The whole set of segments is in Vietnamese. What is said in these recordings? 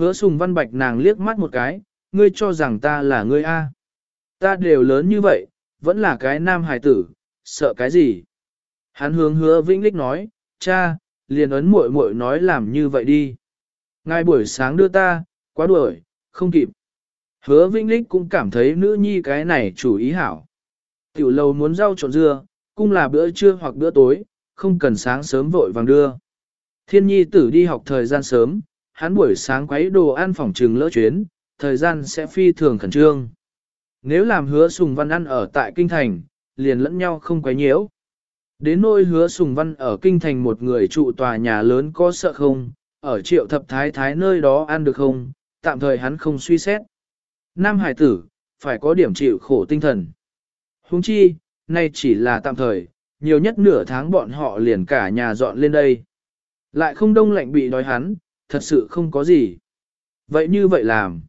Hứa sùng văn bạch nàng liếc mắt một cái, ngươi cho rằng ta là ngươi A. Ta đều lớn như vậy, vẫn là cái nam hài tử, sợ cái gì? Hắn hướng hứa vĩnh lích nói, cha, liền ấn muội muội nói làm như vậy đi. ngay buổi sáng đưa ta, quá đuổi, không kịp. Hứa vĩnh lích cũng cảm thấy nữ nhi cái này chủ ý hảo. Tiểu lầu muốn rau trộn dưa, cũng là bữa trưa hoặc bữa tối, không cần sáng sớm vội vàng đưa. Thiên nhi tử đi học thời gian sớm, hắn buổi sáng quấy đồ ăn phòng trừng lỡ chuyến, thời gian sẽ phi thường khẩn trương. Nếu làm hứa sùng văn ăn ở tại kinh thành, liền lẫn nhau không quấy nhiễu. Đến nỗi hứa sùng văn ở kinh thành một người trụ tòa nhà lớn có sợ không, ở triệu thập thái thái nơi đó ăn được không, tạm thời hắn không suy xét. Nam hải tử, phải có điểm chịu khổ tinh thần. Huống chi, nay chỉ là tạm thời, nhiều nhất nửa tháng bọn họ liền cả nhà dọn lên đây. Lại không đông lạnh bị đói hắn, thật sự không có gì. Vậy như vậy làm.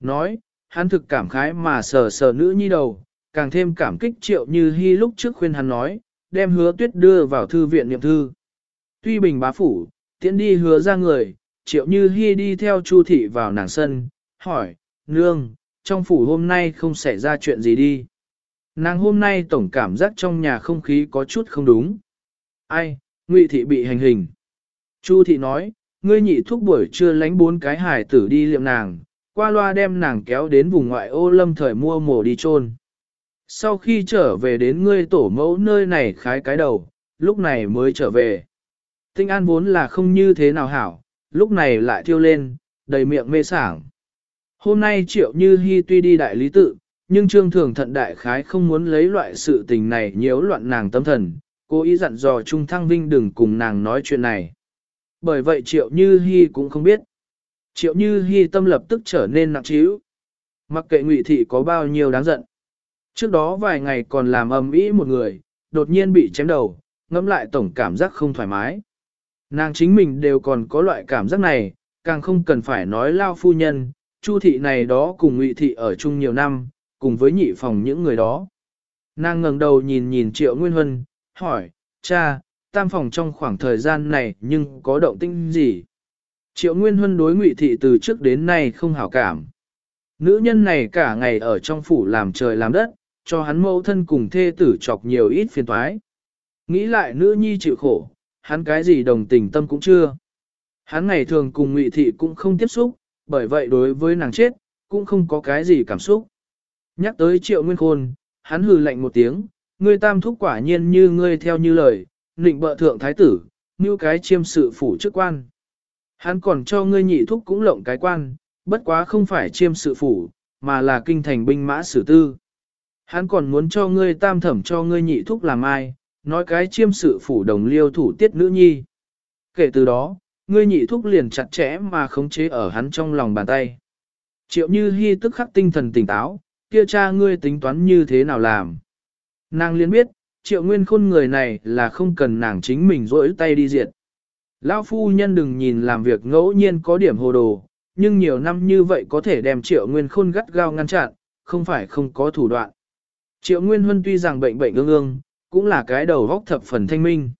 Nói, hắn thực cảm khái mà sờ sờ nữ nhi đầu, càng thêm cảm kích triệu như hy lúc trước khuyên hắn nói, đem hứa tuyết đưa vào thư viện niệm thư. Tuy bình bá phủ, tiễn đi hứa ra người, triệu như hy đi theo chu thị vào nàng sân, hỏi, nương, trong phủ hôm nay không xảy ra chuyện gì đi. Nàng hôm nay tổng cảm giác trong nhà không khí có chút không đúng. Ai, ngụy thị bị hành hình. Chu thị nói, ngươi nhị thuốc buổi trưa lánh bốn cái hải tử đi liệm nàng, qua loa đem nàng kéo đến vùng ngoại ô lâm thời mua mổ đi chôn. Sau khi trở về đến ngươi tổ mẫu nơi này khái cái đầu, lúc này mới trở về. Tinh an vốn là không như thế nào hảo, lúc này lại thiêu lên, đầy miệng mê sảng. Hôm nay triệu như hy tuy đi đại lý tự, nhưng trương thường thận đại khái không muốn lấy loại sự tình này nhiễu loạn nàng tâm thần, cố ý dặn dò Trung Thăng Vinh đừng cùng nàng nói chuyện này. Bởi vậy triệu như hy cũng không biết. Triệu như hy tâm lập tức trở nên nặng trĩu. Mặc kệ ngụy thị có bao nhiêu đáng giận. Trước đó vài ngày còn làm ầm ĩ một người, đột nhiên bị chém đầu, ngẫm lại tổng cảm giác không thoải mái. Nàng chính mình đều còn có loại cảm giác này, càng không cần phải nói lao phu nhân, chu thị này đó cùng ngụy thị ở chung nhiều năm, cùng với nhị phòng những người đó. Nàng ngẩng đầu nhìn nhìn Triệu Nguyên Huân, hỏi, cha, tam phòng trong khoảng thời gian này nhưng có động tĩnh gì? Triệu Nguyên Huân đối ngụy thị từ trước đến nay không hảo cảm. Nữ nhân này cả ngày ở trong phủ làm trời làm đất, cho hắn mẫu thân cùng thê tử chọc nhiều ít phiền toái. Nghĩ lại nữ nhi chịu khổ, hắn cái gì đồng tình tâm cũng chưa. Hắn ngày thường cùng ngụy thị cũng không tiếp xúc, bởi vậy đối với nàng chết, cũng không có cái gì cảm xúc. Nhắc tới triệu nguyên khôn, hắn hừ lạnh một tiếng, ngươi tam thúc quả nhiên như ngươi theo như lời, nịnh bợ thượng thái tử, như cái chiêm sự phủ chức quan. Hắn còn cho ngươi nhị thúc cũng lộng cái quan, bất quá không phải chiêm sự phủ, mà là kinh thành binh mã sử tư. Hắn còn muốn cho ngươi tam thẩm cho ngươi nhị thúc làm ai, nói cái chiêm sự phủ đồng liêu thủ tiết nữ nhi. Kể từ đó, ngươi nhị thúc liền chặt chẽ mà khống chế ở hắn trong lòng bàn tay. Triệu như hy tức khắc tinh thần tỉnh táo, kia cha ngươi tính toán như thế nào làm. Nàng liền biết, triệu nguyên khôn người này là không cần nàng chính mình rỗi tay đi diệt. Lão phu nhân đừng nhìn làm việc ngẫu nhiên có điểm hồ đồ, nhưng nhiều năm như vậy có thể đem triệu nguyên khôn gắt gao ngăn chặn, không phải không có thủ đoạn. Triệu nguyên huân tuy rằng bệnh bệnh ương ương, cũng là cái đầu góc thập phần thanh minh.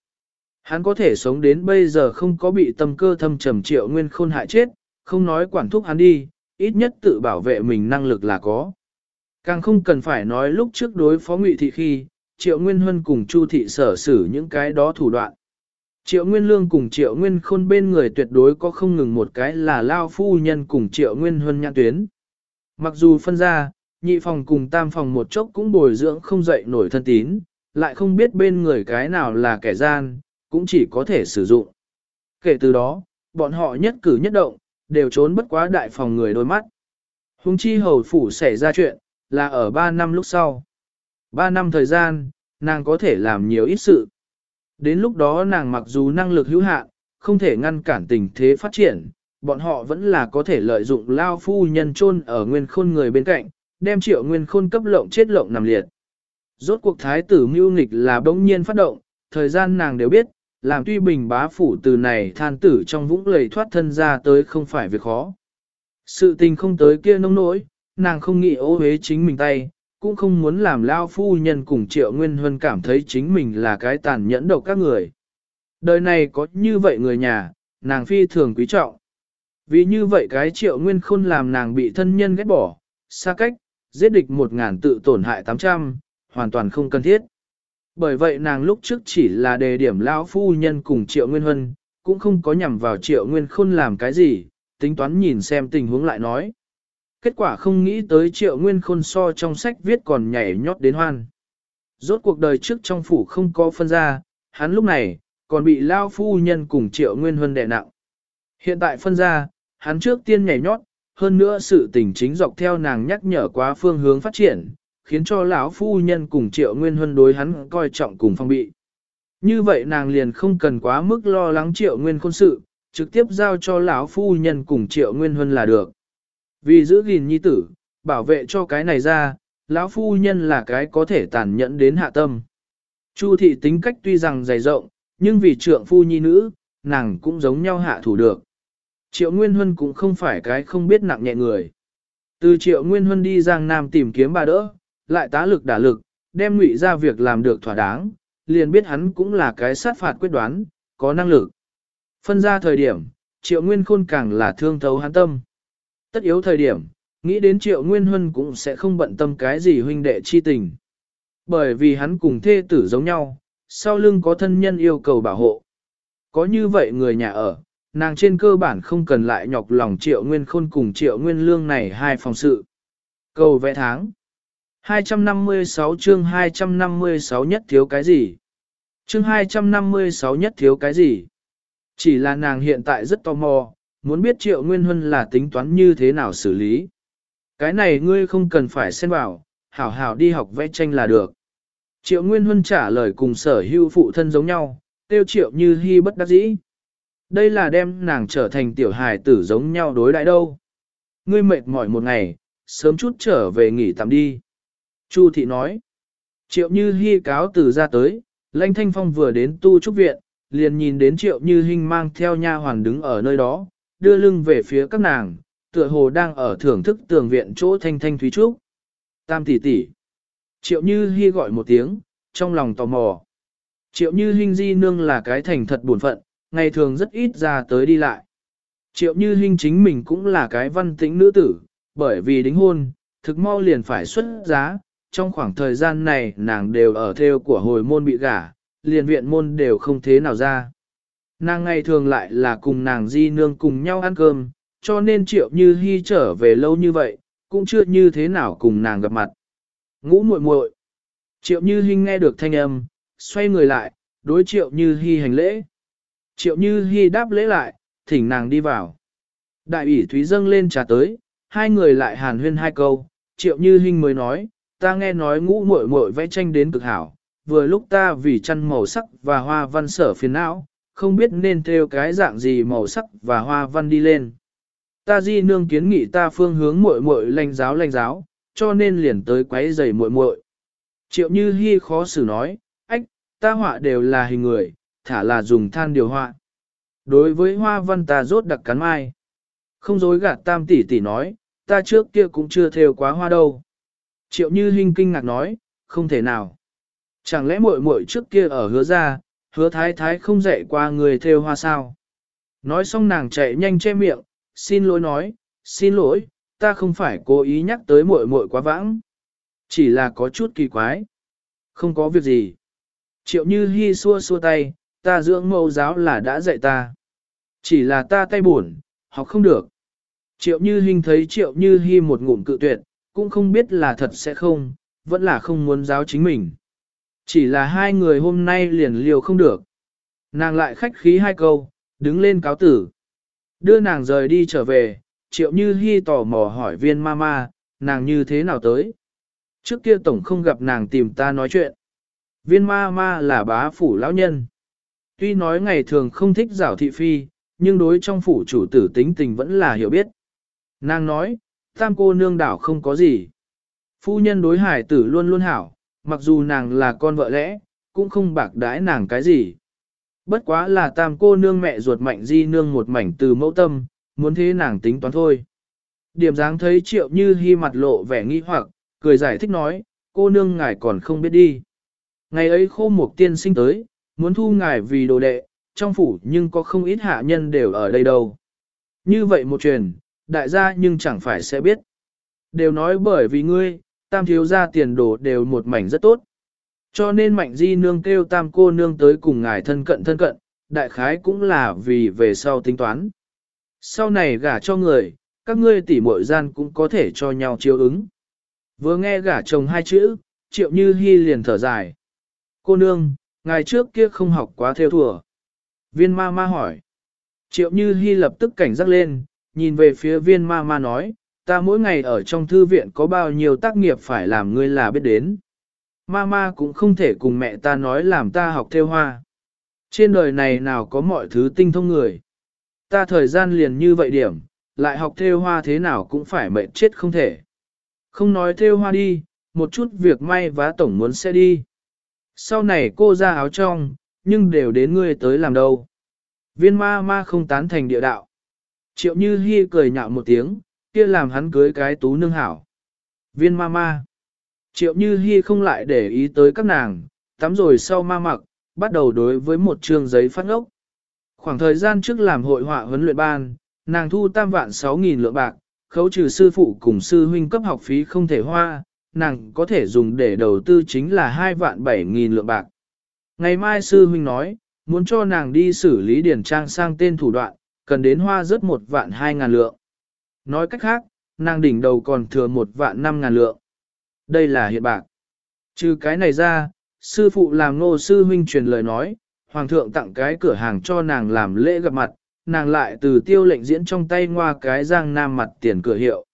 Hắn có thể sống đến bây giờ không có bị tâm cơ thâm trầm triệu nguyên khôn hại chết, không nói quản thúc hắn đi, ít nhất tự bảo vệ mình năng lực là có. Càng không cần phải nói lúc trước đối phó ngụy thị khi, triệu nguyên huân cùng chu thị sở xử những cái đó thủ đoạn. Triệu Nguyên Lương cùng Triệu Nguyên Khôn bên người tuyệt đối có không ngừng một cái là Lao Phu Nhân cùng Triệu Nguyên Huân nhãn tuyến. Mặc dù phân ra, nhị phòng cùng tam phòng một chốc cũng bồi dưỡng không dậy nổi thân tín, lại không biết bên người cái nào là kẻ gian, cũng chỉ có thể sử dụng. Kể từ đó, bọn họ nhất cử nhất động, đều trốn bất quá đại phòng người đôi mắt. Hùng chi hầu phủ xảy ra chuyện, là ở 3 năm lúc sau. 3 năm thời gian, nàng có thể làm nhiều ít sự. Đến lúc đó nàng mặc dù năng lực hữu hạn, không thể ngăn cản tình thế phát triển, bọn họ vẫn là có thể lợi dụng lao phu nhân chôn ở nguyên khôn người bên cạnh, đem triệu nguyên khôn cấp lộng chết lộng nằm liệt. Rốt cuộc thái tử mưu nghịch là bỗng nhiên phát động, thời gian nàng đều biết, làm tuy bình bá phủ từ này than tử trong vũng lầy thoát thân ra tới không phải việc khó. Sự tình không tới kia nông nỗi, nàng không nghĩ ô hế chính mình tay, cũng không muốn làm lao phu nhân cùng triệu nguyên huân cảm thấy chính mình là cái tàn nhẫn độc các người. Đời này có như vậy người nhà, nàng phi thường quý trọng. Vì như vậy cái triệu nguyên khôn làm nàng bị thân nhân ghét bỏ, xa cách, giết địch một ngàn tự tổn hại tám trăm, hoàn toàn không cần thiết. Bởi vậy nàng lúc trước chỉ là đề điểm lão phu nhân cùng triệu nguyên huân, cũng không có nhằm vào triệu nguyên khôn làm cái gì, tính toán nhìn xem tình huống lại nói. Kết quả không nghĩ tới triệu nguyên khôn so trong sách viết còn nhảy nhót đến hoan. Rốt cuộc đời trước trong phủ không có phân ra, hắn lúc này, còn bị lao phu nhân cùng triệu nguyên huân đè nặng. Hiện tại phân ra, hắn trước tiên nhảy nhót, hơn nữa sự tình chính dọc theo nàng nhắc nhở quá phương hướng phát triển, khiến cho lão phu nhân cùng triệu nguyên huân đối hắn coi trọng cùng phong bị. Như vậy nàng liền không cần quá mức lo lắng triệu nguyên khôn sự, trực tiếp giao cho lão phu nhân cùng triệu nguyên huân là được. Vì giữ gìn nhi tử, bảo vệ cho cái này ra, lão phu nhân là cái có thể tàn nhẫn đến hạ tâm. Chu thị tính cách tuy rằng dày rộng, nhưng vì trượng phu nhi nữ, nàng cũng giống nhau hạ thủ được. Triệu Nguyên Huân cũng không phải cái không biết nặng nhẹ người. Từ Triệu Nguyên Huân đi Giang Nam tìm kiếm bà đỡ, lại tá lực đả lực, đem ngụy ra việc làm được thỏa đáng, liền biết hắn cũng là cái sát phạt quyết đoán, có năng lực. Phân ra thời điểm, Triệu Nguyên Khôn càng là thương thấu hắn tâm. Tất yếu thời điểm, nghĩ đến Triệu Nguyên Huân cũng sẽ không bận tâm cái gì huynh đệ chi tình. Bởi vì hắn cùng thê tử giống nhau, sau lưng có thân nhân yêu cầu bảo hộ. Có như vậy người nhà ở, nàng trên cơ bản không cần lại nhọc lòng Triệu Nguyên Khôn cùng Triệu Nguyên Lương này hai phòng sự. Cầu vẽ tháng 256 chương 256 nhất thiếu cái gì? Chương 256 nhất thiếu cái gì? Chỉ là nàng hiện tại rất tò mò, muốn biết triệu nguyên huân là tính toán như thế nào xử lý. Cái này ngươi không cần phải xen vào, hảo hảo đi học vẽ tranh là được. Triệu Nguyên Huân trả lời cùng sở hưu phụ thân giống nhau, tiêu triệu như hy bất đắc dĩ. Đây là đem nàng trở thành tiểu hài tử giống nhau đối đại đâu. Ngươi mệt mỏi một ngày, sớm chút trở về nghỉ tạm đi. Chu thị nói, triệu như hy cáo từ ra tới, lãnh thanh phong vừa đến tu trúc viện, liền nhìn đến triệu như hinh mang theo nha hoàn đứng ở nơi đó, đưa lưng về phía các nàng, tựa hồ đang ở thưởng thức tường viện chỗ thanh thanh thúy trúc. Tam tỷ tỷ. Triệu như hy gọi một tiếng, trong lòng tò mò. Triệu như hinh di nương là cái thành thật buồn phận, ngày thường rất ít ra tới đi lại. Triệu như hinh chính mình cũng là cái văn tĩnh nữ tử, bởi vì đính hôn, thực mau liền phải xuất giá, trong khoảng thời gian này nàng đều ở theo của hồi môn bị gả, liền viện môn đều không thế nào ra. Nàng ngày thường lại là cùng nàng di nương cùng nhau ăn cơm, cho nên triệu như hy trở về lâu như vậy, cũng chưa như thế nào cùng nàng gặp mặt. Ngũ muội muội Triệu như hy nghe được thanh âm, xoay người lại, đối triệu như hy hành lễ. Triệu như hy đáp lễ lại, thỉnh nàng đi vào. Đại ủy Thúy dâng lên trà tới, hai người lại hàn huyên hai câu, triệu như hình mới nói, ta nghe nói ngũ muội muội vẽ tranh đến cực hảo, vừa lúc ta vì chăn màu sắc và hoa văn sở phiền não, không biết nên theo cái dạng gì màu sắc và hoa văn đi lên. Ta di nương kiến nghị ta phương hướng muội muội lành giáo lành giáo, cho nên liền tới quấy giày muội muội. Triệu Như Hi khó xử nói, ách, ta họa đều là hình người, thả là dùng than điều họa. Đối với hoa văn ta rốt đặc cắn mai. Không dối gạt tam tỷ tỷ nói, ta trước kia cũng chưa theo quá hoa đâu. Triệu Như Hinh kinh ngạc nói, không thể nào. Chẳng lẽ muội muội trước kia ở hứa ra, hứa thái thái không dạy qua người theo hoa sao? Nói xong nàng chạy nhanh che miệng, xin lỗi nói, xin lỗi, ta không phải cố ý nhắc tới muội muội quá vãng. Chỉ là có chút kỳ quái. Không có việc gì. Triệu Như Hi xua xua tay, ta dưỡng mẫu giáo là đã dạy ta. Chỉ là ta tay buồn, học không được. Triệu Như hình thấy Triệu Như Hi một ngụm cự tuyệt, cũng không biết là thật sẽ không, vẫn là không muốn giáo chính mình. Chỉ là hai người hôm nay liền liều không được. Nàng lại khách khí hai câu, đứng lên cáo tử. Đưa nàng rời đi trở về, Triệu Như hy tò mò hỏi viên mama, nàng như thế nào tới. Trước kia tổng không gặp nàng tìm ta nói chuyện. Viên mama là bá phủ lão nhân. Tuy nói ngày thường không thích giảo thị phi, nhưng đối trong phủ chủ tử tính tình vẫn là hiểu biết. Nàng nói, tam cô nương đảo không có gì. Phu nhân đối hải tử luôn luôn hảo, mặc dù nàng là con vợ lẽ, cũng không bạc đãi nàng cái gì. Bất quá là tam cô nương mẹ ruột mạnh di nương một mảnh từ mẫu tâm, muốn thế nàng tính toán thôi. Điểm dáng thấy triệu như hy mặt lộ vẻ nghi hoặc, cười giải thích nói, cô nương ngài còn không biết đi. Ngày ấy khô một tiên sinh tới, muốn thu ngài vì đồ đệ, trong phủ nhưng có không ít hạ nhân đều ở đây đâu. Như vậy một truyền, đại gia nhưng chẳng phải sẽ biết. Đều nói bởi vì ngươi, tam thiếu gia tiền đồ đều một mảnh rất tốt. Cho nên mạnh di nương kêu tam cô nương tới cùng ngài thân cận thân cận, đại khái cũng là vì về sau tính toán. Sau này gả cho người, các ngươi tỉ muội gian cũng có thể cho nhau chiếu ứng. Vừa nghe gả chồng hai chữ, triệu như hy liền thở dài. Cô nương, ngày trước kia không học quá theo thùa. Viên ma ma hỏi. Triệu như hy lập tức cảnh giác lên, nhìn về phía viên ma ma nói, ta mỗi ngày ở trong thư viện có bao nhiêu tác nghiệp phải làm ngươi là biết đến. Mama cũng không thể cùng mẹ ta nói làm ta học theo hoa. Trên đời này nào có mọi thứ tinh thông người. Ta thời gian liền như vậy điểm, lại học theo hoa thế nào cũng phải mệt chết không thể. Không nói theo hoa đi, một chút việc may vá tổng muốn sẽ đi. Sau này cô ra áo trong, nhưng đều đến ngươi tới làm đâu. Viên ma ma không tán thành địa đạo. Triệu như hy cười nhạo một tiếng, kia làm hắn cưới cái tú nương hảo. Viên ma ma. Triệu như hy không lại để ý tới các nàng, tắm rồi sau ma mặc, bắt đầu đối với một trường giấy phát ngốc. Khoảng thời gian trước làm hội họa huấn luyện ban, nàng thu tam vạn 6 nghìn lượng bạc, khấu trừ sư phụ cùng sư huynh cấp học phí không thể hoa, nàng có thể dùng để đầu tư chính là 2 vạn 7 nghìn lượng bạc. Ngày mai sư huynh nói, muốn cho nàng đi xử lý điển trang sang tên thủ đoạn, cần đến hoa rất một vạn 2 ngàn lượng. Nói cách khác, nàng đỉnh đầu còn thừa một vạn năm ngàn lượng. Đây là hiện bạc. Trừ cái này ra, sư phụ làm nô sư huynh truyền lời nói, hoàng thượng tặng cái cửa hàng cho nàng làm lễ gặp mặt, nàng lại từ tiêu lệnh diễn trong tay ngoa cái giang nam mặt tiền cửa hiệu.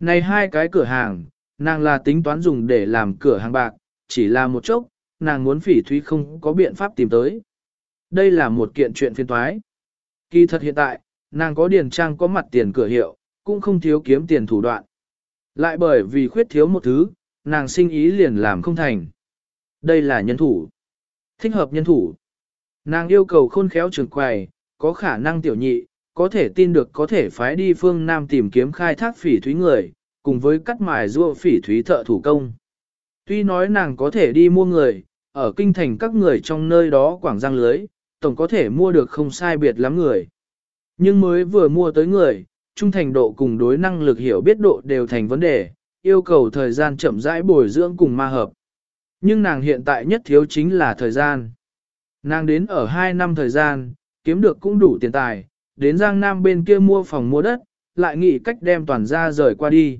Này hai cái cửa hàng, nàng là tính toán dùng để làm cửa hàng bạc, chỉ là một chốc, nàng muốn phỉ thúy không có biện pháp tìm tới. Đây là một kiện chuyện phiên toái. Kỳ thật hiện tại, nàng có điền trang có mặt tiền cửa hiệu, cũng không thiếu kiếm tiền thủ đoạn. Lại bởi vì khuyết thiếu một thứ, nàng sinh ý liền làm không thành. Đây là nhân thủ. Thích hợp nhân thủ. Nàng yêu cầu khôn khéo trường quầy, có khả năng tiểu nhị, có thể tin được có thể phái đi phương Nam tìm kiếm khai thác phỉ thúy người, cùng với cắt mài rua phỉ thúy thợ thủ công. Tuy nói nàng có thể đi mua người, ở kinh thành các người trong nơi đó quảng giang lưới, tổng có thể mua được không sai biệt lắm người. Nhưng mới vừa mua tới người, trung thành độ cùng đối năng lực hiểu biết độ đều thành vấn đề, yêu cầu thời gian chậm rãi bồi dưỡng cùng ma hợp. Nhưng nàng hiện tại nhất thiếu chính là thời gian. Nàng đến ở 2 năm thời gian, kiếm được cũng đủ tiền tài, đến Giang Nam bên kia mua phòng mua đất, lại nghĩ cách đem toàn gia rời qua đi.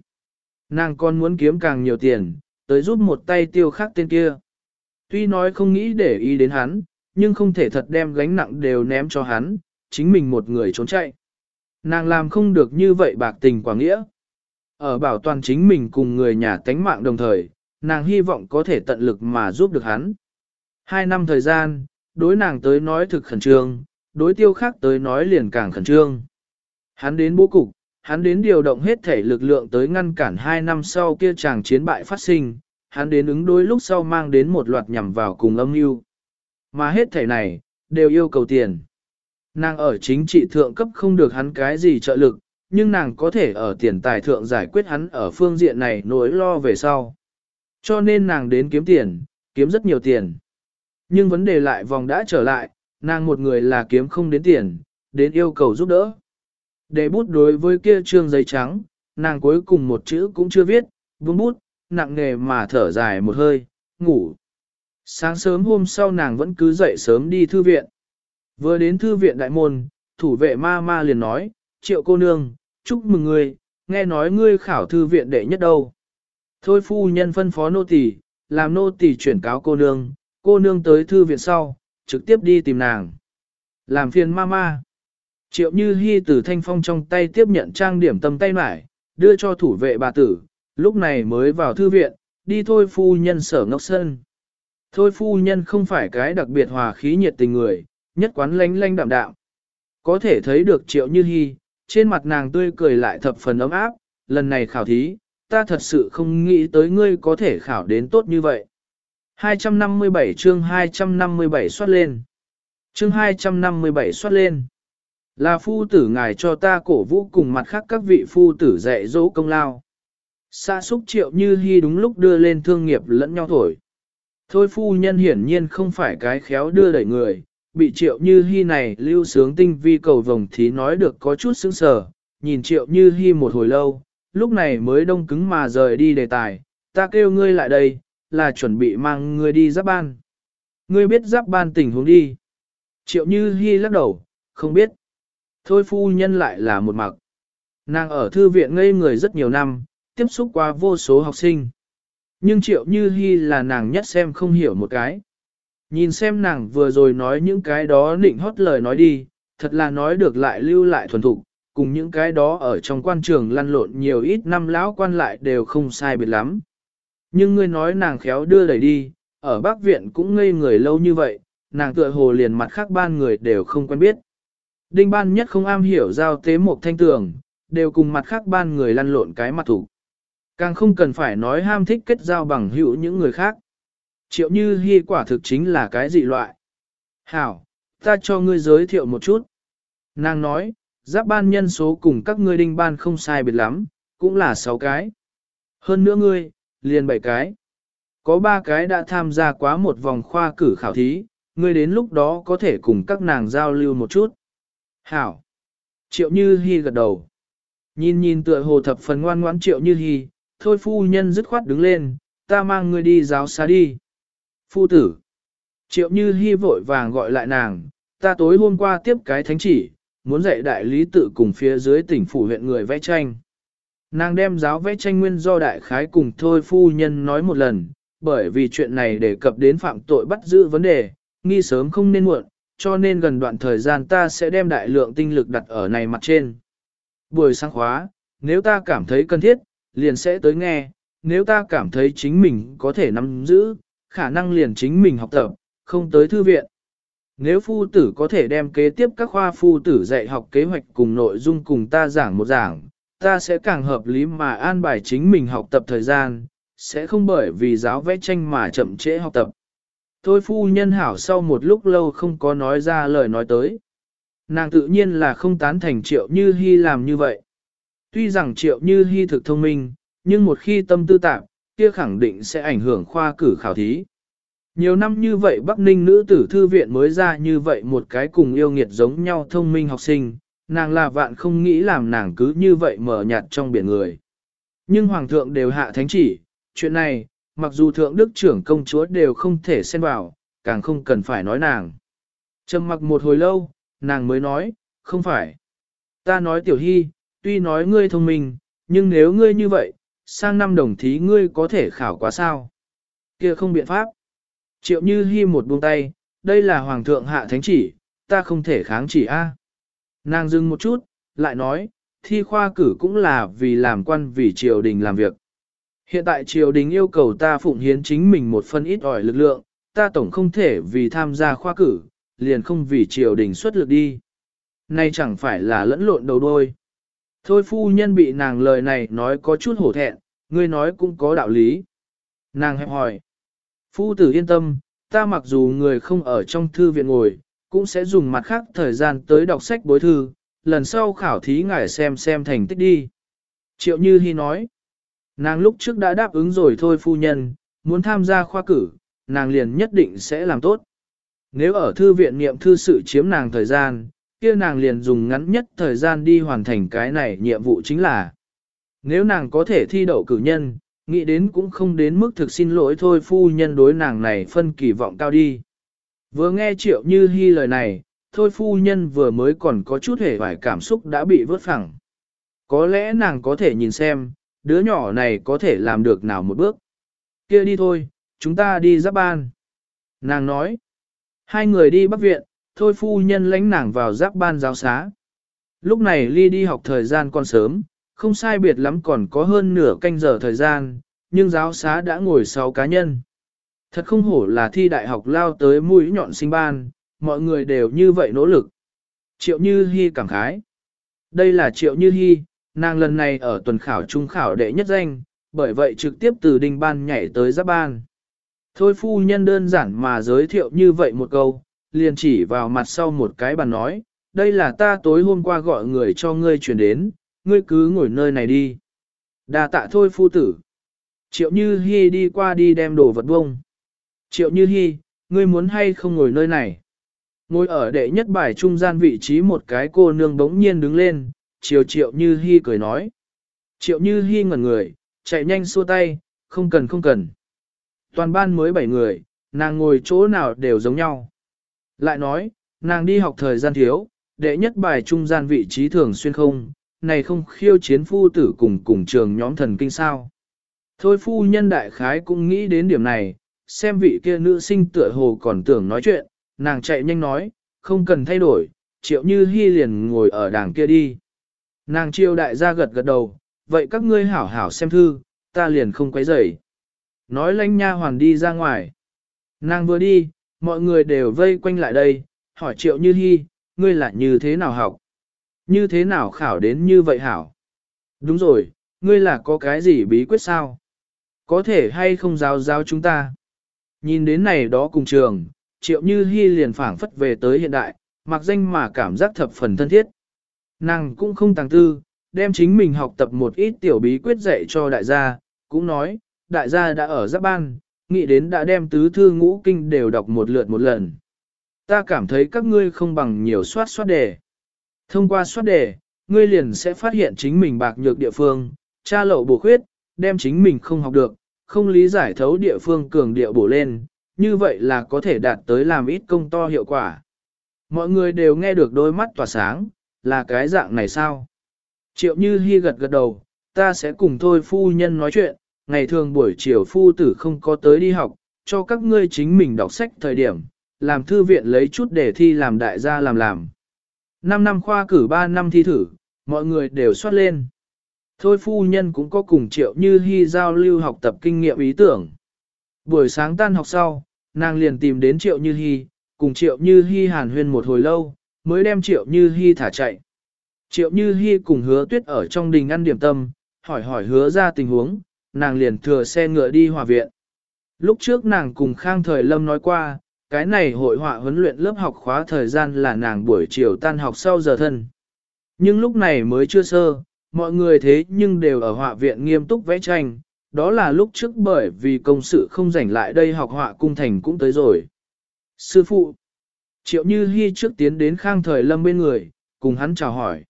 Nàng còn muốn kiếm càng nhiều tiền, tới giúp một tay tiêu khắc tên kia. Tuy nói không nghĩ để ý đến hắn, nhưng không thể thật đem gánh nặng đều ném cho hắn, chính mình một người trốn chạy. Nàng làm không được như vậy bạc tình quả nghĩa. Ở bảo toàn chính mình cùng người nhà tánh mạng đồng thời, nàng hy vọng có thể tận lực mà giúp được hắn. Hai năm thời gian, đối nàng tới nói thực khẩn trương, đối tiêu khác tới nói liền càng khẩn trương. Hắn đến bố cục, hắn đến điều động hết thể lực lượng tới ngăn cản hai năm sau kia chàng chiến bại phát sinh, hắn đến ứng đối lúc sau mang đến một loạt nhằm vào cùng âm mưu. Mà hết thể này, đều yêu cầu tiền. Nàng ở chính trị thượng cấp không được hắn cái gì trợ lực, nhưng nàng có thể ở tiền tài thượng giải quyết hắn ở phương diện này nỗi lo về sau. Cho nên nàng đến kiếm tiền, kiếm rất nhiều tiền. Nhưng vấn đề lại vòng đã trở lại, nàng một người là kiếm không đến tiền, đến yêu cầu giúp đỡ. Để bút đối với kia trương giấy trắng, nàng cuối cùng một chữ cũng chưa viết, vương bút, nặng nề mà thở dài một hơi, ngủ. Sáng sớm hôm sau nàng vẫn cứ dậy sớm đi thư viện. Vừa đến thư viện đại môn, thủ vệ ma ma liền nói, triệu cô nương, chúc mừng ngươi, nghe nói ngươi khảo thư viện đệ nhất đâu. Thôi phu nhân phân phó nô tỳ, làm nô tỳ chuyển cáo cô nương, cô nương tới thư viện sau, trực tiếp đi tìm nàng. Làm phiền ma ma Triệu Như Hi từ thanh phong trong tay tiếp nhận trang điểm tâm tay mải, đưa cho thủ vệ bà tử, lúc này mới vào thư viện, đi thôi phu nhân sở ngốc sân. Thôi phu nhân không phải cái đặc biệt hòa khí nhiệt tình người, nhất quán lanh lanh đạm đạm. Có thể thấy được Triệu Như hy trên mặt nàng tươi cười lại thập phần ấm áp, lần này khảo thí, ta thật sự không nghĩ tới ngươi có thể khảo đến tốt như vậy. 257 chương 257 xuất lên. Chương 257 xuất lên. Là phu tử ngài cho ta cổ vũ cùng mặt khác các vị phu tử dạy dỗ công lao. Xa xúc triệu như hy đúng lúc đưa lên thương nghiệp lẫn nhau thổi. Thôi phu nhân hiển nhiên không phải cái khéo đưa đẩy người, bị triệu như hy này lưu sướng tinh vi cầu vồng thí nói được có chút sững sờ, nhìn triệu như hy một hồi lâu, lúc này mới đông cứng mà rời đi đề tài, ta kêu ngươi lại đây, là chuẩn bị mang ngươi đi giáp ban. Ngươi biết giáp ban tình huống đi. Triệu như hy lắc đầu, không biết. Thôi phu nhân lại là một mặc. Nàng ở thư viện ngây người rất nhiều năm, tiếp xúc qua vô số học sinh. Nhưng triệu như hy là nàng nhất xem không hiểu một cái. Nhìn xem nàng vừa rồi nói những cái đó nịnh hót lời nói đi, thật là nói được lại lưu lại thuần thục, cùng những cái đó ở trong quan trường lăn lộn nhiều ít năm lão quan lại đều không sai biệt lắm. Nhưng ngươi nói nàng khéo đưa đẩy đi, ở bác viện cũng ngây người lâu như vậy, nàng tựa hồ liền mặt khác ban người đều không quen biết. Đinh ban nhất không am hiểu giao tế một thanh tường, đều cùng mặt khác ban người lăn lộn cái mặt thủ. Càng không cần phải nói ham thích kết giao bằng hữu những người khác. Triệu như hy quả thực chính là cái dị loại. Hảo, ta cho ngươi giới thiệu một chút. Nàng nói, giáp ban nhân số cùng các ngươi đinh ban không sai biệt lắm, cũng là 6 cái. Hơn nữa ngươi, liền 7 cái. Có 3 cái đã tham gia quá một vòng khoa cử khảo thí, ngươi đến lúc đó có thể cùng các nàng giao lưu một chút. Hảo. Triệu Như Hi gật đầu. Nhìn nhìn tựa hồ thập phần ngoan ngoãn Triệu Như Hi, thôi phu nhân dứt khoát đứng lên, ta mang ngươi đi giáo xá đi. Phu tử. Triệu Như Hi vội vàng gọi lại nàng, ta tối hôm qua tiếp cái thánh chỉ, muốn dạy đại lý tự cùng phía dưới tỉnh phủ huyện người vẽ tranh. Nàng đem giáo vẽ tranh nguyên do đại khái cùng thôi phu nhân nói một lần, bởi vì chuyện này đề cập đến phạm tội bắt giữ vấn đề, nghi sớm không nên muộn, cho nên gần đoạn thời gian ta sẽ đem đại lượng tinh lực đặt ở này mặt trên. Buổi sáng khóa, nếu ta cảm thấy cần thiết, liền sẽ tới nghe, nếu ta cảm thấy chính mình có thể nắm giữ, khả năng liền chính mình học tập, không tới thư viện. Nếu phu tử có thể đem kế tiếp các khoa phu tử dạy học kế hoạch cùng nội dung cùng ta giảng một giảng, ta sẽ càng hợp lý mà an bài chính mình học tập thời gian, sẽ không bởi vì giáo vẽ tranh mà chậm trễ học tập. Thôi phu nhân hảo sau một lúc lâu không có nói ra lời nói tới. Nàng tự nhiên là không tán thành triệu như hy làm như vậy. Tuy rằng triệu như hy thực thông minh, nhưng một khi tâm tư tạp, kia khẳng định sẽ ảnh hưởng khoa cử khảo thí. Nhiều năm như vậy Bắc Ninh nữ tử thư viện mới ra như vậy một cái cùng yêu nghiệt giống nhau thông minh học sinh, nàng là vạn không nghĩ làm nàng cứ như vậy mở nhạt trong biển người. Nhưng Hoàng thượng đều hạ thánh chỉ, chuyện này, mặc dù Thượng Đức trưởng công chúa đều không thể xen vào, càng không cần phải nói nàng. Trầm mặc một hồi lâu, nàng mới nói, không phải. Ta nói tiểu hy, tuy nói ngươi thông minh, nhưng nếu ngươi như vậy, sang năm đồng thí ngươi có thể khảo quá sao? kia không biện pháp. Triệu như hi một buông tay, đây là hoàng thượng hạ thánh chỉ, ta không thể kháng chỉ a. Nàng dừng một chút, lại nói, thi khoa cử cũng là vì làm quan vì triều đình làm việc. Hiện tại triều đình yêu cầu ta phụng hiến chính mình một phần ít ỏi lực lượng, ta tổng không thể vì tham gia khoa cử, liền không vì triều đình xuất lực đi. nay chẳng phải là lẫn lộn đầu đôi. Thôi phu nhân bị nàng lời này nói có chút hổ thẹn, ngươi nói cũng có đạo lý. Nàng hẹp hỏi. Phu tử yên tâm, ta mặc dù người không ở trong thư viện ngồi, cũng sẽ dùng mặt khác thời gian tới đọc sách bối thư, lần sau khảo thí ngài xem xem thành tích đi. Triệu Như Hi nói, nàng lúc trước đã đáp ứng rồi thôi phu nhân, muốn tham gia khoa cử, nàng liền nhất định sẽ làm tốt. Nếu ở thư viện niệm thư sự chiếm nàng thời gian, kia nàng liền dùng ngắn nhất thời gian đi hoàn thành cái này nhiệm vụ chính là. Nếu nàng có thể thi đậu cử nhân, nghĩ đến cũng không đến mức thực xin lỗi thôi phu nhân đối nàng này phân kỳ vọng cao đi. Vừa nghe triệu như hy lời này, thôi phu nhân vừa mới còn có chút hề vài cảm xúc đã bị vớt phẳng. Có lẽ nàng có thể nhìn xem, đứa nhỏ này có thể làm được nào một bước. kia đi thôi, chúng ta đi giáp ban. Nàng nói, hai người đi bắc viện, thôi phu nhân lãnh nàng vào giáp ban giáo xá. Lúc này ly đi học thời gian còn sớm, không sai biệt lắm còn có hơn nửa canh giờ thời gian, nhưng giáo xá đã ngồi sáu cá nhân. Thật không hổ là thi đại học lao tới mũi nhọn sinh ban, mọi người đều như vậy nỗ lực. Triệu Như Hi cảm khái. Đây là Triệu Như Hi, nàng lần này ở tuần khảo trung khảo đệ nhất danh, bởi vậy trực tiếp từ đinh ban nhảy tới giáp ban. Thôi phu nhân đơn giản mà giới thiệu như vậy một câu, liền chỉ vào mặt sau một cái bàn nói, đây là ta tối hôm qua gọi người cho ngươi chuyển đến, ngươi cứ ngồi nơi này đi. Đà tạ thôi phu tử. Triệu Như Hi đi qua đi đem đồ vật bông. Triệu Như Hi, ngươi muốn hay không ngồi nơi này? Ngồi ở đệ nhất bài trung gian vị trí một cái cô nương bỗng nhiên đứng lên, chiều triệu như hy cười nói. Triệu như hy ngẩn người, chạy nhanh xua tay, không cần không cần. Toàn ban mới 7 người, nàng ngồi chỗ nào đều giống nhau. Lại nói, nàng đi học thời gian thiếu, đệ nhất bài trung gian vị trí thường xuyên không, này không khiêu chiến phu tử cùng cùng trường nhóm thần kinh sao. Thôi phu nhân đại khái cũng nghĩ đến điểm này, xem vị kia nữ sinh tựa hồ còn tưởng nói chuyện, nàng chạy nhanh nói, không cần thay đổi, triệu như hy liền ngồi ở đàng kia đi. Nàng triều đại gia gật gật đầu, vậy các ngươi hảo hảo xem thư, ta liền không quấy rầy. Nói lãnh nha hoàn đi ra ngoài. Nàng vừa đi, mọi người đều vây quanh lại đây, hỏi triệu như hy, ngươi là như thế nào học? Như thế nào khảo đến như vậy hảo? Đúng rồi, ngươi là có cái gì bí quyết sao? Có thể hay không giáo giáo chúng ta? Nhìn đến này đó cùng trường, triệu như hy liền phảng phất về tới hiện đại, mặc danh mà cảm giác thập phần thân thiết. Nàng cũng không tàng tư, đem chính mình học tập một ít tiểu bí quyết dạy cho đại gia, cũng nói, đại gia đã ở giáp ban, nghĩ đến đã đem tứ thư ngũ kinh đều đọc một lượt một lần. Ta cảm thấy các ngươi không bằng nhiều soát soát đề. Thông qua soát đề, ngươi liền sẽ phát hiện chính mình bạc nhược địa phương, tra lậu bổ khuyết, đem chính mình không học được, không lý giải thấu địa phương cường điệu bổ lên, như vậy là có thể đạt tới làm ít công to hiệu quả. Mọi người đều nghe được đôi mắt tỏa sáng, là cái dạng này sao? Triệu Như Hi gật gật đầu, ta sẽ cùng thôi phu nhân nói chuyện, ngày thường buổi chiều phu tử không có tới đi học, cho các ngươi chính mình đọc sách thời điểm, làm thư viện lấy chút để thi làm đại gia làm làm. Năm năm khoa cử ba năm thi thử, mọi người đều soát lên. Thôi phu nhân cũng có cùng triệu như hy giao lưu học tập kinh nghiệm ý tưởng. Buổi sáng tan học sau, nàng liền tìm đến triệu như hy, cùng triệu như hy hàn huyên một hồi lâu, mới đem triệu như hy thả chạy. Triệu như hy cùng hứa tuyết ở trong đình ăn điểm tâm, hỏi hỏi hứa ra tình huống, nàng liền thừa xe ngựa đi hòa viện. Lúc trước nàng cùng Khang Thời Lâm nói qua, cái này hội họa huấn luyện lớp học khóa thời gian là nàng buổi chiều tan học sau giờ thân. Nhưng lúc này mới chưa sơ, mọi người thế nhưng đều ở họa viện nghiêm túc vẽ tranh, đó là lúc trước bởi vì công sự không rảnh lại đây học họa cung thành cũng tới rồi. Sư phụ, triệu như hy trước tiến đến khang thời lâm bên người, cùng hắn chào hỏi.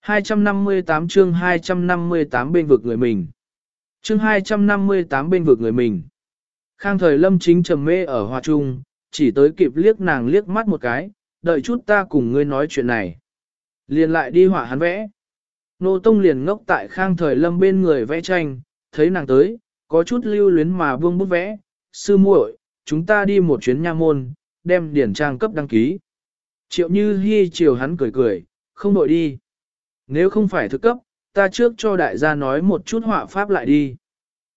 258 chương 258 bên vực người mình. Chương 258 bên vực người mình. Khang thời lâm chính trầm mê ở hòa trung, chỉ tới kịp liếc nàng liếc mắt một cái, đợi chút ta cùng ngươi nói chuyện này. Liền lại đi họa hắn vẽ. Nô Tông liền ngốc tại khang thời lâm bên người vẽ tranh, thấy nàng tới, có chút lưu luyến mà vương bút vẽ. Sư muội, chúng ta đi một chuyến nha môn, đem điển trang cấp đăng ký. Triệu như hy chiều hắn cười cười, không đội đi. Nếu không phải thực cấp, ta trước cho đại gia nói một chút họa pháp lại đi.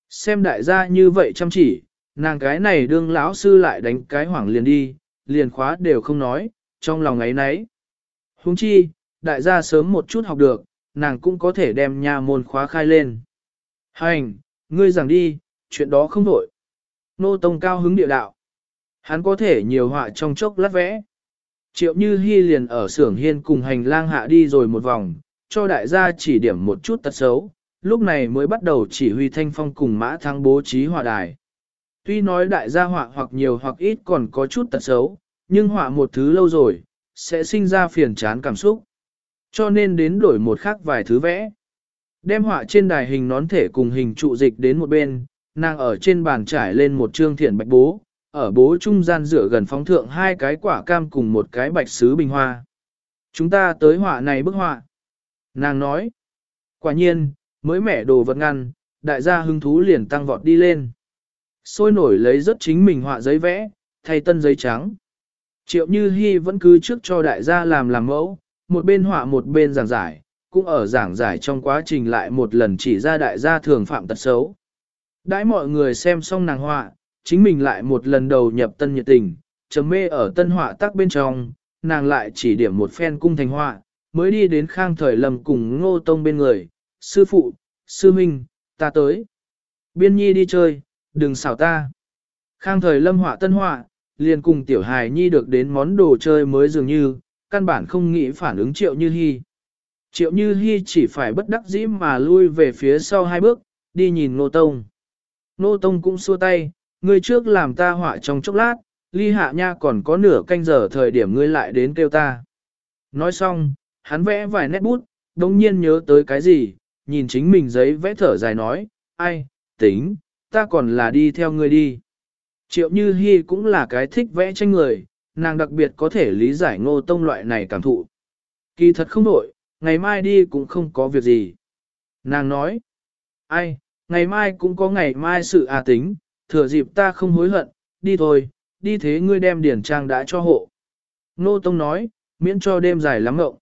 Xem đại gia như vậy chăm chỉ, nàng cái này đương lão sư lại đánh cái hoảng liền đi, liền khóa đều không nói, trong lòng ấy nấy. Huống chi, đại gia sớm một chút học được, nàng cũng có thể đem nhà môn khóa khai lên. Hành, ngươi rằng đi, chuyện đó không đổi. Nô Tông cao hứng địa đạo. Hắn có thể nhiều họa trong chốc lát vẽ. Triệu Như Hi liền ở xưởng hiên cùng hành lang hạ đi rồi một vòng, cho đại gia chỉ điểm một chút tật xấu, lúc này mới bắt đầu chỉ huy thanh phong cùng mã thắng bố trí hòa đài. Tuy nói đại gia họa hoặc nhiều hoặc ít còn có chút tật xấu, nhưng họa một thứ lâu rồi, sẽ sinh ra phiền chán cảm xúc. Cho nên đến đổi một khác vài thứ vẽ. Đem họa trên đài hình nón thể cùng hình trụ dịch đến một bên, nàng ở trên bàn trải lên một trương thiện bạch bố, ở bố trung gian rửa gần phóng thượng hai cái quả cam cùng một cái bạch sứ bình hoa. Chúng ta tới họa này bức họa. Nàng nói, quả nhiên, mới mẻ đồ vật ngăn, đại gia hứng thú liền tăng vọt đi lên. Sôi nổi lấy rất chính mình họa giấy vẽ, thay tân giấy trắng. Triệu Như Hi vẫn cứ trước cho đại gia làm làm mẫu, một bên họa một bên giảng giải, cũng ở giảng giải trong quá trình lại một lần chỉ ra đại gia thường phạm tật xấu. Đãi mọi người xem xong nàng họa, chính mình lại một lần đầu nhập tân nhiệt tình, chấm mê ở tân họa tác bên trong, nàng lại chỉ điểm một phen cung thành họa, mới đi đến khang thời lầm cùng ngô tông bên người, sư phụ, sư minh, ta tới. Biên nhi đi chơi, đừng xảo ta. Khang thời lâm họa tân họa, liền cùng tiểu hài nhi được đến món đồ chơi mới dường như, căn bản không nghĩ phản ứng triệu như hy. Triệu như hy chỉ phải bất đắc dĩ mà lui về phía sau hai bước, đi nhìn nô tông. Nô tông cũng xua tay, người trước làm ta họa trong chốc lát, ly hạ nha còn có nửa canh giờ thời điểm ngươi lại đến kêu ta. Nói xong, hắn vẽ vài nét bút, đồng nhiên nhớ tới cái gì, nhìn chính mình giấy vẽ thở dài nói, ai, tính, ta còn là đi theo ngươi đi. Triệu Như Hi cũng là cái thích vẽ tranh người, nàng đặc biệt có thể lý giải ngô tông loại này cảm thụ. Kỳ thật không đổi, ngày mai đi cũng không có việc gì. Nàng nói, ai, ngày mai cũng có ngày mai sự à tính, thừa dịp ta không hối hận, đi thôi, đi thế ngươi đem điển trang đã cho hộ. Ngô Tông nói, miễn cho đêm dài lắm ngộng.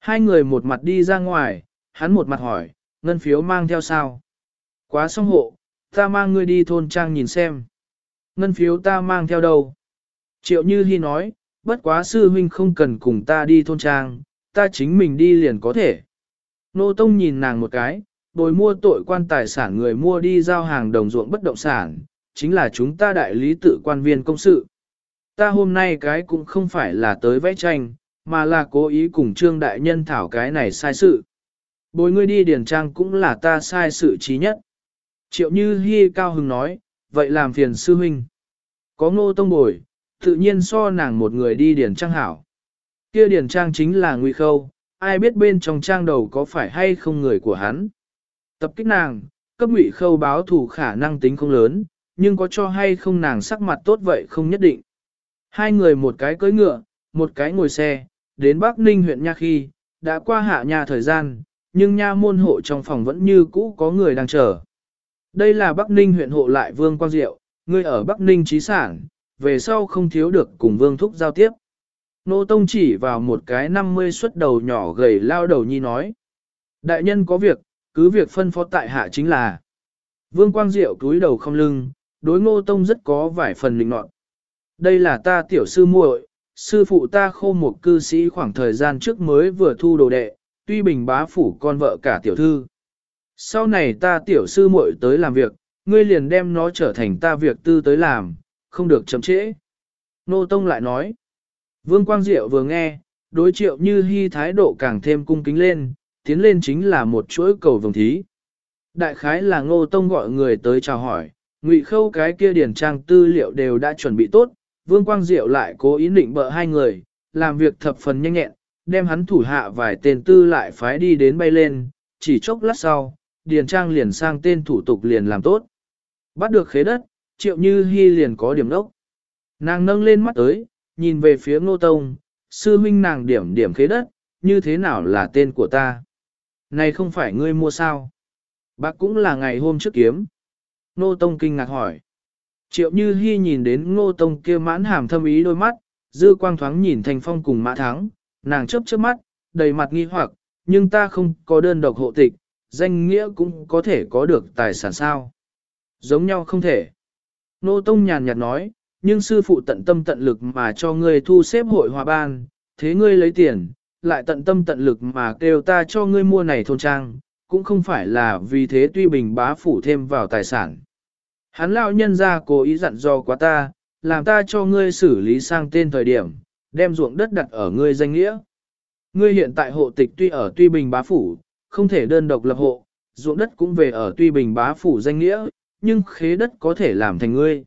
Hai người một mặt đi ra ngoài, hắn một mặt hỏi, ngân phiếu mang theo sao? Quá xong hộ, ta mang ngươi đi thôn trang nhìn xem. Ngân phiếu ta mang theo đâu? Triệu Như Hi nói, bất quá sư huynh không cần cùng ta đi thôn trang, ta chính mình đi liền có thể. Nô Tông nhìn nàng một cái, bồi mua tội quan tài sản người mua đi giao hàng đồng ruộng bất động sản, chính là chúng ta đại lý tự quan viên công sự. Ta hôm nay cái cũng không phải là tới vẽ tranh, mà là cố ý cùng trương đại nhân thảo cái này sai sự. Bồi ngươi đi điển trang cũng là ta sai sự trí nhất. Triệu Như Hi cao hứng nói, vậy làm phiền sư huynh. Có ngô tông bồi, tự nhiên so nàng một người đi điển trang hảo. Kia điển trang chính là nguy khâu, ai biết bên trong trang đầu có phải hay không người của hắn. Tập kích nàng, cấp ngụy khâu báo thủ khả năng tính không lớn, nhưng có cho hay không nàng sắc mặt tốt vậy không nhất định. Hai người một cái cưỡi ngựa, một cái ngồi xe, đến Bắc Ninh huyện Nha khi, đã qua hạ nhà thời gian, nhưng nha môn hộ trong phòng vẫn như cũ có người đang chờ. Đây là Bắc Ninh huyện hộ lại Vương Quang Diệu, ngươi ở Bắc Ninh trí sản, về sau không thiếu được cùng Vương Thúc giao tiếp. Nô Tông chỉ vào một cái 50 xuất đầu nhỏ gầy lao đầu nhi nói. Đại nhân có việc, cứ việc phân phó tại hạ chính là. Vương Quang Diệu túi đầu không lưng, đối ngô tông rất có vài phần linh nọt. Đây là ta tiểu sư muội, sư phụ ta khô một cư sĩ khoảng thời gian trước mới vừa thu đồ đệ, tuy bình bá phủ con vợ cả tiểu thư. Sau này ta tiểu sư muội tới làm việc, ngươi liền đem nó trở thành ta việc tư tới làm, không được chậm trễ. Nô Tông lại nói, Vương Quang Diệu vừa nghe, đối triệu như hy thái độ càng thêm cung kính lên, tiến lên chính là một chuỗi cầu vồng thí. Đại khái là ngô tông gọi người tới chào hỏi, ngụy khâu cái kia điển trang tư liệu đều đã chuẩn bị tốt, Vương Quang Diệu lại cố ý định bợ hai người, làm việc thập phần nhanh nhẹn, đem hắn thủ hạ vài tên tư lại phái đi đến bay lên, chỉ chốc lát sau, điền trang liền sang tên thủ tục liền làm tốt. Bắt được khế đất, triệu như hy liền có điểm đốc. Nàng nâng lên mắt tới, nhìn về phía ngô tông, sư huynh nàng điểm điểm khế đất, như thế nào là tên của ta? Này không phải ngươi mua sao? Bác cũng là ngày hôm trước kiếm. Ngô tông kinh ngạc hỏi. Triệu như hy nhìn đến ngô tông kia mãn hàm thâm ý đôi mắt, dư quang thoáng nhìn thành phong cùng mã thắng, nàng chấp chớp mắt, đầy mặt nghi hoặc, nhưng ta không có đơn độc hộ tịch, danh nghĩa cũng có thể có được tài sản sao. Giống nhau không thể. Nô Tông nhàn nhạt nói, nhưng sư phụ tận tâm tận lực mà cho ngươi thu xếp hội hòa ban, thế ngươi lấy tiền, lại tận tâm tận lực mà kêu ta cho ngươi mua này thôn trang, cũng không phải là vì thế tuy bình bá phủ thêm vào tài sản. Hắn lão nhân ra cố ý dặn dò quá ta, làm ta cho ngươi xử lý sang tên thời điểm, đem ruộng đất đặt ở ngươi danh nghĩa. Ngươi hiện tại hộ tịch tuy ở tuy bình bá phủ, không thể đơn độc lập hộ, ruộng đất cũng về ở tuy bình bá phủ danh nghĩa, nhưng khế đất có thể làm thành ngươi.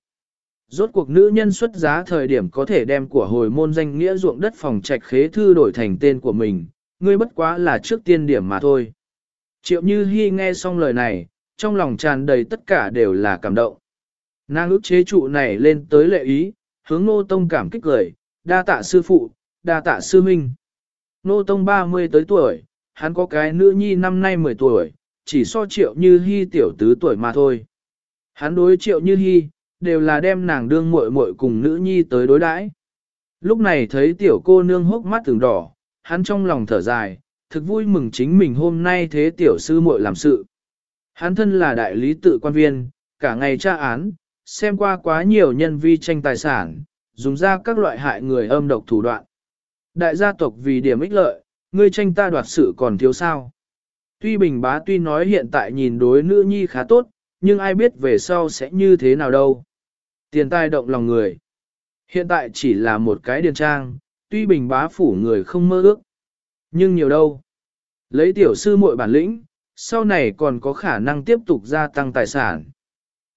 Rốt cuộc nữ nhân xuất giá thời điểm có thể đem của hồi môn danh nghĩa ruộng đất phòng trạch khế thư đổi thành tên của mình, ngươi bất quá là trước tiên điểm mà thôi. Triệu Như Hi nghe xong lời này, trong lòng tràn đầy tất cả đều là cảm động. Nàng ước chế trụ này lên tới lệ ý, hướng Nô Tông cảm kích cười, đa tạ sư phụ, đa tạ sư minh. Nô Tông 30 tới tuổi, hắn có cái nữ nhi năm nay 10 tuổi, chỉ so triệu như hy tiểu tứ tuổi mà thôi. Hắn đối triệu như hy, đều là đem nàng đương muội muội cùng nữ nhi tới đối đãi. Lúc này thấy tiểu cô nương hốc mắt từng đỏ, hắn trong lòng thở dài, thực vui mừng chính mình hôm nay thế tiểu sư muội làm sự. Hắn thân là đại lý tự quan viên, cả ngày tra án, xem qua quá nhiều nhân vi tranh tài sản, dùng ra các loại hại người âm độc thủ đoạn. Đại gia tộc vì điểm ích lợi, ngươi tranh ta đoạt sự còn thiếu sao. Tuy bình bá tuy nói hiện tại nhìn đối nữ nhi khá tốt, nhưng ai biết về sau sẽ như thế nào đâu. Tiền tài động lòng người. Hiện tại chỉ là một cái điền trang, tuy bình bá phủ người không mơ ước. Nhưng nhiều đâu. Lấy tiểu sư muội bản lĩnh, sau này còn có khả năng tiếp tục gia tăng tài sản.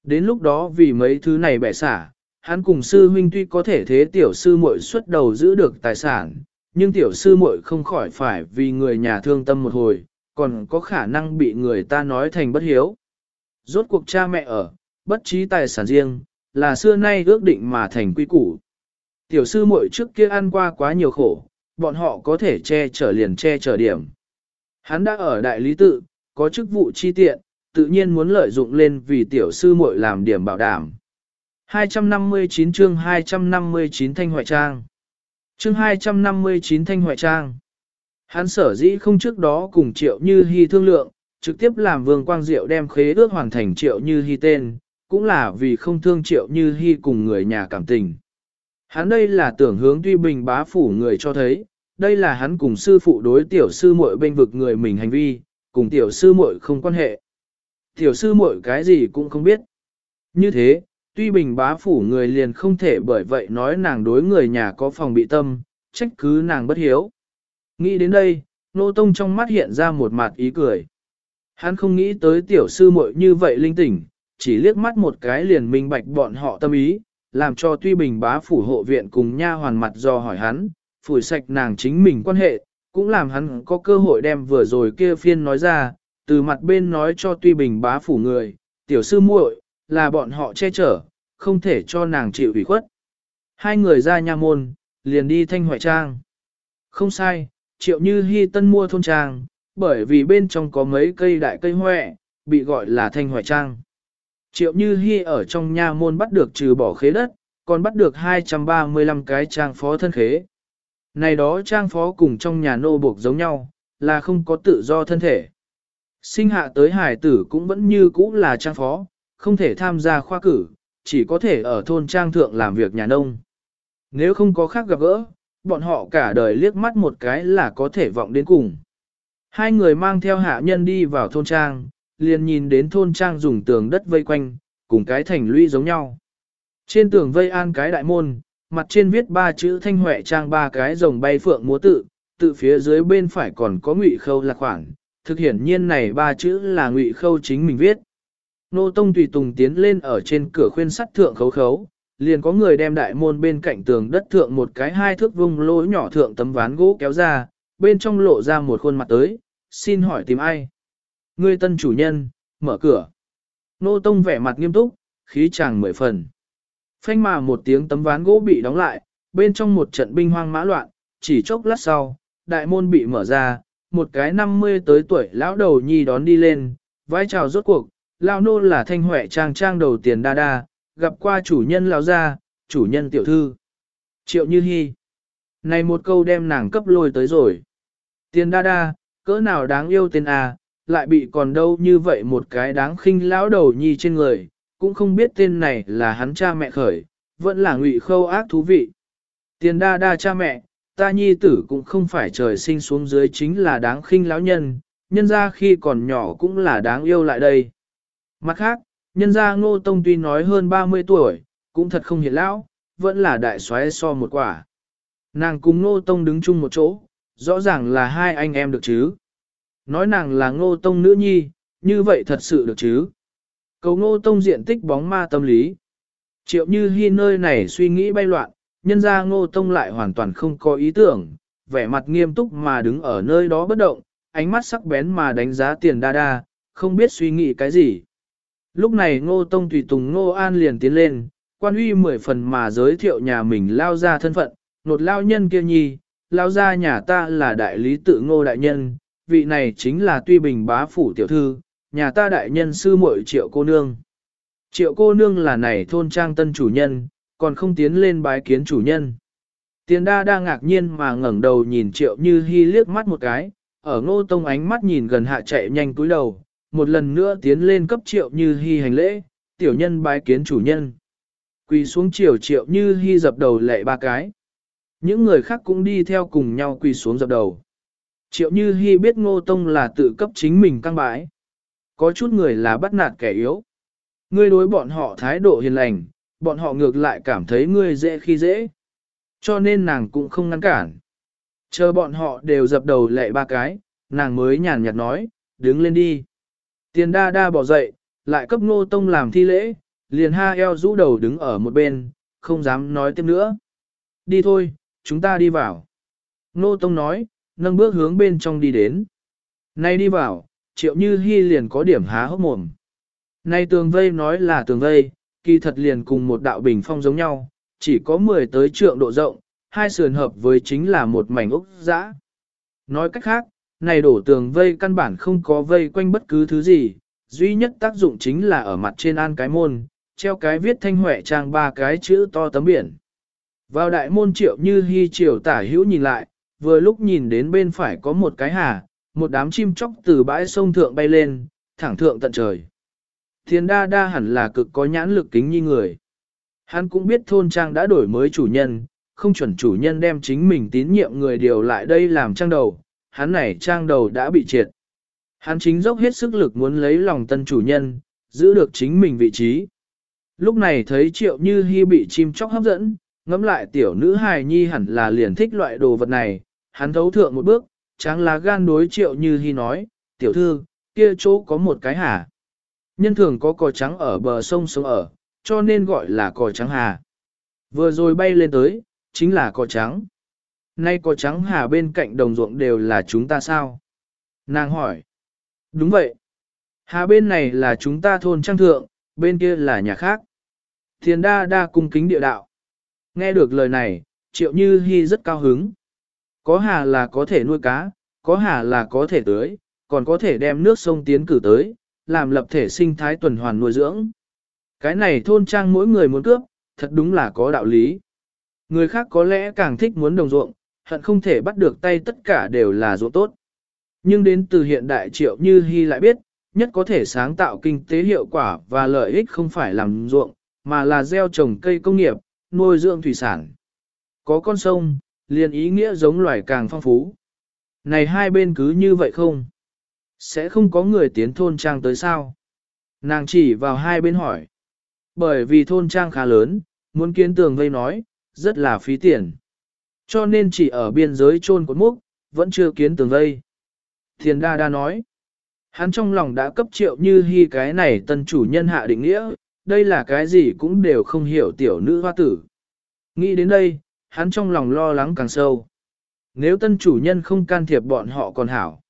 Đến lúc đó vì mấy thứ này bẻ xả, hắn cùng sư huynh tuy có thể thế tiểu sư muội xuất đầu giữ được tài sản, nhưng tiểu sư muội không khỏi phải vì người nhà thương tâm một hồi, còn có khả năng bị người ta nói thành bất hiếu. Rốt cuộc cha mẹ ở, bất trí tài sản riêng, là xưa nay ước định mà thành quy củ. Tiểu sư muội trước kia ăn qua quá nhiều khổ, bọn họ có thể che chở liền che chở điểm. Hắn đã ở đại lý tự, có chức vụ chi tiện, tự nhiên muốn lợi dụng lên vì tiểu sư muội làm điểm bảo đảm. 259 chương 259 Thanh Hoại Trang Chương 259 Thanh Hoại Trang Hắn sở dĩ không trước đó cùng triệu như hy thương lượng, trực tiếp làm vương quang diệu đem khế ước hoàn thành triệu như hy tên, cũng là vì không thương triệu như hy cùng người nhà cảm tình. Hắn đây là tưởng hướng tuy bình bá phủ người cho thấy, đây là hắn cùng sư phụ đối tiểu sư muội bên vực người mình hành vi, cùng tiểu sư muội không quan hệ. Tiểu sư muội cái gì cũng không biết. Như thế, tuy bình bá phủ người liền không thể bởi vậy nói nàng đối người nhà có phòng bị tâm, trách cứ nàng bất hiếu. Nghĩ đến đây, nô tông trong mắt hiện ra một mặt ý cười. Hắn không nghĩ tới tiểu sư muội như vậy linh tỉnh, chỉ liếc mắt một cái liền minh bạch bọn họ tâm ý, làm cho tuy bình bá phủ hộ viện cùng nha hoàn mặt do hỏi hắn, phủi sạch nàng chính mình quan hệ, cũng làm hắn có cơ hội đem vừa rồi kia phiên nói ra, từ mặt bên nói cho tuy bình bá phủ người, tiểu sư muội là bọn họ che chở, không thể cho nàng chịu ủy khuất. Hai người ra nha môn, liền đi thanh hoại trang. Không sai, triệu như hy tân mua thôn trang, bởi vì bên trong có mấy cây đại cây hoẹ, bị gọi là thanh hoại trang. Triệu Như hy ở trong nha môn bắt được trừ bỏ khế đất, còn bắt được 235 cái trang phó thân khế. Này đó trang phó cùng trong nhà nô buộc giống nhau, là không có tự do thân thể. Sinh hạ tới hải tử cũng vẫn như cũ là trang phó, không thể tham gia khoa cử, chỉ có thể ở thôn trang thượng làm việc nhà nông. Nếu không có khác gặp gỡ, bọn họ cả đời liếc mắt một cái là có thể vọng đến cùng. Hai người mang theo hạ nhân đi vào thôn trang, liền nhìn đến thôn trang dùng tường đất vây quanh, cùng cái thành lũy giống nhau. Trên tường vây an cái đại môn, mặt trên viết ba chữ thanh huệ trang ba cái rồng bay phượng múa tự, tự phía dưới bên phải còn có ngụy khâu là khoảng, thực hiển nhiên này ba chữ là ngụy khâu chính mình viết. Nô Tông tùy tùng tiến lên ở trên cửa khuyên sắt thượng khấu khấu, liền có người đem đại môn bên cạnh tường đất thượng một cái hai thước vung lỗ nhỏ thượng tấm ván gỗ kéo ra, bên trong lộ ra một khuôn mặt tới, xin hỏi tìm ai. Ngươi tân chủ nhân, mở cửa. Nô Tông vẻ mặt nghiêm túc, khí chàng mười phần. Phanh mà một tiếng tấm ván gỗ bị đóng lại, bên trong một trận binh hoang mã loạn, chỉ chốc lát sau, đại môn bị mở ra, một cái năm mươi tới tuổi lão đầu nhi đón đi lên, vai chào rốt cuộc, lão nô là thanh huệ trang trang đầu tiền đa đa, gặp qua chủ nhân lão gia, chủ nhân tiểu thư. Triệu Như Hi. Này một câu đem nàng cấp lôi tới rồi. Tiền đa đa, cỡ nào đáng yêu tên à, lại bị còn đâu như vậy một cái đáng khinh lão đầu nhi trên người, cũng không biết tên này là hắn cha mẹ khởi, vẫn là ngụy khâu ác thú vị. Tiền đa đa cha mẹ, ta nhi tử cũng không phải trời sinh xuống dưới chính là đáng khinh lão nhân, nhân ra khi còn nhỏ cũng là đáng yêu lại đây. Mặt khác, nhân gia ngô tông tuy nói hơn 30 tuổi, cũng thật không hiện lão, vẫn là đại soái so một quả. Nàng cùng ngô tông đứng chung một chỗ, rõ ràng là hai anh em được chứ. Nói nàng là ngô tông nữ nhi, như vậy thật sự được chứ. Cầu ngô tông diện tích bóng ma tâm lý. Triệu như hy nơi này suy nghĩ bay loạn, nhân ra ngô tông lại hoàn toàn không có ý tưởng, vẻ mặt nghiêm túc mà đứng ở nơi đó bất động, ánh mắt sắc bén mà đánh giá tiền đa đa, không biết suy nghĩ cái gì. Lúc này ngô tông tùy tùng ngô an liền tiến lên, quan uy mười phần mà giới thiệu nhà mình lao ra thân phận, nột lao nhân kia nhi, lao ra nhà ta là đại lý tự ngô đại nhân, vị này chính là tuy bình bá phủ tiểu thư, nhà ta đại nhân sư muội triệu cô nương. Triệu cô nương là này thôn trang tân chủ nhân, còn không tiến lên bái kiến chủ nhân. Tiền đa đang ngạc nhiên mà ngẩng đầu nhìn triệu như hy liếc mắt một cái, ở ngô tông ánh mắt nhìn gần hạ chạy nhanh túi đầu, một lần nữa tiến lên cấp triệu như hy hành lễ, tiểu nhân bái kiến chủ nhân. Quỳ xuống triệu triệu như hy dập đầu lệ ba cái. Những người khác cũng đi theo cùng nhau quỳ xuống dập đầu. Triệu Như Hi biết Ngô Tông là tự cấp chính mình căng bãi. Có chút người là bắt nạt kẻ yếu. Ngươi đối bọn họ thái độ hiền lành, bọn họ ngược lại cảm thấy ngươi dễ khi dễ. Cho nên nàng cũng không ngăn cản. Chờ bọn họ đều dập đầu lệ ba cái, nàng mới nhàn nhạt nói, đứng lên đi. Tiền đa đa bỏ dậy, lại cấp ngô tông làm thi lễ, liền ha eo rũ đầu đứng ở một bên, không dám nói tiếp nữa. Đi thôi, chúng ta đi vào. Nô Tông nói, nâng bước hướng bên trong đi đến. Nay đi vào, triệu như hy liền có điểm há hốc mồm. Nay tường vây nói là tường vây, kỳ thật liền cùng một đạo bình phong giống nhau, chỉ có 10 tới trượng độ rộng, hai sườn hợp với chính là một mảnh ốc dã. Nói cách khác, này đổ tường vây căn bản không có vây quanh bất cứ thứ gì, duy nhất tác dụng chính là ở mặt trên an cái môn, treo cái viết thanh huệ trang ba cái chữ to tấm biển. Vào đại môn triệu như hy triều tả hữu nhìn lại, vừa lúc nhìn đến bên phải có một cái hà, một đám chim chóc từ bãi sông thượng bay lên, thẳng thượng tận trời. Thiên đa đa hẳn là cực có nhãn lực kính như người. Hắn cũng biết thôn trang đã đổi mới chủ nhân, không chuẩn chủ nhân đem chính mình tín nhiệm người điều lại đây làm trang đầu, hắn này trang đầu đã bị triệt. Hắn chính dốc hết sức lực muốn lấy lòng tân chủ nhân, giữ được chính mình vị trí. Lúc này thấy triệu như hy bị chim chóc hấp dẫn, ngắm lại tiểu nữ hài nhi hẳn là liền thích loại đồ vật này, hắn thấu thượng một bước, tráng lá gan đối triệu như hy nói, tiểu thư, kia chỗ có một cái hả. Nhân thường có cò trắng ở bờ sông sống ở, cho nên gọi là cò trắng hà. Vừa rồi bay lên tới, chính là cò trắng. Nay có trắng hà bên cạnh đồng ruộng đều là chúng ta sao? Nàng hỏi. Đúng vậy. Hà bên này là chúng ta thôn trang thượng, bên kia là nhà khác. Thiền đa đa cung kính địa đạo. Nghe được lời này, triệu như hy rất cao hứng. Có hà là có thể nuôi cá, có hà là có thể tưới, còn có thể đem nước sông tiến cử tới, làm lập thể sinh thái tuần hoàn nuôi dưỡng. Cái này thôn trang mỗi người muốn cướp, thật đúng là có đạo lý. Người khác có lẽ càng thích muốn đồng ruộng, hận không thể bắt được tay tất cả đều là ruộng tốt. Nhưng đến từ hiện đại triệu như hy lại biết, nhất có thể sáng tạo kinh tế hiệu quả và lợi ích không phải làm ruộng, mà là gieo trồng cây công nghiệp, nuôi dưỡng thủy sản. Có con sông, liền ý nghĩa giống loài càng phong phú. Này hai bên cứ như vậy không? Sẽ không có người tiến thôn trang tới sao? Nàng chỉ vào hai bên hỏi. Bởi vì thôn trang khá lớn, muốn kiến tường vây nói, rất là phí tiền. Cho nên chỉ ở biên giới chôn cột múc, vẫn chưa kiến tường vây. Thiền đa đa nói. Hắn trong lòng đã cấp triệu như hy cái này tân chủ nhân hạ định nghĩa, đây là cái gì cũng đều không hiểu tiểu nữ hoa tử. Nghĩ đến đây, hắn trong lòng lo lắng càng sâu. Nếu tân chủ nhân không can thiệp bọn họ còn hảo.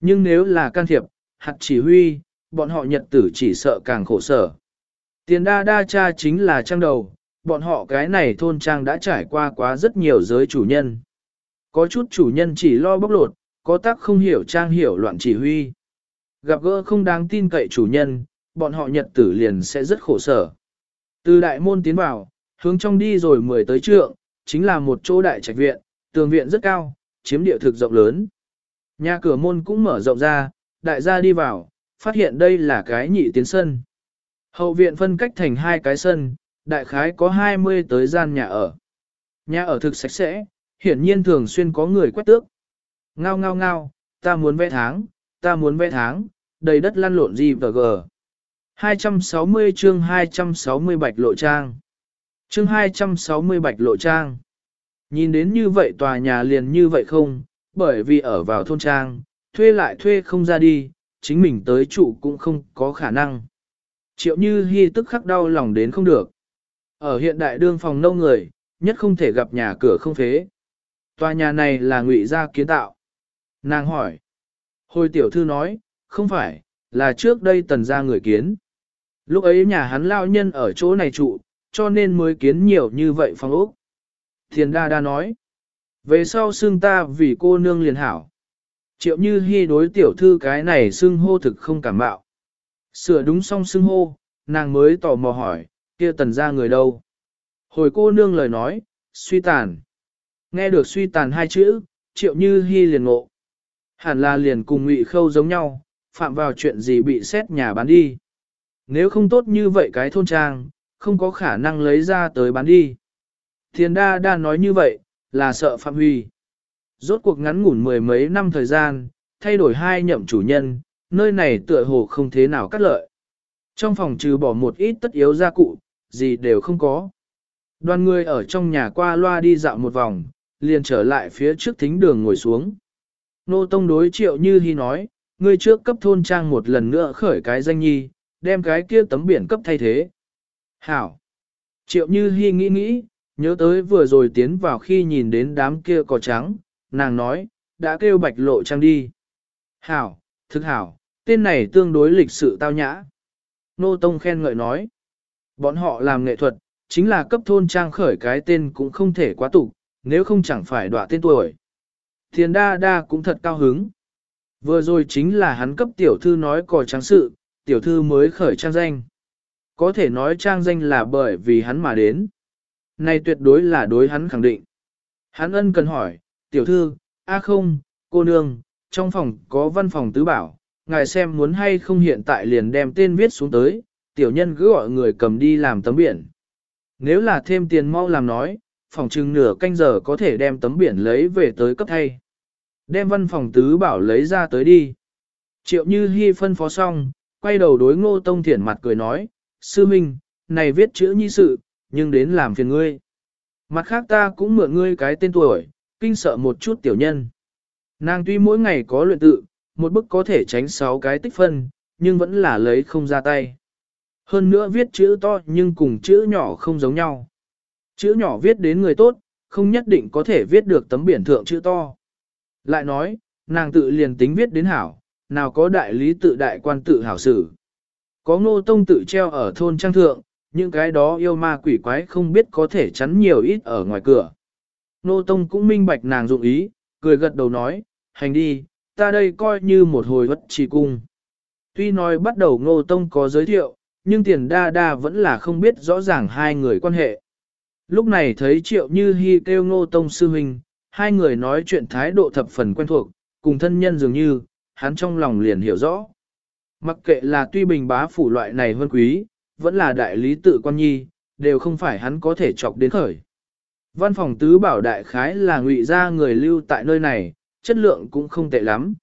Nhưng nếu là can thiệp, hạt chỉ huy, bọn họ nhật tử chỉ sợ càng khổ sở. Tiền đa đa cha chính là trang đầu, bọn họ cái này thôn trang đã trải qua quá rất nhiều giới chủ nhân. Có chút chủ nhân chỉ lo bóc lột, có tác không hiểu trang hiểu loạn chỉ huy. Gặp gỡ không đáng tin cậy chủ nhân, bọn họ nhật tử liền sẽ rất khổ sở. Từ đại môn tiến vào, hướng trong đi rồi mười tới trượng, chính là một chỗ đại trạch viện, tường viện rất cao, chiếm địa thực rộng lớn. Nhà cửa môn cũng mở rộng ra, đại gia đi vào, phát hiện đây là cái nhị tiến sân. Hậu viện phân cách thành hai cái sân, đại khái có 20 tới gian nhà ở. Nhà ở thực sạch sẽ, hiển nhiên thường xuyên có người quét tước. Ngao ngao ngao, ta muốn vẽ tháng, ta muốn vẽ tháng, đầy đất lăn lộn gì và gờ. 260 chương 260 bạch lộ trang. Chương 260 bạch lộ trang. Nhìn đến như vậy tòa nhà liền như vậy không, bởi vì ở vào thôn trang, thuê lại thuê không ra đi, chính mình tới trụ cũng không có khả năng. Triệu như hy tức khắc đau lòng đến không được. Ở hiện đại đương phòng nâu người, nhất không thể gặp nhà cửa không phế. Tòa nhà này là ngụy gia kiến tạo. Nàng hỏi. Hồi tiểu thư nói, không phải, là trước đây tần gia người kiến. Lúc ấy nhà hắn lao nhân ở chỗ này trụ, cho nên mới kiến nhiều như vậy phòng ốc. Thiền đa đa nói. Về sau xương ta vì cô nương liền hảo. Triệu như hy đối tiểu thư cái này xưng hô thực không cảm bạo. Sửa đúng xong xưng hô, nàng mới tò mò hỏi, kia tần ra người đâu? Hồi cô nương lời nói, suy tàn. Nghe được suy tàn hai chữ, triệu như hy liền ngộ. Hẳn là liền cùng ngụy khâu giống nhau, phạm vào chuyện gì bị xét nhà bán đi. Nếu không tốt như vậy cái thôn trang, không có khả năng lấy ra tới bán đi. Thiền đa đa nói như vậy, là sợ Phạm Huy. Rốt cuộc ngắn ngủn mười mấy năm thời gian, thay đổi hai nhậm chủ nhân, nơi này tựa hồ không thế nào cắt lợi. Trong phòng trừ bỏ một ít tất yếu gia cụ, gì đều không có. Đoàn người ở trong nhà qua loa đi dạo một vòng, liền trở lại phía trước thính đường ngồi xuống. Nô Tông đối triệu như hy nói, người trước cấp thôn trang một lần nữa khởi cái danh nhi, đem cái kia tấm biển cấp thay thế. Hảo! Triệu Như Hi nghĩ nghĩ, nhớ tới vừa rồi tiến vào khi nhìn đến đám kia cỏ trắng, nàng nói, đã kêu bạch lộ trang đi. Hảo, thực hảo, tên này tương đối lịch sự tao nhã. Nô Tông khen ngợi nói, bọn họ làm nghệ thuật, chính là cấp thôn trang khởi cái tên cũng không thể quá tục, nếu không chẳng phải đọa tên tuổi. Thiền đa đa cũng thật cao hứng. Vừa rồi chính là hắn cấp tiểu thư nói cò trắng sự, tiểu thư mới khởi trang danh. Có thể nói trang danh là bởi vì hắn mà đến. Này tuyệt đối là đối hắn khẳng định. Hắn ân cần hỏi, tiểu thư, a không, cô nương, trong phòng có văn phòng tứ bảo, ngài xem muốn hay không hiện tại liền đem tên viết xuống tới, tiểu nhân cứ gọi người cầm đi làm tấm biển. Nếu là thêm tiền mau làm nói, phòng chừng nửa canh giờ có thể đem tấm biển lấy về tới cấp thay. Đem văn phòng tứ bảo lấy ra tới đi. Triệu Như Hi phân phó xong, quay đầu đối ngô tông thiển mặt cười nói, sư minh, này viết chữ nhi sự, nhưng đến làm phiền ngươi. Mặt khác ta cũng mượn ngươi cái tên tuổi, kinh sợ một chút tiểu nhân. Nàng tuy mỗi ngày có luyện tự, một bức có thể tránh 6 cái tích phân, nhưng vẫn là lấy không ra tay. Hơn nữa viết chữ to nhưng cùng chữ nhỏ không giống nhau. Chữ nhỏ viết đến người tốt, không nhất định có thể viết được tấm biển thượng chữ to. Lại nói, nàng tự liền tính viết đến hảo, nào có đại lý tự đại quan tự hảo sử. Có ngô tông tự treo ở thôn trang thượng, những cái đó yêu ma quỷ quái không biết có thể chắn nhiều ít ở ngoài cửa. Ngô tông cũng minh bạch nàng dụng ý, cười gật đầu nói, hành đi, ta đây coi như một hồi bất trì cung. Tuy nói bắt đầu ngô tông có giới thiệu, nhưng tiền đa đa vẫn là không biết rõ ràng hai người quan hệ. Lúc này thấy triệu như hy kêu ngô tông sư huynh, hai người nói chuyện thái độ thập phần quen thuộc, cùng thân nhân dường như, hắn trong lòng liền hiểu rõ. Mặc kệ là tuy bình bá phủ loại này hơn quý, vẫn là đại lý tự quan nhi, đều không phải hắn có thể chọc đến khởi. Văn phòng tứ bảo đại khái là ngụy ra người lưu tại nơi này, chất lượng cũng không tệ lắm.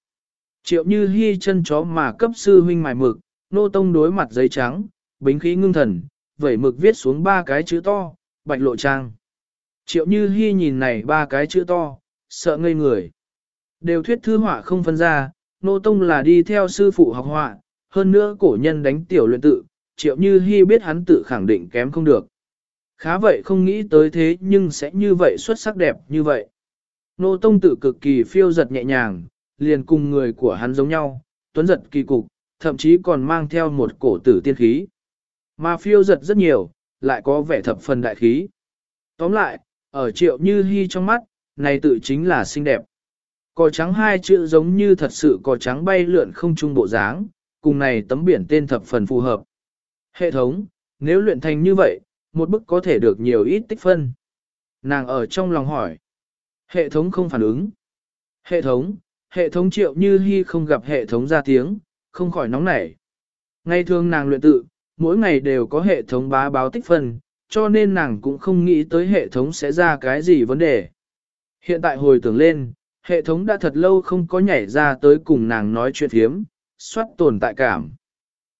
Triệu như hy chân chó mà cấp sư huynh mài mực, nô tông đối mặt giấy trắng, bính khí ngưng thần, vẩy mực viết xuống ba cái chữ to, bạch lộ trang. Triệu như hy nhìn này ba cái chữ to, sợ ngây người. Đều thuyết thư họa không phân ra, nô tông là đi theo sư phụ học họa, hơn nữa cổ nhân đánh tiểu luyện tự, triệu như hy biết hắn tự khẳng định kém không được. Khá vậy không nghĩ tới thế nhưng sẽ như vậy xuất sắc đẹp như vậy. Nô tông tự cực kỳ phiêu giật nhẹ nhàng, liền cùng người của hắn giống nhau, tuấn giật kỳ cục, thậm chí còn mang theo một cổ tử tiên khí. Mà phiêu giật rất nhiều, lại có vẻ thập phần đại khí. Tóm lại, ở triệu như hy trong mắt, này tự chính là xinh đẹp. Cò trắng hai chữ giống như thật sự cò trắng bay lượn không trung bộ dáng, cùng này tấm biển tên thập phần phù hợp. Hệ thống, nếu luyện thành như vậy, một bức có thể được nhiều ít tích phân. Nàng ở trong lòng hỏi. Hệ thống không phản ứng. Hệ thống, hệ thống triệu như hy không gặp hệ thống ra tiếng, không khỏi nóng nảy. Ngay thường nàng luyện tự, mỗi ngày đều có hệ thống bá báo tích phân, cho nên nàng cũng không nghĩ tới hệ thống sẽ ra cái gì vấn đề. Hiện tại hồi tưởng lên, hệ thống đã thật lâu không có nhảy ra tới cùng nàng nói chuyện thiếm, soát tồn tại cảm.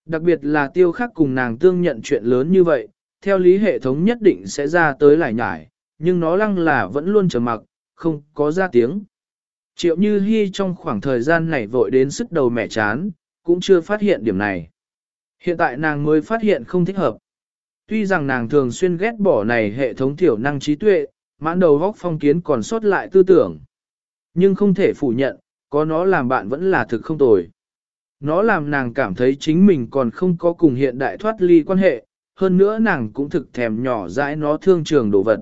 Đặc biệt là tiêu khắc cùng nàng tương nhận chuyện lớn như vậy, theo lý hệ thống nhất định sẽ ra tới lại nhải, nhưng nó lăng là vẫn luôn trầm mặc, không có ra tiếng. Triệu Như Hi trong khoảng thời gian này vội đến sức đầu mẹ chán, cũng chưa phát hiện điểm này. Hiện tại nàng mới phát hiện không thích hợp. Tuy rằng nàng thường xuyên ghét bỏ này hệ thống thiểu năng trí tuệ, mãn đầu góc phong kiến còn sót lại tư tưởng. Nhưng không thể phủ nhận, có nó làm bạn vẫn là thực không tồi. Nó làm nàng cảm thấy chính mình còn không có cùng hiện đại thoát ly quan hệ, hơn nữa nàng cũng thực thèm nhỏ dãi nó thương trường đồ vật.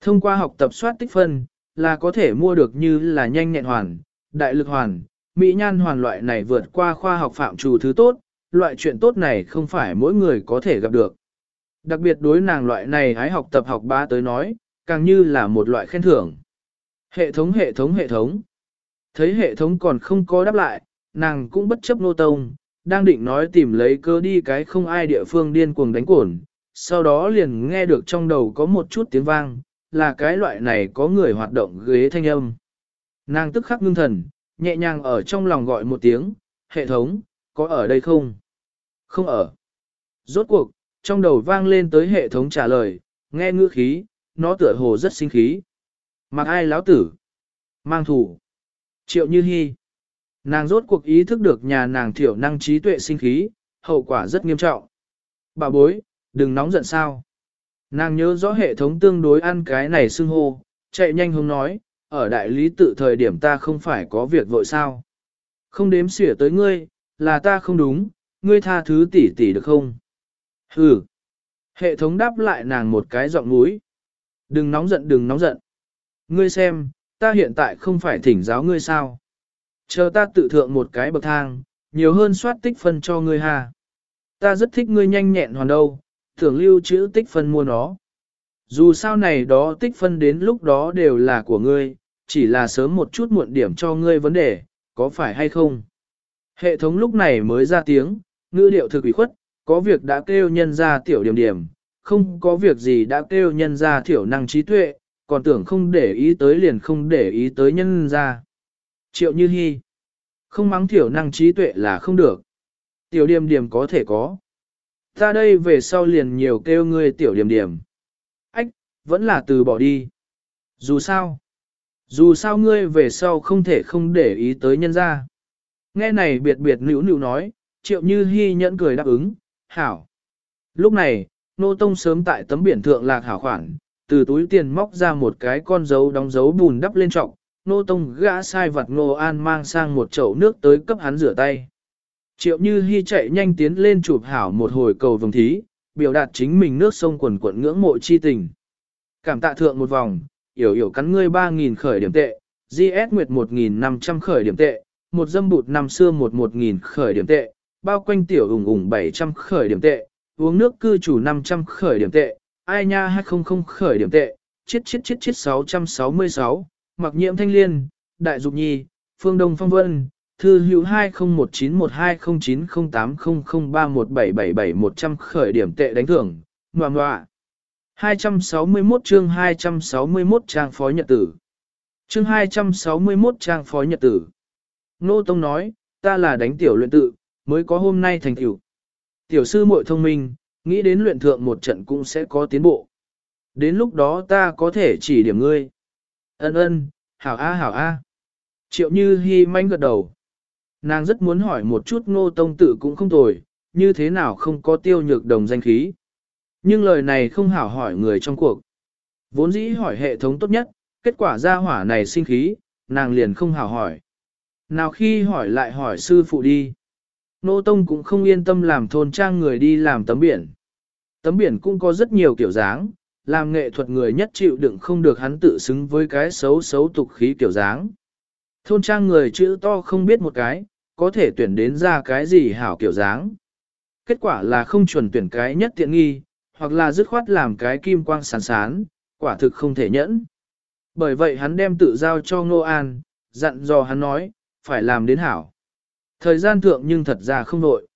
Thông qua học tập soát tích phân, là có thể mua được như là nhanh nhẹn hoàn, đại lực hoàn, mỹ nhan hoàn loại này vượt qua khoa học phạm trù thứ tốt, loại chuyện tốt này không phải mỗi người có thể gặp được. Đặc biệt đối nàng loại này hái học tập học ba tới nói, càng như là một loại khen thưởng. Hệ thống hệ thống hệ thống. Thấy hệ thống còn không có đáp lại, nàng cũng bất chấp nô tông, đang định nói tìm lấy cơ đi cái không ai địa phương điên cuồng đánh cuồn. sau đó liền nghe được trong đầu có một chút tiếng vang, là cái loại này có người hoạt động ghế thanh âm. Nàng tức khắc ngưng thần, nhẹ nhàng ở trong lòng gọi một tiếng, hệ thống, có ở đây không? Không ở. Rốt cuộc, trong đầu vang lên tới hệ thống trả lời, nghe ngữ khí, nó tựa hồ rất sinh khí. Mặc ai láo tử? Mang thủ. Triệu Như Hi. Nàng rốt cuộc ý thức được nhà nàng thiểu năng trí tuệ sinh khí, hậu quả rất nghiêm trọng. Bà bối, đừng nóng giận sao. Nàng nhớ rõ hệ thống tương đối ăn cái này xưng hô, chạy nhanh hông nói, ở đại lý tự thời điểm ta không phải có việc vội sao. Không đếm xỉa tới ngươi, là ta không đúng, ngươi tha thứ tỷ tỷ được không? Ừ. Hệ thống đáp lại nàng một cái giọng mũi. Đừng nóng giận đừng nóng giận. Ngươi xem, ta hiện tại không phải thỉnh giáo ngươi sao. Chờ ta tự thượng một cái bậc thang, nhiều hơn soát tích phân cho ngươi ha. Ta rất thích ngươi nhanh nhẹn hoàn đâu, tưởng lưu trữ tích phân mua nó. Dù sao này đó tích phân đến lúc đó đều là của ngươi, chỉ là sớm một chút muộn điểm cho ngươi vấn đề, có phải hay không? Hệ thống lúc này mới ra tiếng, ngư điệu thực ủy khuất, có việc đã kêu nhân ra tiểu điểm điểm, không có việc gì đã kêu nhân ra thiểu năng trí tuệ, còn tưởng không để ý tới liền không để ý tới nhân ra. Triệu Như Hi, không mắng thiểu năng trí tuệ là không được. Tiểu điểm điểm có thể có. Ta đây về sau liền nhiều kêu ngươi tiểu điểm điểm. Ách, vẫn là từ bỏ đi. Dù sao, dù sao ngươi về sau không thể không để ý tới nhân ra. Nghe này biệt biệt nữ nữ nói, triệu như hy nhẫn cười đáp ứng, hảo. Lúc này, nô tông sớm tại tấm biển thượng lạc hảo khoản, từ túi tiền móc ra một cái con dấu đóng dấu bùn đắp lên trọng, nô tông gã sai vật nô an mang sang một chậu nước tới cấp hắn rửa tay. Triệu Như Hi chạy nhanh tiến lên chụp hảo một hồi cầu vồng thí, biểu đạt chính mình nước sông quần quận ngưỡng mộ chi tình. Cảm tạ thượng một vòng, yểu yểu cắn ngươi 3.000 khởi điểm tệ, GS Nguyệt 1.500 khởi điểm tệ, một dâm bụt năm xưa một 1.000 khởi điểm tệ, bao quanh tiểu ủng ủng 700 khởi điểm tệ, uống nước cư chủ 500 khởi điểm tệ, ai nha 200 khởi điểm tệ, chết chết chết chết 666, mặc nhiễm thanh liên, đại dục nhi, phương đông phong vân, thư hữu 201912090800317777 khởi điểm tệ đánh thưởng, ngoà ngoạ. 261 chương 261 trang phó nhật tử. Chương 261 trang phó nhật tử. Nô Tông nói, ta là đánh tiểu luyện tự, mới có hôm nay thành tiểu. Tiểu sư muội thông minh, nghĩ đến luyện thượng một trận cũng sẽ có tiến bộ. Đến lúc đó ta có thể chỉ điểm ngươi. Ân ân, hảo a hảo a. Triệu Như Hi manh gật đầu. Nàng rất muốn hỏi một chút ngô tông tử cũng không tồi, như thế nào không có tiêu nhược đồng danh khí. Nhưng lời này không hảo hỏi người trong cuộc. Vốn dĩ hỏi hệ thống tốt nhất, kết quả ra hỏa này sinh khí, nàng liền không hảo hỏi. Nào khi hỏi lại hỏi sư phụ đi. Nô Tông cũng không yên tâm làm thôn trang người đi làm tấm biển. Tấm biển cũng có rất nhiều kiểu dáng, làm nghệ thuật người nhất chịu đựng không được hắn tự xứng với cái xấu xấu tục khí kiểu dáng. Thôn trang người chữ to không biết một cái, có thể tuyển đến ra cái gì hảo kiểu dáng. Kết quả là không chuẩn tuyển cái nhất tiện nghi, hoặc là dứt khoát làm cái kim quang sán sán, quả thực không thể nhẫn. Bởi vậy hắn đem tự giao cho Ngô An, dặn dò hắn nói, phải làm đến hảo. Thời gian thượng nhưng thật ra không nội.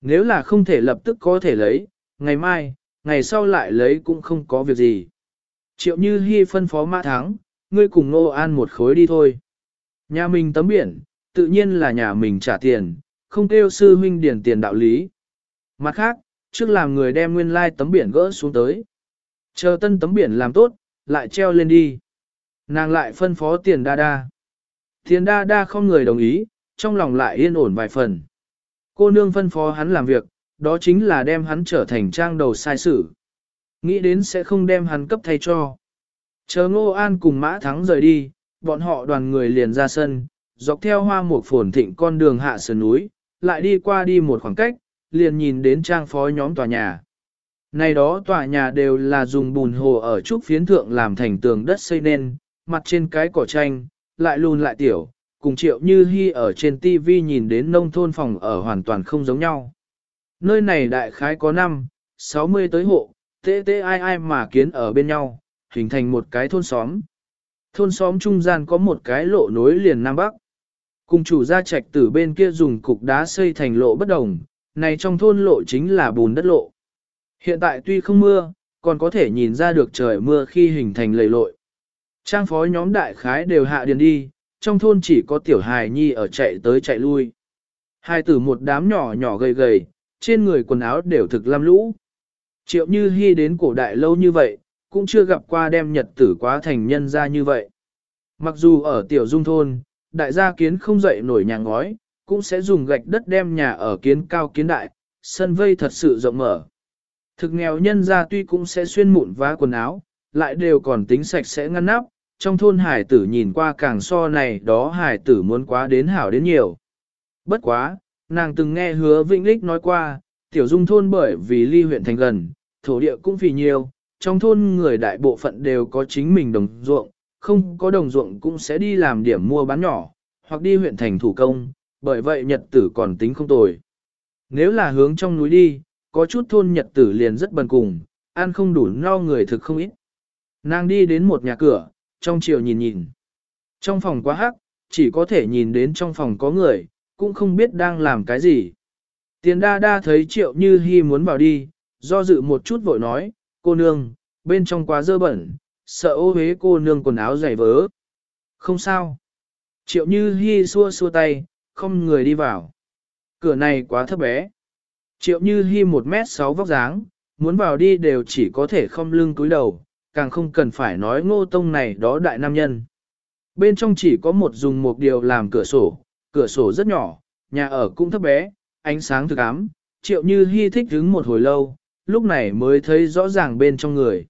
Nếu là không thể lập tức có thể lấy, ngày mai, ngày sau lại lấy cũng không có việc gì. Triệu Như Hi phân phó Mã Thắng, ngươi cùng Ngô An một khối đi thôi. Nhà mình tấm biển, tự nhiên là nhà mình trả tiền, không kêu sư huynh điền tiền đạo lý. Mặt khác, trước làm người đem nguyên lai tấm biển gỡ xuống tới. Chờ tân tấm biển làm tốt, lại treo lên đi. Nàng lại phân phó tiền đa đa. Tiền đa đa không người đồng ý, trong lòng lại yên ổn vài phần. Cô nương phân phó hắn làm việc, đó chính là đem hắn trở thành trang đầu sai sử. Nghĩ đến sẽ không đem hắn cấp thay cho. Chờ Ngô An cùng Mã Thắng rời đi, bọn họ đoàn người liền ra sân, dọc theo hoa mục phồn thịnh con đường hạ sườn núi, lại đi qua đi một khoảng cách, liền nhìn đến trang phó nhóm tòa nhà. Này đó tòa nhà đều là dùng bùn hồ ở trúc phiến thượng làm thành tường đất xây nên, mặt trên cái cỏ tranh, lại lùn lại tiểu, cùng triệu như hy ở trên TV nhìn đến nông thôn phòng ở hoàn toàn không giống nhau. Nơi này đại khái có 5, 60 tới hộ, tê tê ai ai mà kiến ở bên nhau, hình thành một cái thôn xóm. Thôn xóm trung gian có một cái lộ nối liền Nam Bắc. Cùng chủ gia trạch từ bên kia dùng cục đá xây thành lộ bất đồng, này trong thôn lộ chính là bùn đất lộ. Hiện tại tuy không mưa, còn có thể nhìn ra được trời mưa khi hình thành lầy lội. Trang phó nhóm đại khái đều hạ điền đi, trong thôn chỉ có tiểu hài nhi ở chạy tới chạy lui. Hai tử một đám nhỏ nhỏ gầy gầy, trên người quần áo đều thực lam lũ. Triệu như hy đến cổ đại lâu như vậy, cũng chưa gặp qua đem nhật tử quá thành nhân ra như vậy. Mặc dù ở tiểu dung thôn, đại gia kiến không dậy nổi nhà ngói, cũng sẽ dùng gạch đất đem nhà ở kiến cao kiến đại, sân vây thật sự rộng mở. Thực nghèo nhân ra tuy cũng sẽ xuyên mụn vá quần áo, lại đều còn tính sạch sẽ ngăn nắp, trong thôn hải tử nhìn qua càng so này đó hải tử muốn quá đến hảo đến nhiều. Bất quá, nàng từng nghe hứa Vĩnh Lích nói qua, tiểu dung thôn bởi vì ly huyện thành gần, thổ địa cũng vì nhiều, trong thôn người đại bộ phận đều có chính mình đồng ruộng, không có đồng ruộng cũng sẽ đi làm điểm mua bán nhỏ, hoặc đi huyện thành thủ công, bởi vậy nhật tử còn tính không tồi. Nếu là hướng trong núi đi, có chút thôn nhật tử liền rất bần cùng, ăn không đủ no người thực không ít. Nàng đi đến một nhà cửa, trong chiều nhìn nhìn. Trong phòng quá hắc, chỉ có thể nhìn đến trong phòng có người, cũng không biết đang làm cái gì. Tiền đa đa thấy triệu như hy muốn vào đi, do dự một chút vội nói, cô nương, bên trong quá dơ bẩn, sợ ô hế cô nương quần áo dày vớ. Không sao. Triệu như hy xua xua tay, không người đi vào. Cửa này quá thấp bé. Triệu như hy một mét sáu vóc dáng, muốn vào đi đều chỉ có thể không lưng cúi đầu, càng không cần phải nói ngô tông này đó đại nam nhân. Bên trong chỉ có một dùng một điều làm cửa sổ, cửa sổ rất nhỏ, nhà ở cũng thấp bé, ánh sáng thực ám, triệu như hy thích đứng một hồi lâu, lúc này mới thấy rõ ràng bên trong người.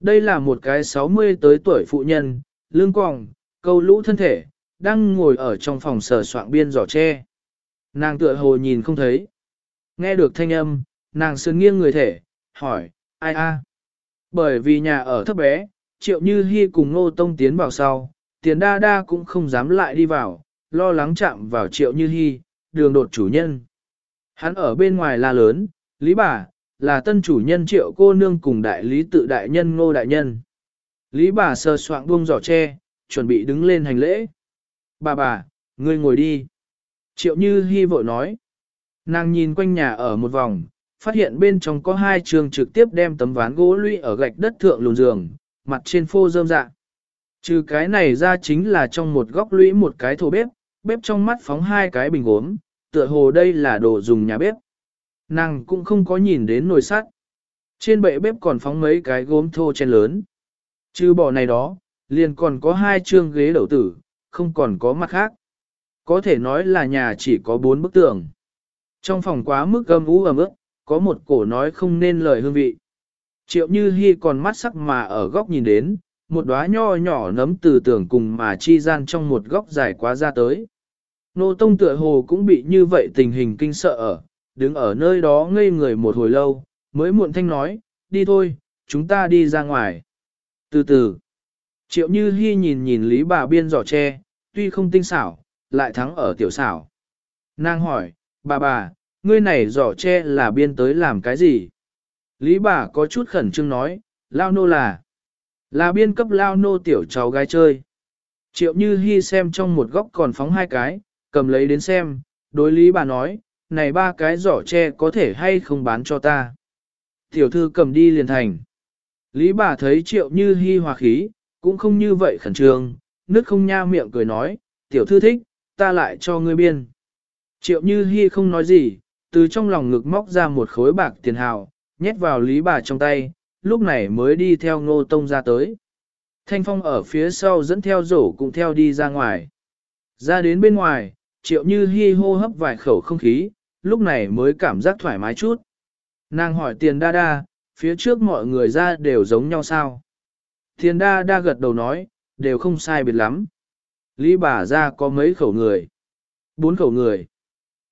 Đây là một cái 60 tới tuổi phụ nhân, lương quòng, câu lũ thân thể, đang ngồi ở trong phòng sờ soạn biên giỏ tre. Nàng tựa hồ nhìn không thấy. Nghe được thanh âm, nàng sườn nghiêng người thể, hỏi, ai a? Bởi vì nhà ở thấp bé, triệu như hy cùng ngô tông tiến vào sau, tiền đa đa cũng không dám lại đi vào, lo lắng chạm vào triệu như hy, đường đột chủ nhân. Hắn ở bên ngoài la lớn, lý bà, là tân chủ nhân triệu cô nương cùng đại lý tự đại nhân ngô đại nhân. Lý bà sơ soạn buông giỏ tre, chuẩn bị đứng lên hành lễ. Bà bà, ngươi ngồi đi. Triệu như hy vội nói. Nàng nhìn quanh nhà ở một vòng, phát hiện bên trong có hai trường trực tiếp đem tấm ván gỗ lũy ở gạch đất thượng lùn giường, mặt trên phô rơm dạ. Trừ cái này ra chính là trong một góc lũy một cái thô bếp, bếp trong mắt phóng hai cái bình gốm, tựa hồ đây là đồ dùng nhà bếp. Nàng cũng không có nhìn đến nồi sắt. Trên bệ bếp còn phóng mấy cái gốm thô chen lớn. Trừ bỏ này đó, liền còn có hai chương ghế đầu tử, không còn có mặt khác. Có thể nói là nhà chỉ có bốn bức tường. Trong phòng quá mức gâm ú và mức có một cổ nói không nên lời hương vị. Triệu Như Hi còn mắt sắc mà ở góc nhìn đến, một đóa nho nhỏ nấm từ tưởng cùng mà chi gian trong một góc dài quá ra tới. Nô Tông tựa hồ cũng bị như vậy tình hình kinh sợ ở, đứng ở nơi đó ngây người một hồi lâu, mới muộn thanh nói, đi thôi, chúng ta đi ra ngoài. Từ từ, triệu như hi nhìn nhìn lý bà biên giỏ tre, tuy không tinh xảo, lại thắng ở tiểu xảo. Nàng hỏi, bà bà, ngươi này giỏ tre là biên tới làm cái gì? Lý bà có chút khẩn trương nói, lao nô là, là biên cấp lao nô tiểu cháu gái chơi. Triệu như hy xem trong một góc còn phóng hai cái, cầm lấy đến xem, đối lý bà nói, này ba cái giỏ tre có thể hay không bán cho ta. Tiểu thư cầm đi liền thành. Lý bà thấy triệu như hy hòa khí, cũng không như vậy khẩn trương, nước không nha miệng cười nói, tiểu thư thích, ta lại cho ngươi biên. Triệu như hy không nói gì, từ trong lòng ngực móc ra một khối bạc tiền hào, nhét vào lý bà trong tay, lúc này mới đi theo ngô tông ra tới. Thanh phong ở phía sau dẫn theo rổ cũng theo đi ra ngoài. Ra đến bên ngoài, triệu như hy hô hấp vài khẩu không khí, lúc này mới cảm giác thoải mái chút. Nàng hỏi tiền đa đa, phía trước mọi người ra đều giống nhau sao? Tiền đa đa gật đầu nói, đều không sai biệt lắm. Lý bà ra có mấy khẩu người? Bốn khẩu người.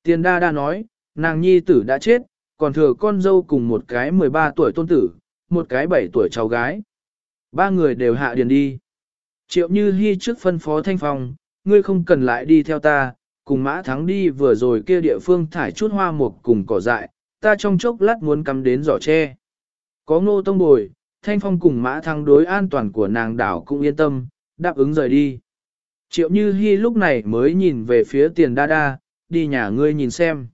Tiền đa đa nói, nàng nhi tử đã chết, còn thừa con dâu cùng một cái 13 tuổi tôn tử, một cái 7 tuổi cháu gái. Ba người đều hạ điền đi. Triệu như hi trước phân phó thanh phong, ngươi không cần lại đi theo ta, cùng mã thắng đi vừa rồi kia địa phương thải chút hoa mục cùng cỏ dại, ta trong chốc lát muốn cắm đến giỏ tre. Có ngô tông bồi, thanh phong cùng mã thắng đối an toàn của nàng đảo cũng yên tâm, đáp ứng rời đi. Triệu Như Hi lúc này mới nhìn về phía tiền đa đa, đi nhà ngươi nhìn xem.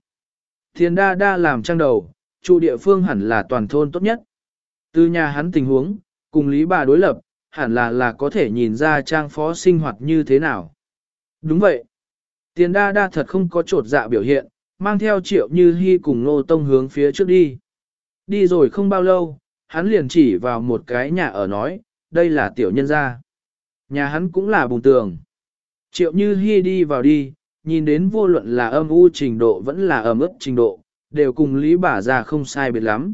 Tiền đa đa làm trang đầu, trụ địa phương hẳn là toàn thôn tốt nhất. Từ nhà hắn tình huống, cùng lý bà đối lập, hẳn là là có thể nhìn ra trang phó sinh hoạt như thế nào. Đúng vậy. Tiền đa đa thật không có trột dạ biểu hiện, mang theo triệu như hy cùng nô tông hướng phía trước đi. Đi rồi không bao lâu, hắn liền chỉ vào một cái nhà ở nói, đây là tiểu nhân gia. Nhà hắn cũng là bùng tường. Triệu như hy đi vào đi, nhìn đến vô luận là âm u trình độ vẫn là ẩm ướt trình độ, đều cùng lý bà già không sai biệt lắm.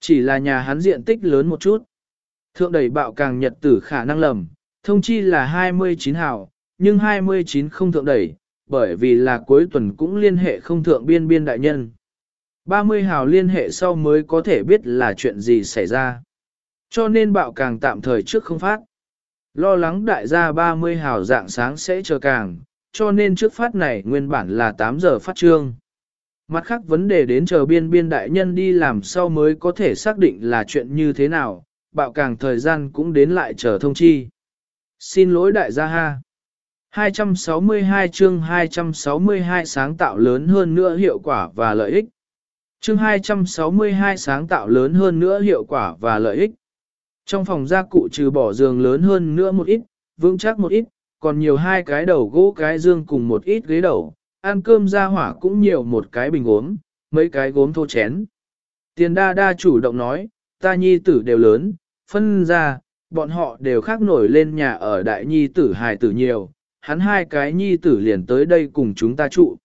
Chỉ là nhà hắn diện tích lớn một chút. Thượng đẩy bạo càng nhật tử khả năng lầm, thông chi là 29 hào, nhưng 29 không thượng đẩy, bởi vì là cuối tuần cũng liên hệ không thượng biên biên đại nhân. 30 hào liên hệ sau mới có thể biết là chuyện gì xảy ra. Cho nên bạo càng tạm thời trước không phát. Lo lắng đại gia 30 hào dạng sáng sẽ chờ càng, cho nên trước phát này nguyên bản là 8 giờ phát trương. Mặt khác vấn đề đến chờ biên biên đại nhân đi làm sau mới có thể xác định là chuyện như thế nào, bạo càng thời gian cũng đến lại chờ thông chi. Xin lỗi đại gia ha. 262 chương 262 sáng tạo lớn hơn nữa hiệu quả và lợi ích. Chương 262 sáng tạo lớn hơn nữa hiệu quả và lợi ích. Trong phòng gia cụ trừ bỏ giường lớn hơn nữa một ít, vững chắc một ít, còn nhiều hai cái đầu gỗ cái dương cùng một ít ghế đầu, ăn cơm ra hỏa cũng nhiều một cái bình gốm, mấy cái gốm thô chén. Tiền đa đa chủ động nói, ta nhi tử đều lớn, phân ra, bọn họ đều khác nổi lên nhà ở đại nhi tử hài tử nhiều, hắn hai cái nhi tử liền tới đây cùng chúng ta trụ.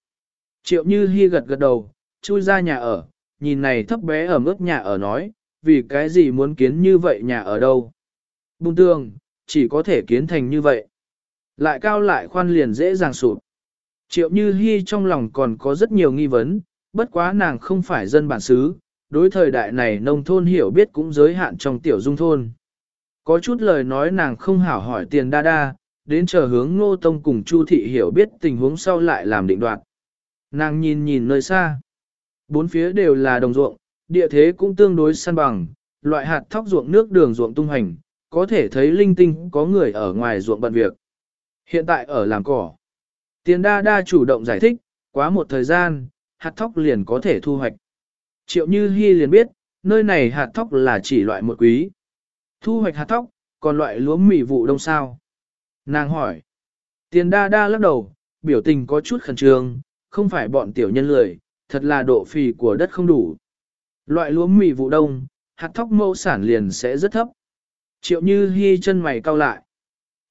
Triệu như hy gật gật đầu, chui ra nhà ở, nhìn này thấp bé ở mức nhà ở nói, vì cái gì muốn kiến như vậy nhà ở đâu. Bùng tường, chỉ có thể kiến thành như vậy. Lại cao lại khoan liền dễ dàng sụp. Triệu Như Hi trong lòng còn có rất nhiều nghi vấn, bất quá nàng không phải dân bản xứ, đối thời đại này nông thôn hiểu biết cũng giới hạn trong tiểu dung thôn. Có chút lời nói nàng không hảo hỏi tiền đa đa, đến chờ hướng ngô tông cùng Chu thị hiểu biết tình huống sau lại làm định đoạt. Nàng nhìn nhìn nơi xa. Bốn phía đều là đồng ruộng, địa thế cũng tương đối săn bằng, loại hạt thóc ruộng nước đường ruộng tung hành, có thể thấy linh tinh có người ở ngoài ruộng bận việc. Hiện tại ở làm cỏ. Tiền đa đa chủ động giải thích, quá một thời gian, hạt thóc liền có thể thu hoạch. Triệu Như Hi liền biết, nơi này hạt thóc là chỉ loại một quý. Thu hoạch hạt thóc, còn loại lúa mì vụ đông sao? Nàng hỏi. Tiền đa đa lắc đầu, biểu tình có chút khẩn trương, không phải bọn tiểu nhân lười, thật là độ phì của đất không đủ. Loại lúa mì vụ đông, hạt thóc mẫu sản liền sẽ rất thấp. Triệu Như Hi chân mày cau lại.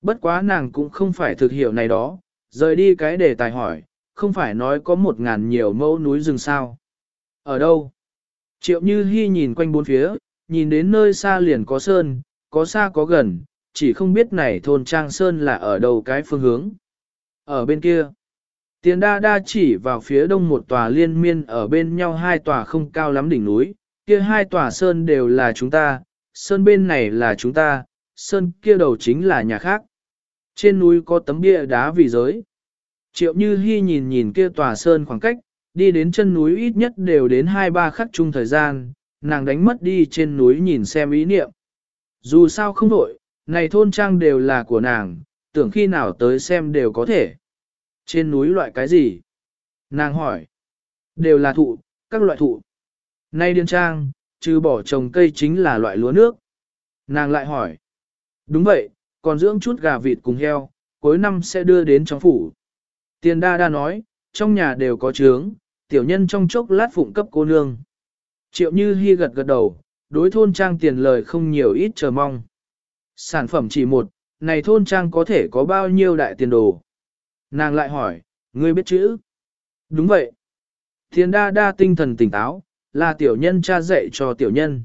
Bất quá nàng cũng không phải thực hiểu này đó, rời đi cái đề tài hỏi, không phải nói có một ngàn nhiều mẫu núi rừng sao. Ở đâu? Triệu Như Hi nhìn quanh bốn phía, nhìn đến nơi xa liền có sơn, có xa có gần, chỉ không biết này thôn Trang Sơn là ở đâu cái phương hướng. Ở bên kia, tiền đa đa chỉ vào phía đông một tòa liên miên ở bên nhau hai tòa không cao lắm đỉnh núi, kia hai tòa Sơn đều là chúng ta, Sơn bên này là chúng ta, Sơn kia đầu chính là nhà khác. Trên núi có tấm bia đá vì giới. Triệu Như Hi nhìn nhìn kia tòa Sơn khoảng cách, đi đến chân núi ít nhất đều đến 2-3 khắc chung thời gian, nàng đánh mất đi trên núi nhìn xem ý niệm. Dù sao không đổi, này thôn trang đều là của nàng, tưởng khi nào tới xem đều có thể. Trên núi loại cái gì? Nàng hỏi. Đều là thụ, các loại thụ. Nay điên trang, trừ bỏ trồng cây chính là loại lúa nước. Nàng lại hỏi. Đúng vậy, còn dưỡng chút gà vịt cùng heo, cuối năm sẽ đưa đến trong phủ. Tiền đa đa nói, trong nhà đều có trướng, tiểu nhân trong chốc lát phụng cấp cô nương. Triệu Như Hi gật gật đầu, đối thôn trang tiền lời không nhiều ít chờ mong. Sản phẩm chỉ một, này thôn trang có thể có bao nhiêu đại tiền đồ? Nàng lại hỏi, ngươi biết chữ? Đúng vậy. Thiên đa đa tinh thần tỉnh táo, là tiểu nhân cha dạy cho tiểu nhân.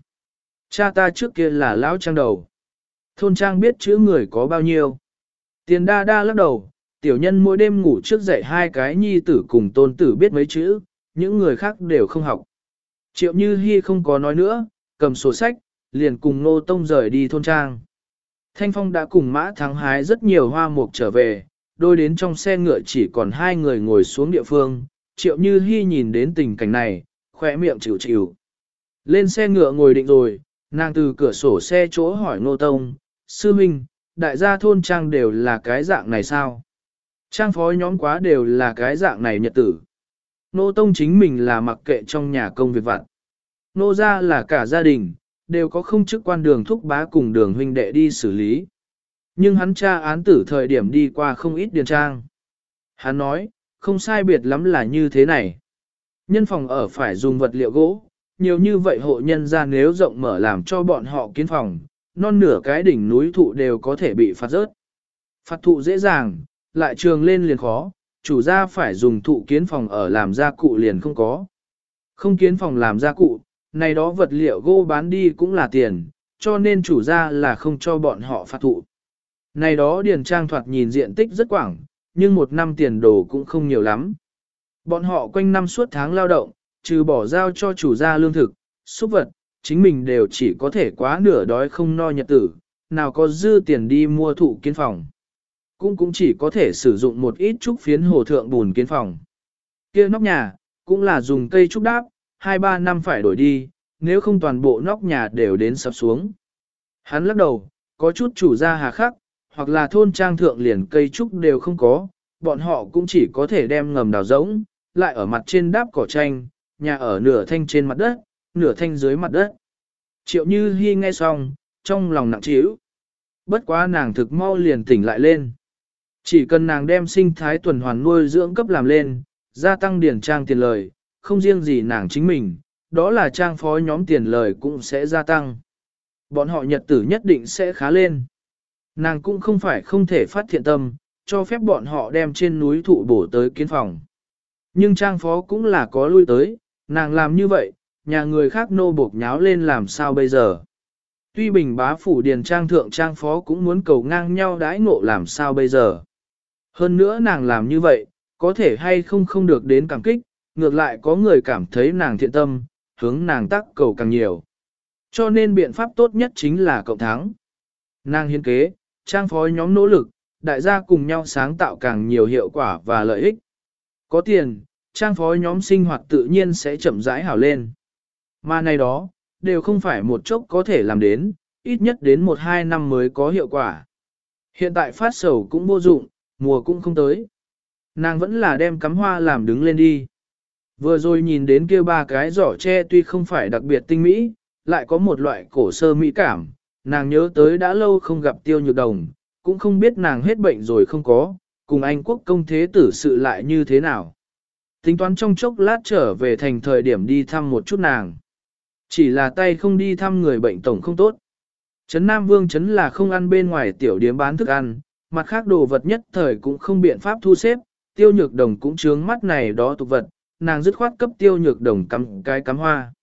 Cha ta trước kia là lão trang đầu. Thôn trang biết chữ người có bao nhiêu. Tiền đa đa lắc đầu, tiểu nhân mỗi đêm ngủ trước dạy hai cái nhi tử cùng tôn tử biết mấy chữ, những người khác đều không học. Triệu Như Hi không có nói nữa, cầm sổ sách, liền cùng Nô Tông rời đi thôn trang. Thanh Phong đã cùng mã thắng hái rất nhiều hoa mục trở về, đôi đến trong xe ngựa chỉ còn hai người ngồi xuống địa phương, Triệu Như Hi nhìn đến tình cảnh này, khỏe miệng chịu chịu. Lên xe ngựa ngồi định rồi, nàng từ cửa sổ xe chỗ hỏi Nô Tông, Sư Minh, đại gia thôn trang đều là cái dạng này sao? Trang phó nhóm quá đều là cái dạng này nhật tử. Nô Tông chính mình là mặc kệ trong nhà công việc vặt. Nô ra là cả gia đình, đều có không chức quan đường thúc bá cùng đường huynh đệ đi xử lý. Nhưng hắn tra án tử thời điểm đi qua không ít điền trang. Hắn nói, không sai biệt lắm là như thế này. Nhân phòng ở phải dùng vật liệu gỗ, nhiều như vậy hộ nhân ra nếu rộng mở làm cho bọn họ kiến phòng, non nửa cái đỉnh núi thụ đều có thể bị phạt rớt. Phạt thụ dễ dàng, lại trường lên liền khó, chủ gia phải dùng thụ kiến phòng ở làm gia cụ liền không có. Không kiến phòng làm gia cụ, này đó vật liệu gỗ bán đi cũng là tiền, cho nên chủ gia là không cho bọn họ phạt thụ. Này đó điền trang thoạt nhìn diện tích rất quảng, nhưng một năm tiền đồ cũng không nhiều lắm. Bọn họ quanh năm suốt tháng lao động, trừ bỏ giao cho chủ gia lương thực, xúc vật, chính mình đều chỉ có thể quá nửa đói không no nhật tử, nào có dư tiền đi mua thụ kiến phòng. Cũng cũng chỉ có thể sử dụng một ít trúc phiến hồ thượng bùn kiến phòng. kia nóc nhà, cũng là dùng cây trúc đáp, 2-3 năm phải đổi đi, nếu không toàn bộ nóc nhà đều đến sập xuống. Hắn lắc đầu, có chút chủ gia hà khắc, hoặc là thôn trang thượng liền cây trúc đều không có, bọn họ cũng chỉ có thể đem ngầm đào rỗng, lại ở mặt trên đáp cỏ tranh, nhà ở nửa thanh trên mặt đất, nửa thanh dưới mặt đất. Triệu Như Hi nghe xong, trong lòng nặng trĩu. Bất quá nàng thực mau liền tỉnh lại lên. Chỉ cần nàng đem sinh thái tuần hoàn nuôi dưỡng cấp làm lên, gia tăng điển trang tiền lời, không riêng gì nàng chính mình, đó là trang phó nhóm tiền lời cũng sẽ gia tăng. Bọn họ nhật tử nhất định sẽ khá lên. Nàng cũng không phải không thể phát thiện tâm, cho phép bọn họ đem trên núi thụ bổ tới kiến phòng. Nhưng trang phó cũng là có lui tới, nàng làm như vậy, nhà người khác nô bộc nháo lên làm sao bây giờ. Tuy bình bá phủ điền trang thượng trang phó cũng muốn cầu ngang nhau đãi ngộ làm sao bây giờ. Hơn nữa nàng làm như vậy, có thể hay không không được đến cảm kích, ngược lại có người cảm thấy nàng thiện tâm, hướng nàng tác cầu càng nhiều. Cho nên biện pháp tốt nhất chính là cộng thắng. Nàng hiên kế, trang phó nhóm nỗ lực, đại gia cùng nhau sáng tạo càng nhiều hiệu quả và lợi ích. Có tiền, trang phó nhóm sinh hoạt tự nhiên sẽ chậm rãi hảo lên. Mà này đó, đều không phải một chốc có thể làm đến, ít nhất đến 1-2 năm mới có hiệu quả. Hiện tại phát sầu cũng vô dụng, mùa cũng không tới. Nàng vẫn là đem cắm hoa làm đứng lên đi. Vừa rồi nhìn đến kia ba cái giỏ tre tuy không phải đặc biệt tinh mỹ, lại có một loại cổ sơ mỹ cảm, nàng nhớ tới đã lâu không gặp tiêu nhược đồng, cũng không biết nàng hết bệnh rồi không có, cùng anh quốc công thế tử sự lại như thế nào. Tính toán trong chốc lát trở về thành thời điểm đi thăm một chút nàng. Chỉ là tay không đi thăm người bệnh tổng không tốt. Trấn Nam Vương Trấn là không ăn bên ngoài tiểu điếm bán thức ăn, mặt khác đồ vật nhất thời cũng không biện pháp thu xếp, tiêu nhược đồng cũng trướng mắt này đó tục vật, nàng dứt khoát cấp tiêu nhược đồng cắm cái cắm hoa.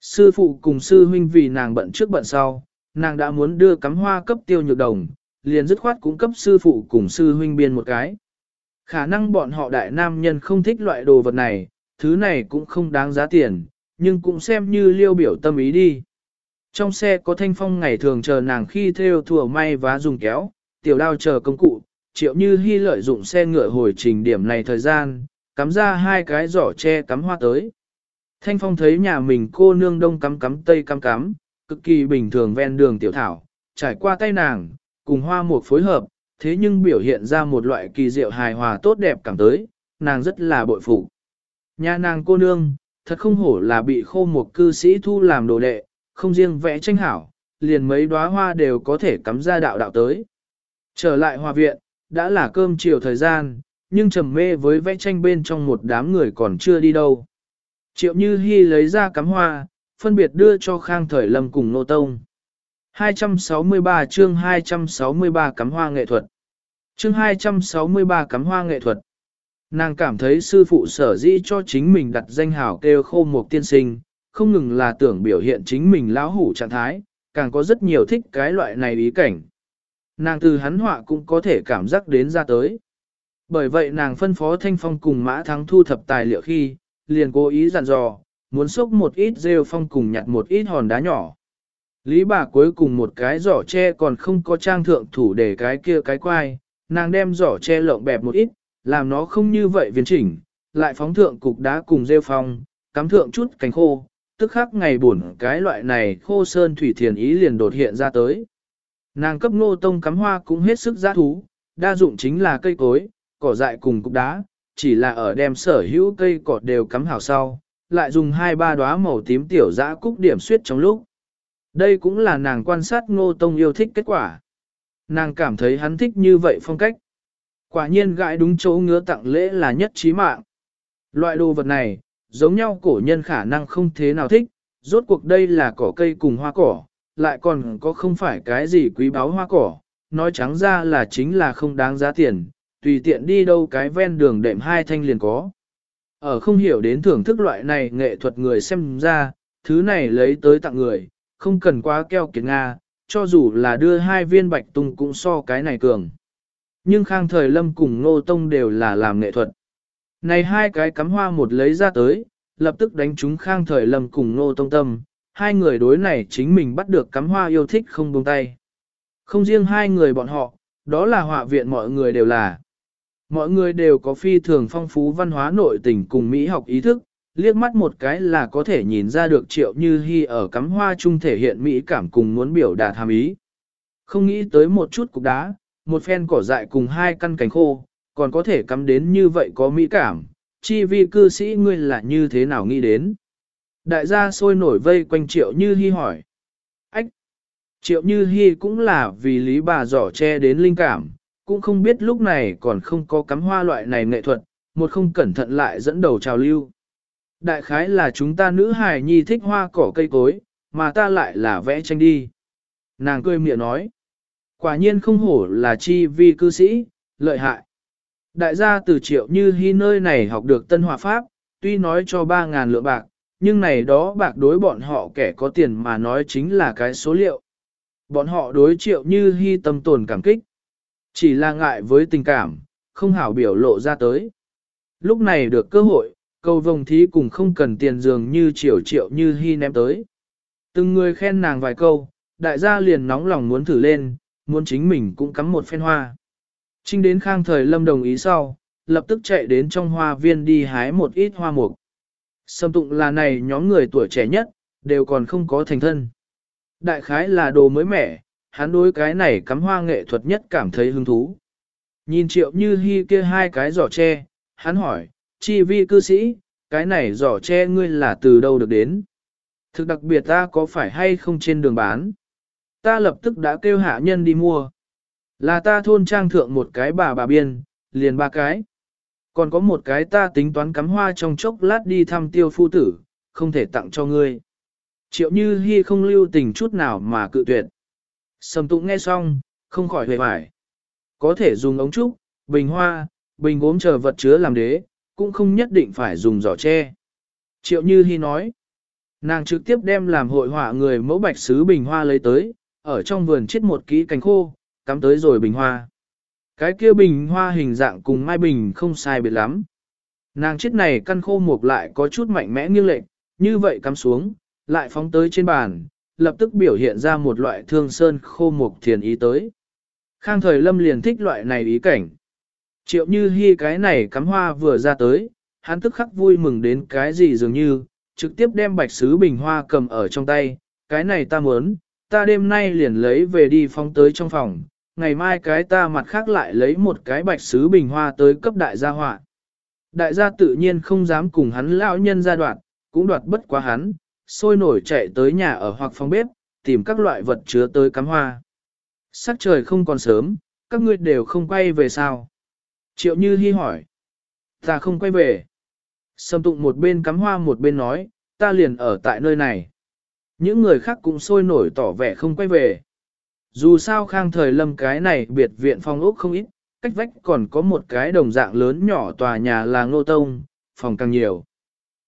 Sư phụ cùng sư huynh vì nàng bận trước bận sau, nàng đã muốn đưa cắm hoa cấp tiêu nhược đồng, liền dứt khoát cũng cấp sư phụ cùng sư huynh biên một cái. Khả năng bọn họ đại nam nhân không thích loại đồ vật này, thứ này cũng không đáng giá tiền, nhưng cũng xem như liêu biểu tâm ý đi. Trong xe có thanh phong ngày thường chờ nàng khi theo thùa may và dùng kéo, tiểu đao chờ công cụ, triệu như hy lợi dụng xe ngựa hồi trình điểm này thời gian, cắm ra hai cái giỏ tre cắm hoa tới. Thanh phong thấy nhà mình cô nương đông cắm cắm tây cắm cắm, cực kỳ bình thường ven đường tiểu thảo, trải qua tay nàng, cùng hoa một phối hợp, thế nhưng biểu hiện ra một loại kỳ diệu hài hòa tốt đẹp cảm tới, nàng rất là bội phụ. Nhà nàng cô nương, thật không hổ là bị khô một cư sĩ thu làm đồ đệ, không riêng vẽ tranh hảo, liền mấy đóa hoa đều có thể cắm ra đạo đạo tới. Trở lại hòa viện, đã là cơm chiều thời gian, nhưng trầm mê với vẽ tranh bên trong một đám người còn chưa đi đâu. Triệu Như Hi lấy ra cắm hoa, phân biệt đưa cho Khang Thời Lâm cùng Nô Tông. 263 chương 263 cắm hoa nghệ thuật. Chương 263 cắm hoa nghệ thuật. Nàng cảm thấy sư phụ sở dĩ cho chính mình đặt danh hào kêu khô một tiên sinh, không ngừng là tưởng biểu hiện chính mình lão hủ trạng thái, càng có rất nhiều thích cái loại này ý cảnh. Nàng từ hắn họa cũng có thể cảm giác đến ra tới. Bởi vậy nàng phân phó thanh phong cùng mã thắng thu thập tài liệu khi, liền cố ý dặn dò, muốn xúc một ít rêu phong cùng nhặt một ít hòn đá nhỏ. Lý bà cuối cùng một cái giỏ tre còn không có trang thượng thủ để cái kia cái quai, nàng đem giỏ tre lộng bẹp một ít, làm nó không như vậy viên chỉnh, lại phóng thượng cục đá cùng rêu phong, cắm thượng chút cánh khô, tức khắc ngày buồn cái loại này khô sơn thủy thiền ý liền đột hiện ra tới. Nàng cấp nô tông cắm hoa cũng hết sức giá thú, đa dụng chính là cây cối, cỏ dại cùng cục đá, chỉ là ở đem sở hữu cây cỏ đều cắm hảo sau, lại dùng hai ba đóa màu tím tiểu dã cúc điểm suyết trong lúc. Đây cũng là nàng quan sát ngô tông yêu thích kết quả. Nàng cảm thấy hắn thích như vậy phong cách. Quả nhiên gãi đúng chỗ ngứa tặng lễ là nhất trí mạng. Loại đồ vật này, giống nhau cổ nhân khả năng không thế nào thích, rốt cuộc đây là cỏ cây cùng hoa cỏ, lại còn có không phải cái gì quý báu hoa cỏ, nói trắng ra là chính là không đáng giá tiền, tùy tiện đi đâu cái ven đường đệm hai thanh liền có. Ở không hiểu đến thưởng thức loại này nghệ thuật người xem ra, thứ này lấy tới tặng người, không cần quá keo kiệt Nga, cho dù là đưa hai viên bạch tung cũng so cái này cường. Nhưng Khang Thời Lâm cùng Ngô Tông đều là làm nghệ thuật. Này hai cái cắm hoa một lấy ra tới, lập tức đánh trúng Khang Thời Lâm cùng Ngô Tông Tâm, hai người đối này chính mình bắt được cắm hoa yêu thích không buông tay. Không riêng hai người bọn họ, đó là họa viện mọi người đều là. Mọi người đều có phi thường phong phú văn hóa nội tình cùng Mỹ học ý thức, liếc mắt một cái là có thể nhìn ra được triệu như hy ở cắm hoa chung thể hiện Mỹ cảm cùng muốn biểu đạt hàm ý. Không nghĩ tới một chút cục đá, một phen cỏ dại cùng hai căn cánh khô, còn có thể cắm đến như vậy có Mỹ cảm, chi vi cư sĩ ngươi là như thế nào nghĩ đến. Đại gia sôi nổi vây quanh triệu như hy hỏi. Ách! Triệu như hy cũng là vì lý bà giỏ che đến linh cảm, cũng không biết lúc này còn không có cắm hoa loại này nghệ thuật, một không cẩn thận lại dẫn đầu trào lưu. Đại khái là chúng ta nữ hài nhi thích hoa cỏ cây cối, mà ta lại là vẽ tranh đi. Nàng cười miệng nói. Quả nhiên không hổ là chi vi cư sĩ, lợi hại. Đại gia từ triệu như hy nơi này học được tân hòa pháp, tuy nói cho 3.000 lượng bạc, nhưng này đó bạc đối bọn họ kẻ có tiền mà nói chính là cái số liệu. Bọn họ đối triệu như hy tâm tồn cảm kích. Chỉ là ngại với tình cảm, không hảo biểu lộ ra tới. Lúc này được cơ hội, cầu vồng thí cùng không cần tiền dường như triệu triệu như hy ném tới. Từng người khen nàng vài câu, đại gia liền nóng lòng muốn thử lên, muốn chính mình cũng cắm một phen hoa. Trinh đến khang thời lâm đồng ý sau, lập tức chạy đến trong hoa viên đi hái một ít hoa mục. Sâm tụng là này nhóm người tuổi trẻ nhất, đều còn không có thành thân. Đại khái là đồ mới mẻ, hắn đối cái này cắm hoa nghệ thuật nhất cảm thấy hứng thú. Nhìn triệu như hy kia hai cái giỏ tre, hắn hỏi, chi vi cư sĩ, cái này giỏ tre ngươi là từ đâu được đến? Thực đặc biệt ta có phải hay không trên đường bán? Ta lập tức đã kêu hạ nhân đi mua. Là ta thôn trang thượng một cái bà bà biên, liền ba cái. Còn có một cái ta tính toán cắm hoa trong chốc lát đi thăm tiêu phu tử, không thể tặng cho ngươi. Triệu như hy không lưu tình chút nào mà cự tuyệt. Sầm tụng nghe xong, không khỏi hề hoài. Có thể dùng ống trúc, bình hoa, bình gốm chờ vật chứa làm đế, cũng không nhất định phải dùng giỏ tre. Triệu Như Hi nói, nàng trực tiếp đem làm hội họa người mẫu bạch sứ bình hoa lấy tới, ở trong vườn chết một kỹ cánh khô, cắm tới rồi bình hoa. Cái kia bình hoa hình dạng cùng mai bình không sai biệt lắm. Nàng chết này căn khô mục lại có chút mạnh mẽ nghiêng lệch, như vậy cắm xuống, lại phóng tới trên bàn, lập tức biểu hiện ra một loại thương sơn khô mục thiền ý tới. Khang thời lâm liền thích loại này ý cảnh. Triệu như hy cái này cắm hoa vừa ra tới, hắn tức khắc vui mừng đến cái gì dường như, trực tiếp đem bạch sứ bình hoa cầm ở trong tay, cái này ta muốn, ta đêm nay liền lấy về đi phóng tới trong phòng, ngày mai cái ta mặt khác lại lấy một cái bạch sứ bình hoa tới cấp đại gia họa. Đại gia tự nhiên không dám cùng hắn lão nhân ra đoạn, cũng đoạt bất quá hắn, sôi nổi chạy tới nhà ở hoặc phòng bếp, tìm các loại vật chứa tới cắm hoa. Sắc trời không còn sớm, các ngươi đều không quay về sao. Triệu Như Hi hỏi. Ta không quay về. Sâm tụng một bên cắm hoa một bên nói, ta liền ở tại nơi này. Những người khác cũng sôi nổi tỏ vẻ không quay về. Dù sao khang thời lâm cái này biệt viện phong ốc không ít, cách vách còn có một cái đồng dạng lớn nhỏ tòa nhà là ngô tông, phòng càng nhiều.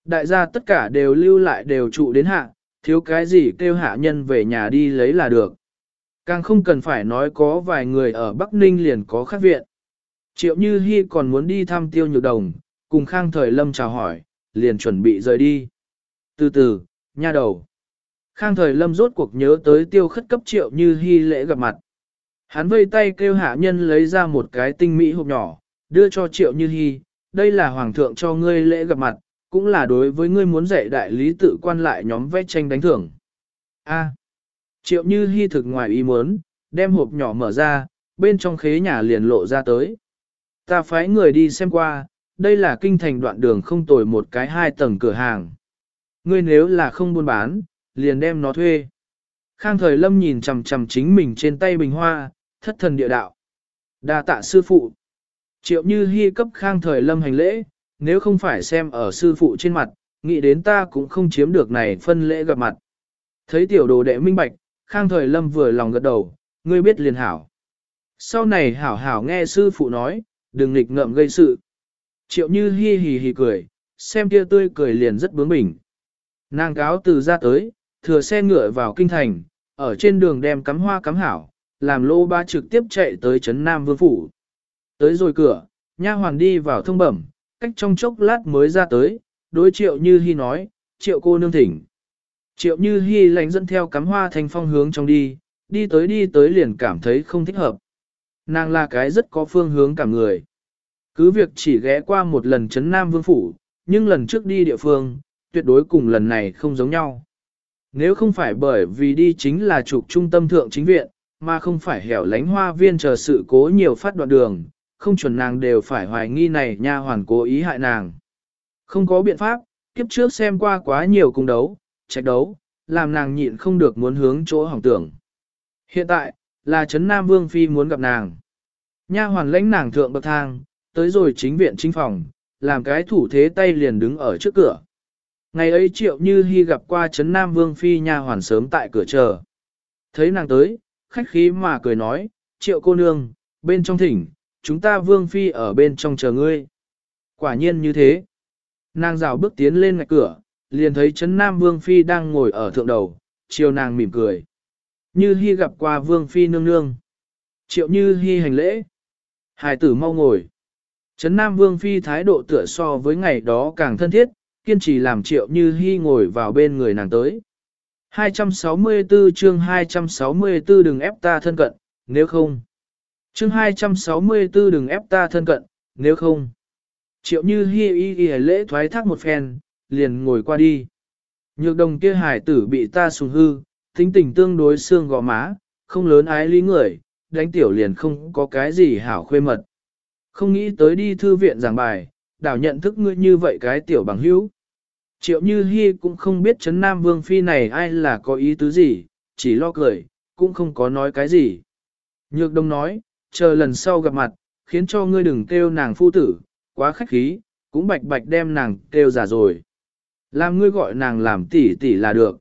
Đại gia tất cả đều lưu lại đều trụ đến hạ, thiếu cái gì kêu hạ nhân về nhà đi lấy là được. Càng không cần phải nói có vài người ở Bắc Ninh liền có khác viện. Triệu Như Hi còn muốn đi thăm tiêu nhược đồng, cùng Khang Thời Lâm chào hỏi, liền chuẩn bị rời đi. Từ từ, nha đầu. Khang Thời Lâm rốt cuộc nhớ tới tiêu khất cấp Triệu Như Hi lễ gặp mặt. Hắn vây tay kêu hạ nhân lấy ra một cái tinh mỹ hộp nhỏ, đưa cho Triệu Như Hi, đây là Hoàng thượng cho ngươi lễ gặp mặt, cũng là đối với ngươi muốn dạy đại lý tự quan lại nhóm vẽ tranh đánh thưởng. A. Triệu Như Hi thực ngoài ý muốn, đem hộp nhỏ mở ra, bên trong khế nhà liền lộ ra tới. Ta phái người đi xem qua, đây là kinh thành đoạn đường không tồi một cái hai tầng cửa hàng. Ngươi nếu là không buôn bán, liền đem nó thuê. Khang thời lâm nhìn chằm chằm chính mình trên tay bình hoa, thất thần địa đạo. đa tạ sư phụ. Triệu như hy cấp khang thời lâm hành lễ, nếu không phải xem ở sư phụ trên mặt, nghĩ đến ta cũng không chiếm được này phân lễ gặp mặt. Thấy tiểu đồ đệ minh bạch, khang thời lâm vừa lòng gật đầu, ngươi biết liền hảo. Sau này hảo hảo nghe sư phụ nói, đừng nghịch ngợm gây sự. Triệu như hi hì hì cười, xem kia tươi cười liền rất bướng bỉnh. Nàng cáo từ ra tới, thừa xe ngựa vào kinh thành, ở trên đường đem cắm hoa cắm hảo, làm lô ba trực tiếp chạy tới Trấn Nam Vương Phủ. Tới rồi cửa, nha hoàn đi vào thông bẩm, cách trong chốc lát mới ra tới, đối triệu như hy nói, triệu cô nương thỉnh. Triệu như hy lánh dẫn theo cắm hoa thành phong hướng trong đi, đi tới đi tới liền cảm thấy không thích hợp. Nàng là cái rất có phương hướng cả người. Cứ việc chỉ ghé qua một lần Trấn Nam Vương Phủ, nhưng lần trước đi địa phương, tuyệt đối cùng lần này không giống nhau. Nếu không phải bởi vì đi chính là trục trung tâm thượng chính viện, mà không phải hẻo lánh hoa viên chờ sự cố nhiều phát đoạn đường, không chuẩn nàng đều phải hoài nghi này nha hoàn cố ý hại nàng. Không có biện pháp, kiếp trước xem qua quá nhiều cung đấu, trạch đấu, làm nàng nhịn không được muốn hướng chỗ hỏng tưởng. Hiện tại, là Trấn Nam Vương Phi muốn gặp nàng. Nha hoàn lãnh nàng thượng bậc thang, tới rồi chính viện chính phòng, làm cái thủ thế tay liền đứng ở trước cửa. Ngày ấy triệu như hy gặp qua Trấn Nam Vương Phi nha hoàn sớm tại cửa chờ. Thấy nàng tới, khách khí mà cười nói, triệu cô nương, bên trong thỉnh, chúng ta Vương Phi ở bên trong chờ ngươi. Quả nhiên như thế. Nàng rào bước tiến lên ngạch cửa, liền thấy Trấn Nam Vương Phi đang ngồi ở thượng đầu, chiều nàng mỉm cười. Như Hy gặp qua Vương Phi nương nương. Triệu Như Hy hành lễ. Hải tử mau ngồi. Trấn Nam Vương Phi thái độ tựa so với ngày đó càng thân thiết, kiên trì làm Triệu Như Hy ngồi vào bên người nàng tới. 264 chương 264 đừng ép ta thân cận, nếu không. Chương 264 đừng ép ta thân cận, nếu không. Triệu Như Hi y y lễ thoái thác một phen, liền ngồi qua đi. Nhược đồng kia hải tử bị ta sùng hư, tính tình tương đối xương gò má, không lớn ái lý người, đánh tiểu liền không có cái gì hảo khuê mật. Không nghĩ tới đi thư viện giảng bài, đảo nhận thức ngươi như vậy cái tiểu bằng hữu. Triệu Như Hi cũng không biết chấn Nam Vương Phi này ai là có ý tứ gì, chỉ lo cười, cũng không có nói cái gì. Nhược đông nói, chờ lần sau gặp mặt, khiến cho ngươi đừng kêu nàng phu tử, quá khách khí, cũng bạch bạch đem nàng kêu giả rồi. Làm ngươi gọi nàng làm tỷ tỷ là được.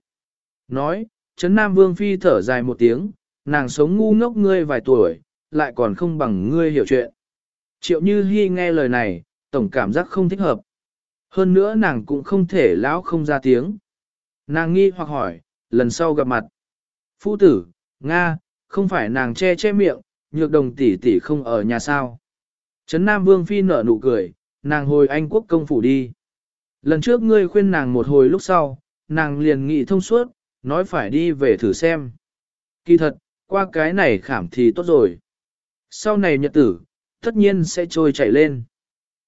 Nói, Trấn Nam Vương Phi thở dài một tiếng, nàng sống ngu ngốc ngươi vài tuổi, lại còn không bằng ngươi hiểu chuyện. Triệu Như Hi nghe lời này, tổng cảm giác không thích hợp. Hơn nữa nàng cũng không thể lão không ra tiếng. Nàng nghi hoặc hỏi, lần sau gặp mặt. Phu tử, Nga, không phải nàng che che miệng, nhược đồng tỷ tỷ không ở nhà sao. Trấn Nam Vương Phi nở nụ cười, nàng hồi Anh quốc công phủ đi. Lần trước ngươi khuyên nàng một hồi lúc sau, nàng liền nghị thông suốt, nói phải đi về thử xem. Kỳ thật, qua cái này khảm thì tốt rồi. Sau này nhật tử, tất nhiên sẽ trôi chảy lên.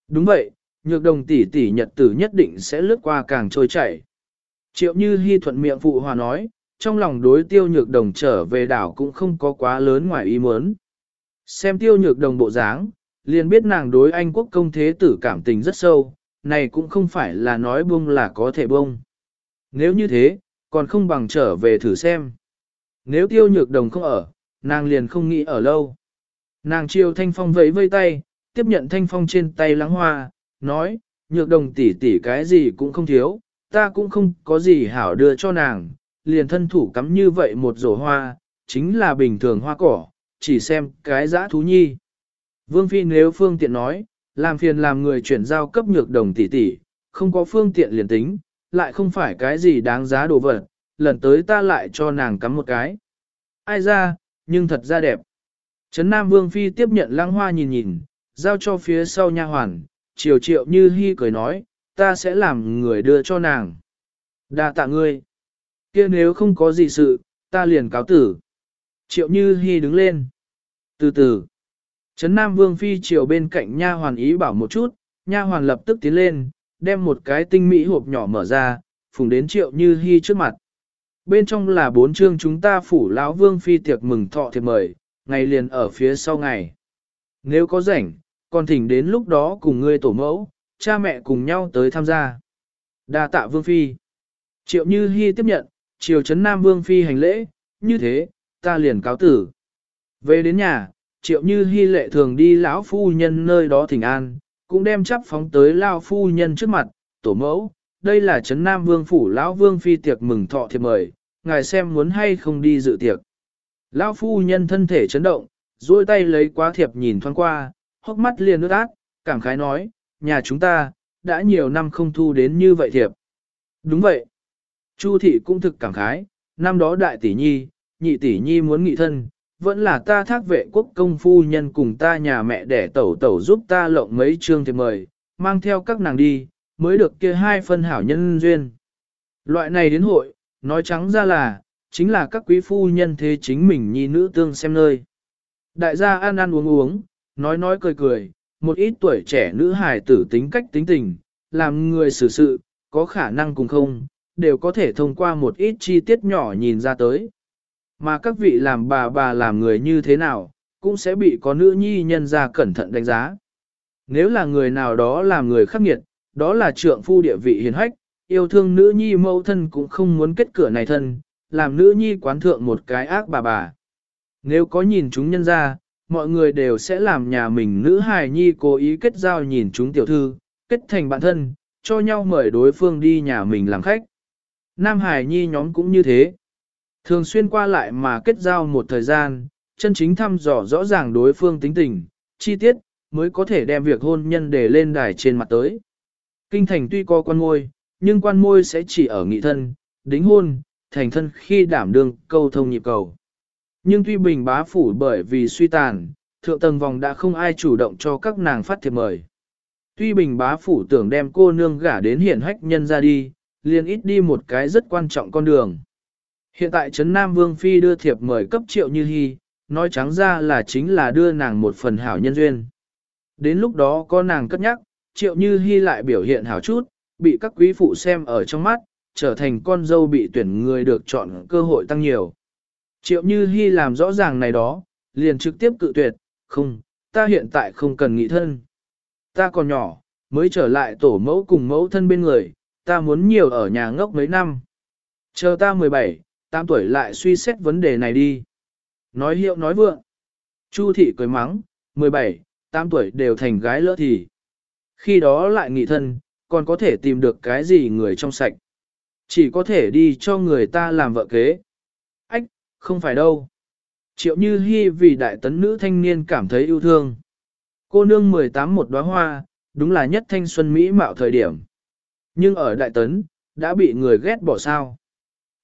Đúng vậy, nhược đồng tỷ tỷ nhật tử nhất định sẽ lướt qua càng trôi chảy. Triệu như hy thuận miệng phụ hòa nói, trong lòng đối tiêu nhược đồng trở về đảo cũng không có quá lớn ngoài ý muốn. Xem tiêu nhược đồng bộ dáng, liền biết nàng đối anh quốc công thế tử cảm tình rất sâu, này cũng không phải là nói buông là có thể buông. Nếu như thế, còn không bằng trở về thử xem. Nếu tiêu nhược đồng không ở, nàng liền không nghĩ ở lâu. Nàng chiều thanh phong vẫy vây tay, tiếp nhận thanh phong trên tay lắng hoa, nói, nhược đồng tỷ tỷ cái gì cũng không thiếu, ta cũng không có gì hảo đưa cho nàng, liền thân thủ cắm như vậy một rổ hoa, chính là bình thường hoa cỏ, chỉ xem cái dã thú nhi. Vương Phi nếu phương tiện nói, làm phiền làm người chuyển giao cấp nhược đồng tỷ tỷ, không có phương tiện liền tính, lại không phải cái gì đáng giá đồ vật, lần tới ta lại cho nàng cắm một cái. Ai ra, nhưng thật ra đẹp. Trấn Nam Vương Phi tiếp nhận lăng hoa nhìn nhìn, giao cho phía sau nha hoàn, chiều triệu như hy cười nói, ta sẽ làm người đưa cho nàng. đa tạ ngươi. kia nếu không có gì sự, ta liền cáo tử. Triệu như hy đứng lên. Từ từ. Trấn Nam Vương Phi chiều bên cạnh nha hoàn ý bảo một chút, nha hoàn lập tức tiến lên, đem một cái tinh mỹ hộp nhỏ mở ra, phùng đến triệu như hy trước mặt. Bên trong là bốn chương chúng ta phủ lão Vương Phi tiệc mừng thọ thiệp mời, ngày liền ở phía sau ngày. Nếu có rảnh, còn thỉnh đến lúc đó cùng ngươi tổ mẫu, cha mẹ cùng nhau tới tham gia. đa tạ Vương Phi. Triệu Như Hi tiếp nhận, triều Trấn Nam Vương Phi hành lễ, như thế, ta liền cáo tử. Về đến nhà, Triệu Như Hi lệ thường đi lão phu nhân nơi đó thỉnh an, cũng đem chắp phóng tới lão phu nhân trước mặt, tổ mẫu, đây là Trấn Nam Vương Phủ lão Vương Phi tiệc mừng thọ thiệp mời, ngài xem muốn hay không đi dự tiệc. Lão phu nhân thân thể chấn động, duỗi tay lấy quá thiệp nhìn thoáng qua, hốc mắt liền nước át, cảm khái nói, nhà chúng ta, đã nhiều năm không thu đến như vậy thiệp. Đúng vậy. Chu thị cũng thực cảm khái, năm đó đại tỷ nhi, nhị tỷ nhi muốn nghị thân, vẫn là ta thác vệ quốc công phu nhân cùng ta nhà mẹ để tẩu tẩu giúp ta lộng mấy chương thiệp mời, mang theo các nàng đi, mới được kia hai phân hảo nhân duyên. Loại này đến hội, nói trắng ra là, chính là các quý phu nhân thế chính mình nhi nữ tương xem nơi. Đại gia ăn ăn uống uống, nói nói cười cười, một ít tuổi trẻ nữ hài tử tính cách tính tình, làm người xử sự, có khả năng cùng không, đều có thể thông qua một ít chi tiết nhỏ nhìn ra tới. Mà các vị làm bà bà làm người như thế nào, cũng sẽ bị có nữ nhi nhân ra cẩn thận đánh giá. Nếu là người nào đó làm người khắc nghiệt, đó là trượng phu địa vị hiền hách, yêu thương nữ nhi mâu thân cũng không muốn kết cửa này thân, làm nữ nhi quán thượng một cái ác bà bà. Nếu có nhìn chúng nhân ra, mọi người đều sẽ làm nhà mình nữ hài nhi cố ý kết giao nhìn chúng tiểu thư, kết thành bạn thân, cho nhau mời đối phương đi nhà mình làm khách. Nam hài nhi nhóm cũng như thế. Thường xuyên qua lại mà kết giao một thời gian, chân chính thăm dò rõ ràng đối phương tính tình, chi tiết, mới có thể đem việc hôn nhân để lên đài trên mặt tới. Kinh thành tuy có quan môi, nhưng quan môi sẽ chỉ ở nghị thân, đính hôn, thành thân khi đảm đương câu thông nhịp cầu. Nhưng tuy bình bá phủ bởi vì suy tàn, thượng tầng vòng đã không ai chủ động cho các nàng phát thiệp mời. Tuy bình bá phủ tưởng đem cô nương gả đến hiển hách nhân ra đi, liền ít đi một cái rất quan trọng con đường. Hiện tại Trấn Nam Vương Phi đưa thiệp mời cấp triệu như hy, nói trắng ra là chính là đưa nàng một phần hảo nhân duyên. Đến lúc đó có nàng cất nhắc, triệu như hy lại biểu hiện hảo chút, bị các quý phụ xem ở trong mắt, trở thành con dâu bị tuyển người được chọn cơ hội tăng nhiều. Triệu như hy làm rõ ràng này đó, liền trực tiếp cự tuyệt, không, ta hiện tại không cần nghị thân. Ta còn nhỏ, mới trở lại tổ mẫu cùng mẫu thân bên người, ta muốn nhiều ở nhà ngốc mấy năm. Chờ ta 17, 8 tuổi lại suy xét vấn đề này đi. Nói hiệu nói vượng. Chu thị cười mắng, 17, 8 tuổi đều thành gái lỡ thì. Khi đó lại nghị thân, còn có thể tìm được cái gì người trong sạch. Chỉ có thể đi cho người ta làm vợ kế. Không phải đâu. Triệu Như Hi vì đại tấn nữ thanh niên cảm thấy yêu thương. Cô nương 18 một đóa hoa, đúng là nhất thanh xuân mỹ mạo thời điểm. Nhưng ở đại tấn, đã bị người ghét bỏ sao.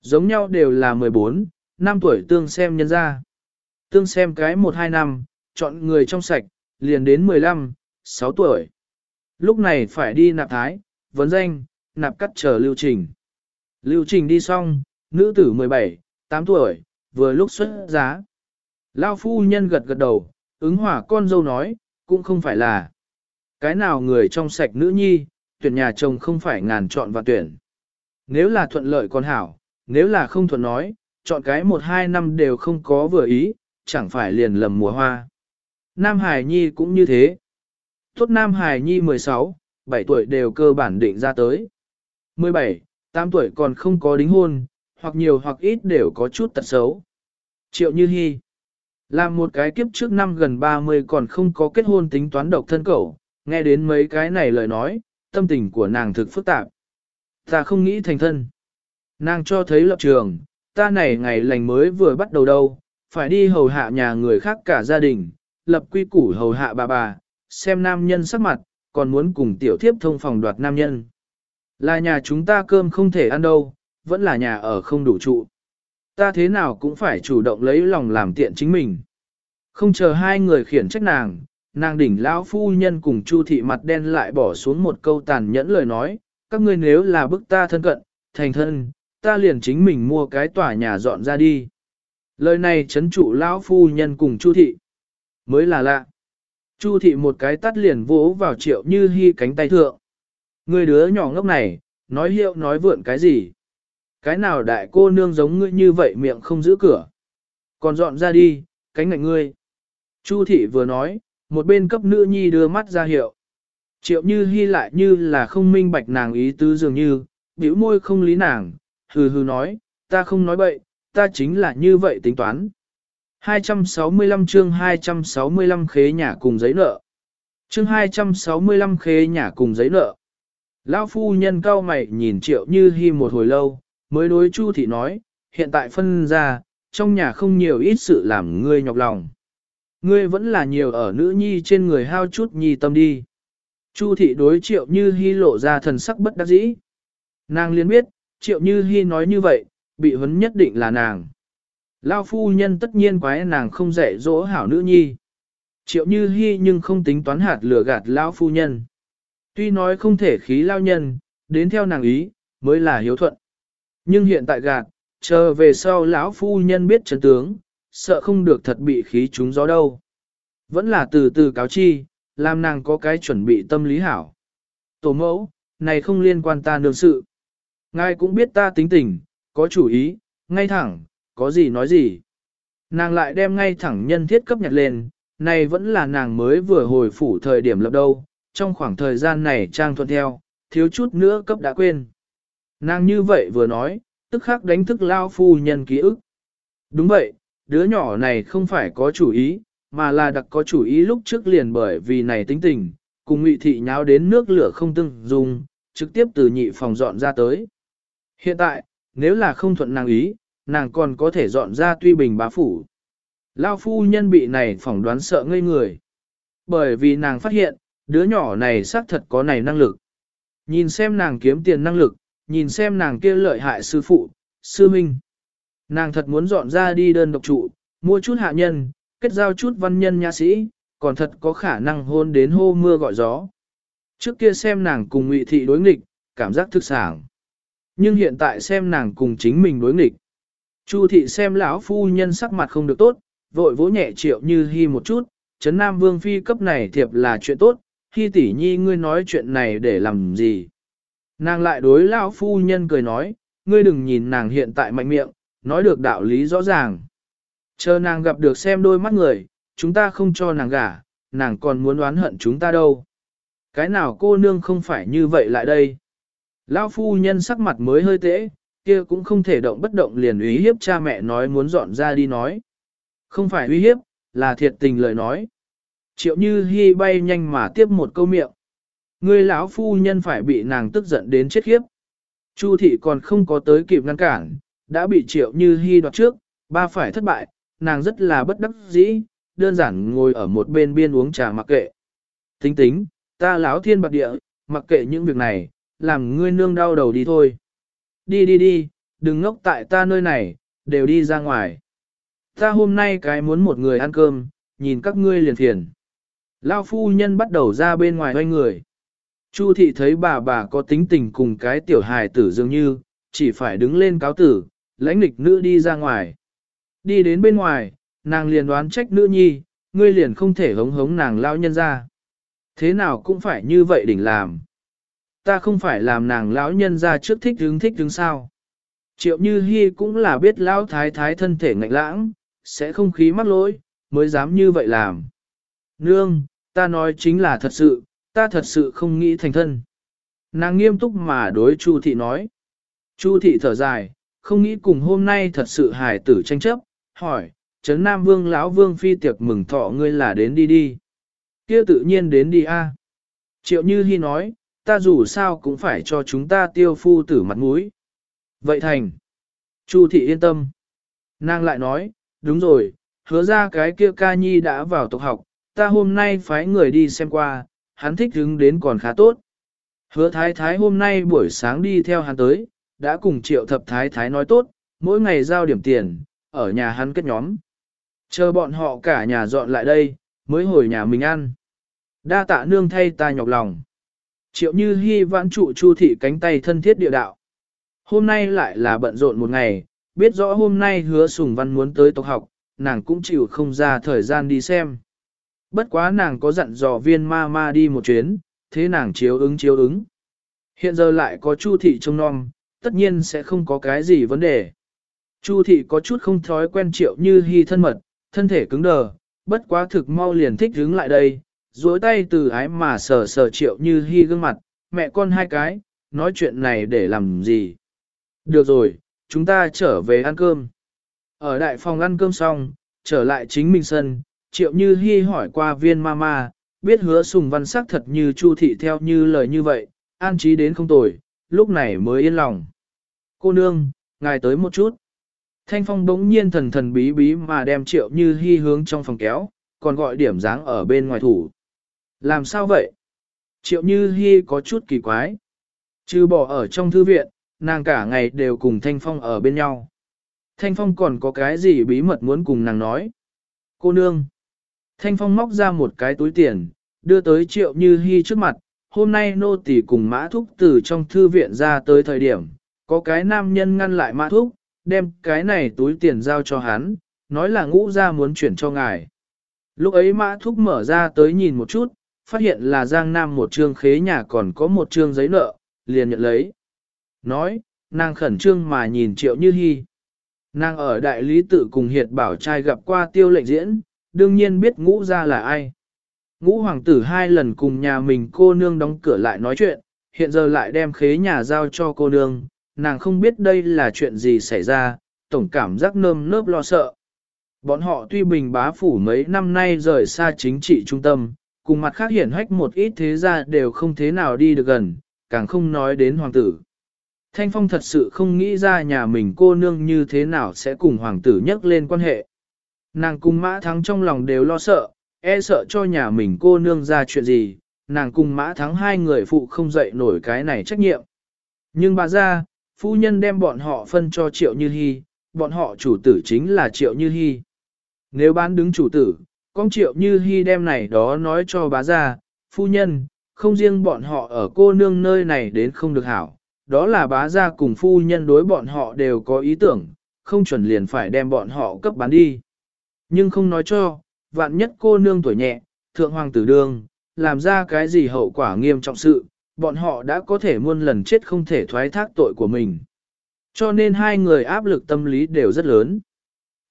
Giống nhau đều là 14, năm tuổi tương xem nhân ra. Tương xem cái 1-2 năm, chọn người trong sạch, liền đến 15, 6 tuổi. Lúc này phải đi nạp thái, vấn danh, nạp cắt chờ lưu trình. Lưu trình đi xong, nữ tử 17, 8 tuổi, vừa lúc xuất giá. Lao phu nhân gật gật đầu, ứng hỏa con dâu nói, cũng không phải là. Cái nào người trong sạch nữ nhi, tuyển nhà chồng không phải ngàn chọn và tuyển. Nếu là thuận lợi con hảo, nếu là không thuận nói, chọn cái một hai năm đều không có vừa ý, chẳng phải liền lầm mùa hoa. Nam Hải Nhi cũng như thế. Tốt Nam Hải Nhi 16, 7 tuổi đều cơ bản định ra tới. 17, 8 tuổi còn không có đính hôn, hoặc nhiều hoặc ít đều có chút tật xấu. Triệu Như Hi Làm một cái kiếp trước năm gần 30 còn không có kết hôn tính toán độc thân cậu, nghe đến mấy cái này lời nói, tâm tình của nàng thực phức tạp. Ta không nghĩ thành thân. Nàng cho thấy lập trường, ta này ngày lành mới vừa bắt đầu đâu, phải đi hầu hạ nhà người khác cả gia đình, lập quy củ hầu hạ bà bà, xem nam nhân sắc mặt, còn muốn cùng tiểu thiếp thông phòng đoạt nam nhân. Là nhà chúng ta cơm không thể ăn đâu, vẫn là nhà ở không đủ trụ. Ta thế nào cũng phải chủ động lấy lòng làm tiện chính mình. Không chờ hai người khiển trách nàng, nàng đỉnh lão phu nhân cùng Chu thị mặt đen lại bỏ xuống một câu tàn nhẫn lời nói, các ngươi nếu là bức ta thân cận, thành thân, ta liền chính mình mua cái tòa nhà dọn ra đi. Lời này chấn trụ lão phu nhân cùng Chu thị. Mới là lạ. Chu thị một cái tắt liền vỗ vào triệu như hy cánh tay thượng. Người đứa nhỏ ngốc này, nói hiệu nói vượn cái gì. Cái nào đại cô nương giống ngươi như vậy miệng không giữ cửa. Còn dọn ra đi, cánh ngạnh ngươi. Chu thị vừa nói, một bên cấp nữ nhi đưa mắt ra hiệu. Triệu như hy lại như là không minh bạch nàng ý tứ dường như, biểu môi không lý nàng, hừ hừ nói, ta không nói bậy, ta chính là như vậy tính toán. 265 chương 265 khế nhà cùng giấy nợ. Chương 265 khế nhà cùng giấy nợ. Lão phu nhân cao mày nhìn triệu như hy một hồi lâu, mới đối chu thị nói, hiện tại phân ra, trong nhà không nhiều ít sự làm ngươi nhọc lòng. Ngươi vẫn là nhiều ở nữ nhi trên người hao chút nhi tâm đi. Chu thị đối triệu như hy lộ ra thần sắc bất đắc dĩ. Nàng liên biết, triệu như hy nói như vậy, bị huấn nhất định là nàng. Lao phu nhân tất nhiên quái nàng không dạy dỗ hảo nữ nhi. Triệu như hy nhưng không tính toán hạt lửa gạt lão phu nhân. Tuy nói không thể khí lao nhân, đến theo nàng ý, mới là hiếu thuận. Nhưng hiện tại gạt, chờ về sau lão phu nhân biết chấn tướng, sợ không được thật bị khí trúng gió đâu. Vẫn là từ từ cáo chi, làm nàng có cái chuẩn bị tâm lý hảo. Tổ mẫu, này không liên quan ta nương sự. Ngài cũng biết ta tính tình, có chủ ý, ngay thẳng, có gì nói gì. Nàng lại đem ngay thẳng nhân thiết cấp nhặt lên, này vẫn là nàng mới vừa hồi phủ thời điểm lập đâu, trong khoảng thời gian này trang thuận theo, thiếu chút nữa cấp đã quên. Nàng như vậy vừa nói, tức khắc đánh thức lao phu nhân ký ức. Đúng vậy, đứa nhỏ này không phải có chủ ý, mà là đặc có chủ ý lúc trước liền bởi vì này tính tình, cùng ngụy thị nháo đến nước lửa không tương dùng, trực tiếp từ nhị phòng dọn ra tới. Hiện tại, nếu là không thuận nàng ý, nàng còn có thể dọn ra tuy bình bá phủ. Lao phu nhân bị này phỏng đoán sợ ngây người. Bởi vì nàng phát hiện, đứa nhỏ này xác thật có này năng lực. Nhìn xem nàng kiếm tiền năng lực, nhìn xem nàng kia lợi hại sư phụ, sư minh. Nàng thật muốn dọn ra đi đơn độc trụ, mua chút hạ nhân, kết giao chút văn nhân nha sĩ, còn thật có khả năng hôn đến hô mưa gọi gió. Trước kia xem nàng cùng ngụy thị đối nghịch, cảm giác thực sảng. Nhưng hiện tại xem nàng cùng chính mình đối nghịch. Chu thị xem lão phu nhân sắc mặt không được tốt, vội vỗ nhẹ triệu như hy một chút, chấn nam vương phi cấp này thiệp là chuyện tốt, hy tỷ nhi ngươi nói chuyện này để làm gì. Nàng lại đối lão phu nhân cười nói, ngươi đừng nhìn nàng hiện tại mạnh miệng, nói được đạo lý rõ ràng. Chờ nàng gặp được xem đôi mắt người, chúng ta không cho nàng gả, nàng còn muốn oán hận chúng ta đâu. Cái nào cô nương không phải như vậy lại đây? Lão phu nhân sắc mặt mới hơi tễ, kia cũng không thể động bất động liền uy hiếp cha mẹ nói muốn dọn ra đi nói. Không phải uy hiếp, là thiệt tình lời nói. Triệu như hy bay nhanh mà tiếp một câu miệng. Người lão phu nhân phải bị nàng tức giận đến chết khiếp. Chu thị còn không có tới kịp ngăn cản, đã bị triệu như hy đoạt trước, ba phải thất bại, nàng rất là bất đắc dĩ, đơn giản ngồi ở một bên biên uống trà mặc kệ. Tính tính, ta lão thiên bạc địa, mặc kệ những việc này, làm ngươi nương đau đầu đi thôi. Đi đi đi, đừng ngốc tại ta nơi này, đều đi ra ngoài. Ta hôm nay cái muốn một người ăn cơm, nhìn các ngươi liền thiền. Lao phu nhân bắt đầu ra bên ngoài hoanh người. Chu thị thấy bà bà có tính tình cùng cái tiểu hài tử dường như, chỉ phải đứng lên cáo tử, lãnh lịch nữ đi ra ngoài. Đi đến bên ngoài, nàng liền đoán trách nữ nhi, ngươi liền không thể hống hống nàng lao nhân ra. Thế nào cũng phải như vậy đỉnh làm. Ta không phải làm nàng lão nhân ra trước thích đứng thích đứng sao. Triệu Như Hi cũng là biết lão thái thái thân thể ngạnh lãng, sẽ không khí mắc lỗi, mới dám như vậy làm. Nương, ta nói chính là thật sự, ta thật sự không nghĩ thành thân. Nàng nghiêm túc mà đối Chu thị nói. Chu thị thở dài, không nghĩ cùng hôm nay thật sự hài tử tranh chấp, hỏi, Trấn Nam Vương lão Vương phi tiệc mừng thọ ngươi là đến đi đi. Kia tự nhiên đến đi a. Triệu Như Hi nói, ta dù sao cũng phải cho chúng ta tiêu phu tử mặt mũi. Vậy thành. Chu thị yên tâm. Nàng lại nói, đúng rồi, hứa ra cái kia ca nhi đã vào tộc học, ta hôm nay phái người đi xem qua, hắn thích hứng đến còn khá tốt. Hứa thái thái hôm nay buổi sáng đi theo hắn tới, đã cùng triệu thập thái thái nói tốt, mỗi ngày giao điểm tiền, ở nhà hắn kết nhóm. Chờ bọn họ cả nhà dọn lại đây, mới hồi nhà mình ăn. Đa tạ nương thay ta nhọc lòng. Triệu như hy vãn trụ chu thị cánh tay thân thiết địa đạo. Hôm nay lại là bận rộn một ngày, biết rõ hôm nay hứa sùng văn muốn tới tộc học, nàng cũng chịu không ra thời gian đi xem. Bất quá nàng có dặn dò viên ma ma đi một chuyến, thế nàng chiếu ứng chiếu ứng. Hiện giờ lại có chu thị trông non, tất nhiên sẽ không có cái gì vấn đề. Chu thị có chút không thói quen triệu như hy thân mật, thân thể cứng đờ, bất quá thực mau liền thích hướng lại đây, duỗi tay từ ái mà sờ sờ triệu như hy gương mặt, mẹ con hai cái, nói chuyện này để làm gì. Được rồi, chúng ta trở về ăn cơm. Ở đại phòng ăn cơm xong, trở lại chính mình sân, triệu như hy hỏi qua viên mama, biết hứa sùng văn sắc thật như chu thị theo như lời như vậy, an trí đến không tồi, lúc này mới yên lòng. Cô nương, ngài tới một chút. Thanh phong bỗng nhiên thần thần bí bí mà đem triệu như hy hướng trong phòng kéo, còn gọi điểm dáng ở bên ngoài thủ. Làm sao vậy? Triệu như hy có chút kỳ quái. Chứ bỏ ở trong thư viện, nàng cả ngày đều cùng Thanh Phong ở bên nhau. Thanh Phong còn có cái gì bí mật muốn cùng nàng nói? Cô nương! Thanh Phong móc ra một cái túi tiền, đưa tới triệu như hi trước mặt. Hôm nay nô tỳ cùng mã thúc từ trong thư viện ra tới thời điểm, có cái nam nhân ngăn lại mã thúc, đem cái này túi tiền giao cho hắn, nói là ngũ ra muốn chuyển cho ngài. Lúc ấy mã thúc mở ra tới nhìn một chút, phát hiện là Giang Nam một trương khế nhà còn có một trương giấy nợ, liền nhận lấy. Nói, nàng khẩn trương mà nhìn triệu như hi, Nàng ở đại lý tự cùng hiệt bảo trai gặp qua tiêu lệnh diễn, đương nhiên biết ngũ ra là ai. Ngũ hoàng tử hai lần cùng nhà mình cô nương đóng cửa lại nói chuyện, hiện giờ lại đem khế nhà giao cho cô nương, nàng không biết đây là chuyện gì xảy ra, tổng cảm giác nơm nớp lo sợ. Bọn họ tuy bình bá phủ mấy năm nay rời xa chính trị trung tâm, cùng mặt khác hiển hách một ít thế gia đều không thế nào đi được gần, càng không nói đến hoàng tử. Thanh Phong thật sự không nghĩ ra nhà mình cô nương như thế nào sẽ cùng hoàng tử nhắc lên quan hệ. Nàng cùng mã thắng trong lòng đều lo sợ, e sợ cho nhà mình cô nương ra chuyện gì, nàng cùng mã thắng hai người phụ không dậy nổi cái này trách nhiệm. Nhưng bà ra, phu nhân đem bọn họ phân cho triệu như hy, bọn họ chủ tử chính là triệu như hy. Nếu bán đứng chủ tử, con triệu như hy đem này đó nói cho bá ra, phu nhân, không riêng bọn họ ở cô nương nơi này đến không được hảo, đó là bá ra cùng phu nhân đối bọn họ đều có ý tưởng, không chuẩn liền phải đem bọn họ cấp bán đi. Nhưng không nói cho, vạn nhất cô nương tuổi nhẹ, thượng hoàng tử đương, làm ra cái gì hậu quả nghiêm trọng sự, bọn họ đã có thể muôn lần chết không thể thoái thác tội của mình. Cho nên hai người áp lực tâm lý đều rất lớn.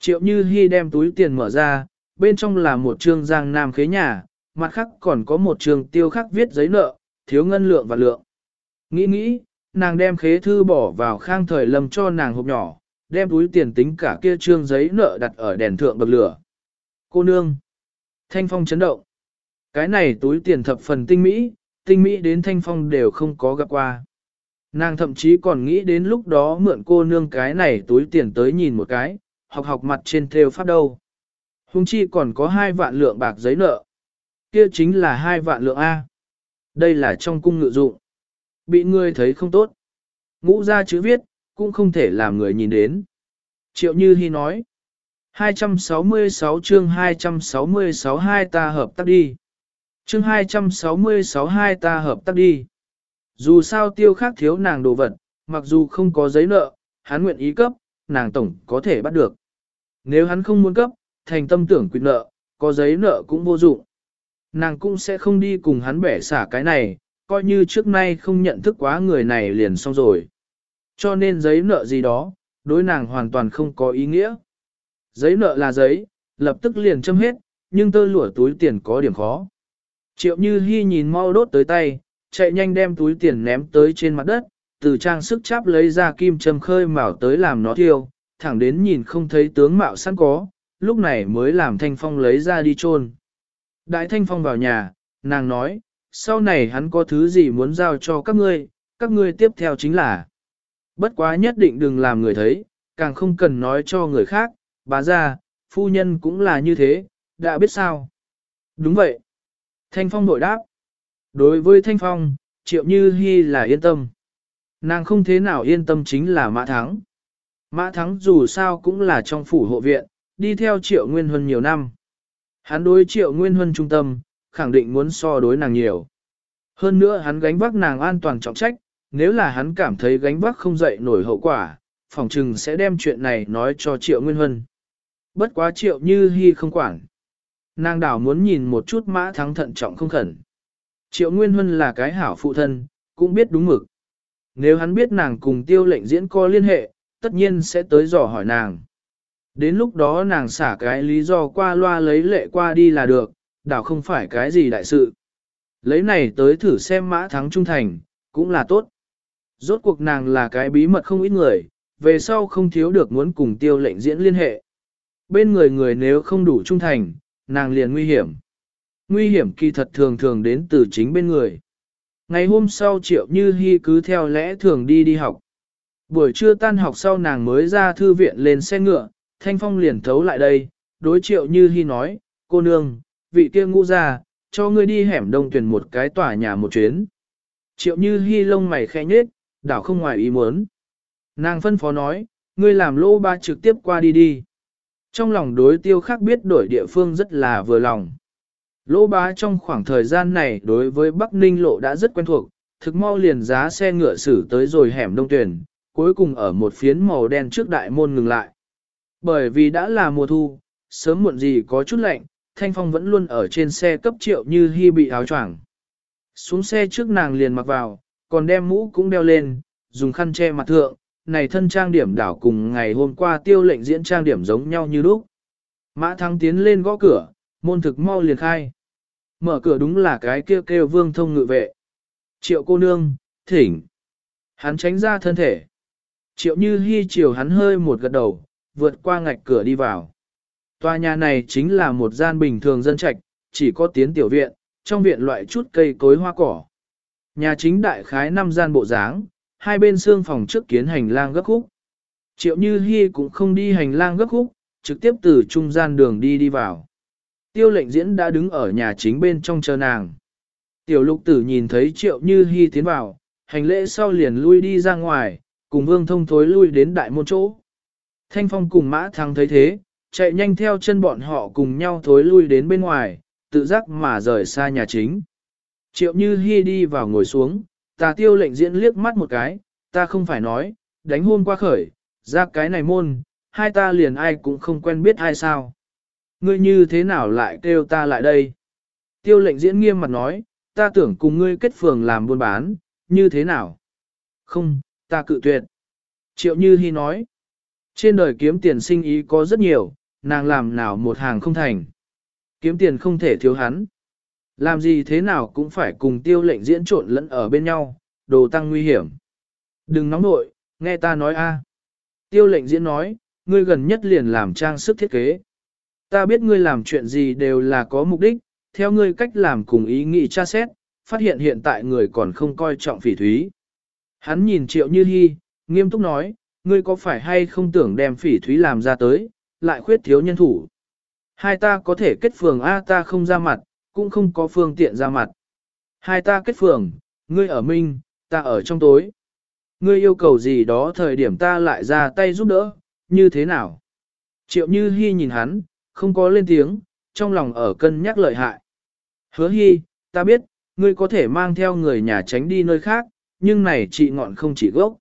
Triệu Như Hi đem túi tiền mở ra, bên trong là một trương giang nam khế nhà, mặt khác còn có một trường tiêu khắc viết giấy nợ, thiếu ngân lượng và lượng. Nghĩ nghĩ, nàng đem khế thư bỏ vào khang thời lâm cho nàng hộp nhỏ, đem túi tiền tính cả kia trương giấy nợ đặt ở đèn thượng bậc lửa. Cô nương. Thanh phong chấn động. Cái này túi tiền thập phần tinh mỹ, tinh mỹ đến thanh phong đều không có gặp qua. Nàng thậm chí còn nghĩ đến lúc đó mượn cô nương cái này túi tiền tới nhìn một cái, học học mặt trên theo pháp đâu. Hùng chi còn có hai vạn lượng bạc giấy nợ. Kia chính là hai vạn lượng A. Đây là trong cung ngự dụng. Bị người thấy không tốt. Ngũ ra chữ viết, cũng không thể làm người nhìn đến. Triệu Như Hi nói. 266 chương 266 hai ta hợp tác đi. Chương 266 hai ta hợp tác đi. Dù sao tiêu khác thiếu nàng đồ vật, mặc dù không có giấy nợ, hắn nguyện ý cấp, nàng tổng có thể bắt được. Nếu hắn không muốn cấp, thành tâm tưởng quyền nợ, có giấy nợ cũng vô dụng. Nàng cũng sẽ không đi cùng hắn bẻ xả cái này, coi như trước nay không nhận thức quá người này liền xong rồi. Cho nên giấy nợ gì đó, đối nàng hoàn toàn không có ý nghĩa. Giấy nợ là giấy, lập tức liền châm hết, nhưng tơ lụa túi tiền có điểm khó. Triệu Như Hi nhìn mau đốt tới tay, chạy nhanh đem túi tiền ném tới trên mặt đất, từ trang sức cháp lấy ra kim châm khơi mào tới làm nó thiêu, thẳng đến nhìn không thấy tướng mạo sẵn có, lúc này mới làm Thanh Phong lấy ra đi chôn. Đại Thanh Phong vào nhà, nàng nói, sau này hắn có thứ gì muốn giao cho các ngươi, các ngươi tiếp theo chính là. Bất quá nhất định đừng làm người thấy, càng không cần nói cho người khác, bà ra, phu nhân cũng là như thế, đã biết sao. Đúng vậy. Thanh Phong bội đáp. Đối với Thanh Phong, Triệu Như Hi là yên tâm. Nàng không thế nào yên tâm chính là Mã Thắng. Mã Thắng dù sao cũng là trong phủ hộ viện, đi theo Triệu Nguyên Huân nhiều năm. Hắn đối Triệu Nguyên Huân trung tâm, khẳng định muốn so đối nàng nhiều. Hơn nữa hắn gánh vác nàng an toàn trọng trách, nếu là hắn cảm thấy gánh vác không dậy nổi hậu quả, phòng trừng sẽ đem chuyện này nói cho Triệu Nguyên Huân. Bất quá Triệu Như Hi không quản. Nàng đảo muốn nhìn một chút mã thắng thận trọng không khẩn. Triệu Nguyên Huân là cái hảo phụ thân, cũng biết đúng mực. Nếu hắn biết nàng cùng tiêu lệnh diễn co liên hệ, tất nhiên sẽ tới dò hỏi nàng. Đến lúc đó nàng xả cái lý do qua loa lấy lệ qua đi là được, đảo không phải cái gì đại sự. Lấy này tới thử xem mã thắng trung thành, cũng là tốt. Rốt cuộc nàng là cái bí mật không ít người, về sau không thiếu được muốn cùng tiêu lệnh diễn liên hệ. Bên người người nếu không đủ trung thành, nàng liền nguy hiểm. Nguy hiểm kỳ thật thường thường đến từ chính bên người. Ngày hôm sau Triệu Như hy cứ theo lẽ thường đi đi học. Buổi trưa tan học sau nàng mới ra thư viện lên xe ngựa, Thanh Phong liền thấu lại đây, đối Triệu Như hy nói, cô nương, vị kia ngũ ra, cho ngươi đi hẻm đông tuyển một cái tòa nhà một chuyến. Triệu Như hy lông mày khẽ nhết, đảo không ngoài ý muốn. Nàng phân phó nói, ngươi làm lô ba trực tiếp qua đi đi. Trong lòng đối tiêu khác biết đổi địa phương rất là vừa lòng. Lô bá trong khoảng thời gian này đối với Bắc Ninh lộ đã rất quen thuộc, thực mau liền giá xe ngựa xử tới rồi hẻm đông tuyển, cuối cùng ở một phiến màu đen trước đại môn ngừng lại. Bởi vì đã là mùa thu, sớm muộn gì có chút lạnh, Thanh Phong vẫn luôn ở trên xe cấp triệu như hy bị áo choàng. Xuống xe trước nàng liền mặc vào, còn đem mũ cũng đeo lên, dùng khăn che mặt thượng, này thân trang điểm đảo cùng ngày hôm qua tiêu lệnh diễn trang điểm giống nhau như lúc. Mã thắng tiến lên gõ cửa, môn thực mau liền khai. Mở cửa đúng là cái kêu kêu vương thông ngự vệ. Triệu cô nương, thỉnh. Hắn tránh ra thân thể. Triệu như hy chiều hắn hơi một gật đầu, vượt qua ngạch cửa đi vào. Tòa nhà này chính là một gian bình thường dân trạch, chỉ có tiến tiểu viện, trong viện loại chút cây cối hoa cỏ. Nhà chính đại khái năm gian bộ dáng, hai bên xương phòng trước kiến hành lang gấp khúc. Triệu Như Hi cũng không đi hành lang gấp khúc, trực tiếp từ trung gian đường đi đi vào. Tiêu lệnh diễn đã đứng ở nhà chính bên trong chờ nàng. Tiểu lục tử nhìn thấy Triệu Như Hi tiến vào, hành lễ sau liền lui đi ra ngoài, cùng vương thông thối lui đến đại môn chỗ. Thanh phong cùng mã thăng thấy thế, chạy nhanh theo chân bọn họ cùng nhau thối lui đến bên ngoài, tự giác mà rời xa nhà chính. Triệu Như Hi đi vào ngồi xuống, tà tiêu lệnh diễn liếc mắt một cái, ta không phải nói, đánh hôn qua khởi, ra cái này môn, hai ta liền ai cũng không quen biết ai sao. Ngươi như thế nào lại kêu ta lại đây? Tiêu lệnh diễn nghiêm mặt nói, ta tưởng cùng ngươi kết phường làm buôn bán, như thế nào? Không, ta cự tuyệt. Triệu Như Hi nói, trên đời kiếm tiền sinh ý có rất nhiều, nàng làm nào một hàng không thành. Kiếm tiền không thể thiếu hắn. Làm gì thế nào cũng phải cùng tiêu lệnh diễn trộn lẫn ở bên nhau, đồ tăng nguy hiểm. Đừng nóng nội, nghe ta nói a. Tiêu lệnh diễn nói, ngươi gần nhất liền làm trang sức thiết kế. Ta biết ngươi làm chuyện gì đều là có mục đích, theo ngươi cách làm cùng ý nghĩ tra xét, phát hiện hiện tại người còn không coi trọng phỉ thúy. Hắn nhìn triệu như hy, nghiêm túc nói, ngươi có phải hay không tưởng đem phỉ thúy làm ra tới, lại khuyết thiếu nhân thủ. Hai ta có thể kết phường A ta không ra mặt, cũng không có phương tiện ra mặt. Hai ta kết phường, ngươi ở minh, ta ở trong tối. Ngươi yêu cầu gì đó thời điểm ta lại ra tay giúp đỡ, như thế nào? Triệu Như Hi nhìn hắn, không có lên tiếng, trong lòng ở cân nhắc lợi hại. Hứa Hi, ta biết, ngươi có thể mang theo người nhà tránh đi nơi khác, nhưng này chị ngọn không chỉ gốc.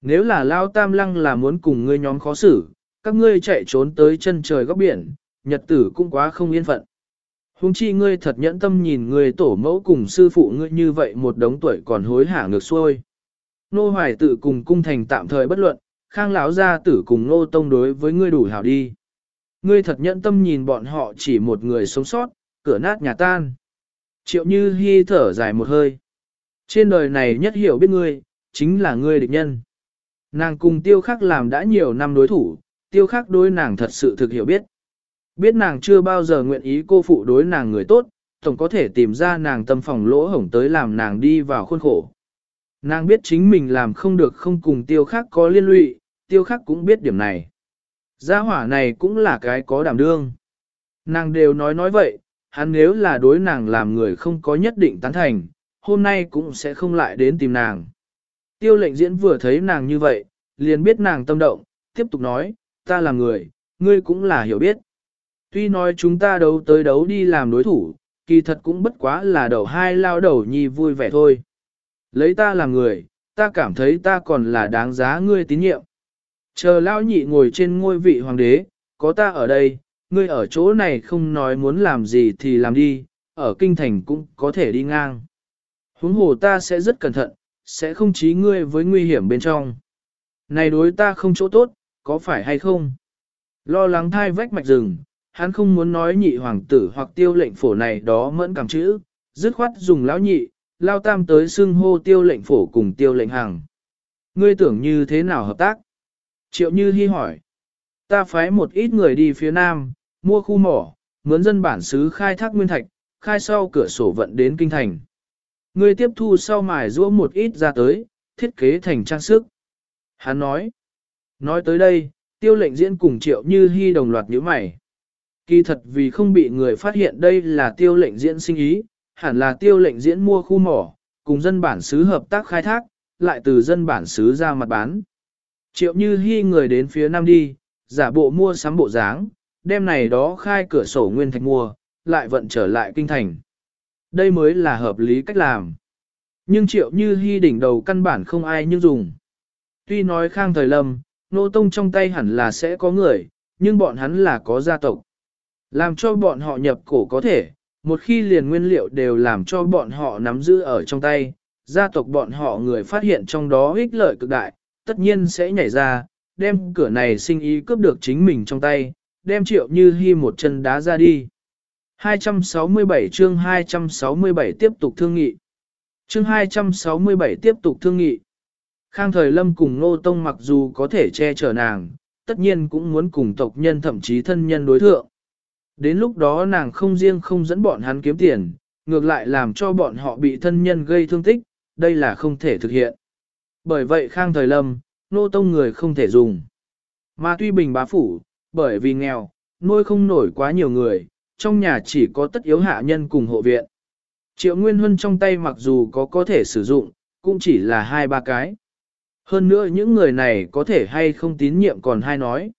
Nếu là Lao Tam Lăng là muốn cùng ngươi nhóm khó xử, các ngươi chạy trốn tới chân trời góc biển, nhật tử cũng quá không yên phận. Hùng chi ngươi thật nhẫn tâm nhìn người tổ mẫu cùng sư phụ ngươi như vậy một đống tuổi còn hối hả ngược xuôi. Nô hoài tự cùng cung thành tạm thời bất luận, khang lão gia tử cùng nô tông đối với ngươi đủ hảo đi. Ngươi thật nhẫn tâm nhìn bọn họ chỉ một người sống sót, cửa nát nhà tan. Triệu như hy thở dài một hơi. Trên đời này nhất hiểu biết ngươi, chính là ngươi địch nhân. Nàng cùng tiêu khắc làm đã nhiều năm đối thủ, tiêu khắc đối nàng thật sự thực hiểu biết. Biết nàng chưa bao giờ nguyện ý cô phụ đối nàng người tốt, tổng có thể tìm ra nàng tâm phòng lỗ hổng tới làm nàng đi vào khuôn khổ. Nàng biết chính mình làm không được không cùng tiêu khắc có liên lụy, tiêu khắc cũng biết điểm này. Gia hỏa này cũng là cái có đảm đương. Nàng đều nói nói vậy, hắn nếu là đối nàng làm người không có nhất định tán thành, hôm nay cũng sẽ không lại đến tìm nàng. Tiêu lệnh diễn vừa thấy nàng như vậy, liền biết nàng tâm động, tiếp tục nói, ta là người, ngươi cũng là hiểu biết. Tuy nói chúng ta đấu tới đấu đi làm đối thủ, kỳ thật cũng bất quá là đầu hai lao đầu nhi vui vẻ thôi. Lấy ta làm người, ta cảm thấy ta còn là đáng giá ngươi tín nhiệm. Chờ lao nhị ngồi trên ngôi vị hoàng đế, có ta ở đây, ngươi ở chỗ này không nói muốn làm gì thì làm đi, ở kinh thành cũng có thể đi ngang. Huống hồ ta sẽ rất cẩn thận, sẽ không trí ngươi với nguy hiểm bên trong. Này đối ta không chỗ tốt, có phải hay không? Lo lắng thai vách mạch rừng, hắn không muốn nói nhị hoàng tử hoặc tiêu lệnh phổ này đó mẫn cảm chữ, dứt khoát dùng lão nhị, lao tam tới xưng hô tiêu lệnh phổ cùng tiêu lệnh hàng. Ngươi tưởng như thế nào hợp tác? Triệu Như Hi hỏi. Ta phái một ít người đi phía nam, mua khu mỏ, mướn dân bản xứ khai thác nguyên thạch, khai sau cửa sổ vận đến kinh thành. Ngươi tiếp thu sau mài rũa một ít ra tới, thiết kế thành trang sức. Hắn nói. Nói tới đây, tiêu lệnh diễn cùng Triệu Như Hi đồng loạt nhíu mày. Kỳ thật vì không bị người phát hiện đây là tiêu lệnh diễn sinh ý, hẳn là tiêu lệnh diễn mua khu mỏ, cùng dân bản xứ hợp tác khai thác, lại từ dân bản xứ ra mặt bán. Triệu như hy người đến phía nam đi, giả bộ mua sắm bộ dáng, đem này đó khai cửa sổ nguyên thạch mua, lại vận trở lại kinh thành. Đây mới là hợp lý cách làm. Nhưng triệu như hy đỉnh đầu căn bản không ai nhưng dùng. Tuy nói khang thời lâm, nô tông trong tay hẳn là sẽ có người, nhưng bọn hắn là có gia tộc. Làm cho bọn họ nhập cổ có thể, một khi liền nguyên liệu đều làm cho bọn họ nắm giữ ở trong tay, gia tộc bọn họ người phát hiện trong đó ích lợi cực đại, tất nhiên sẽ nhảy ra, đem cửa này sinh ý cướp được chính mình trong tay, đem triệu như hy một chân đá ra đi. 267 chương 267 tiếp tục thương nghị. Chương 267 tiếp tục thương nghị. Khang thời lâm cùng Nô Tông mặc dù có thể che chở nàng, tất nhiên cũng muốn cùng tộc nhân thậm chí thân nhân đối thượng. Đến lúc đó nàng không riêng không dẫn bọn hắn kiếm tiền, ngược lại làm cho bọn họ bị thân nhân gây thương tích, đây là không thể thực hiện. Bởi vậy Khang thời lâm, Nô Tông người không thể dùng. Mà tuy bình bá phủ, bởi vì nghèo, nuôi không nổi quá nhiều người, trong nhà chỉ có tất yếu hạ nhân cùng hộ viện. Triệu Nguyên Huân trong tay mặc dù có có thể sử dụng, cũng chỉ là hai ba cái. Hơn nữa những người này có thể hay không tín nhiệm còn hay nói.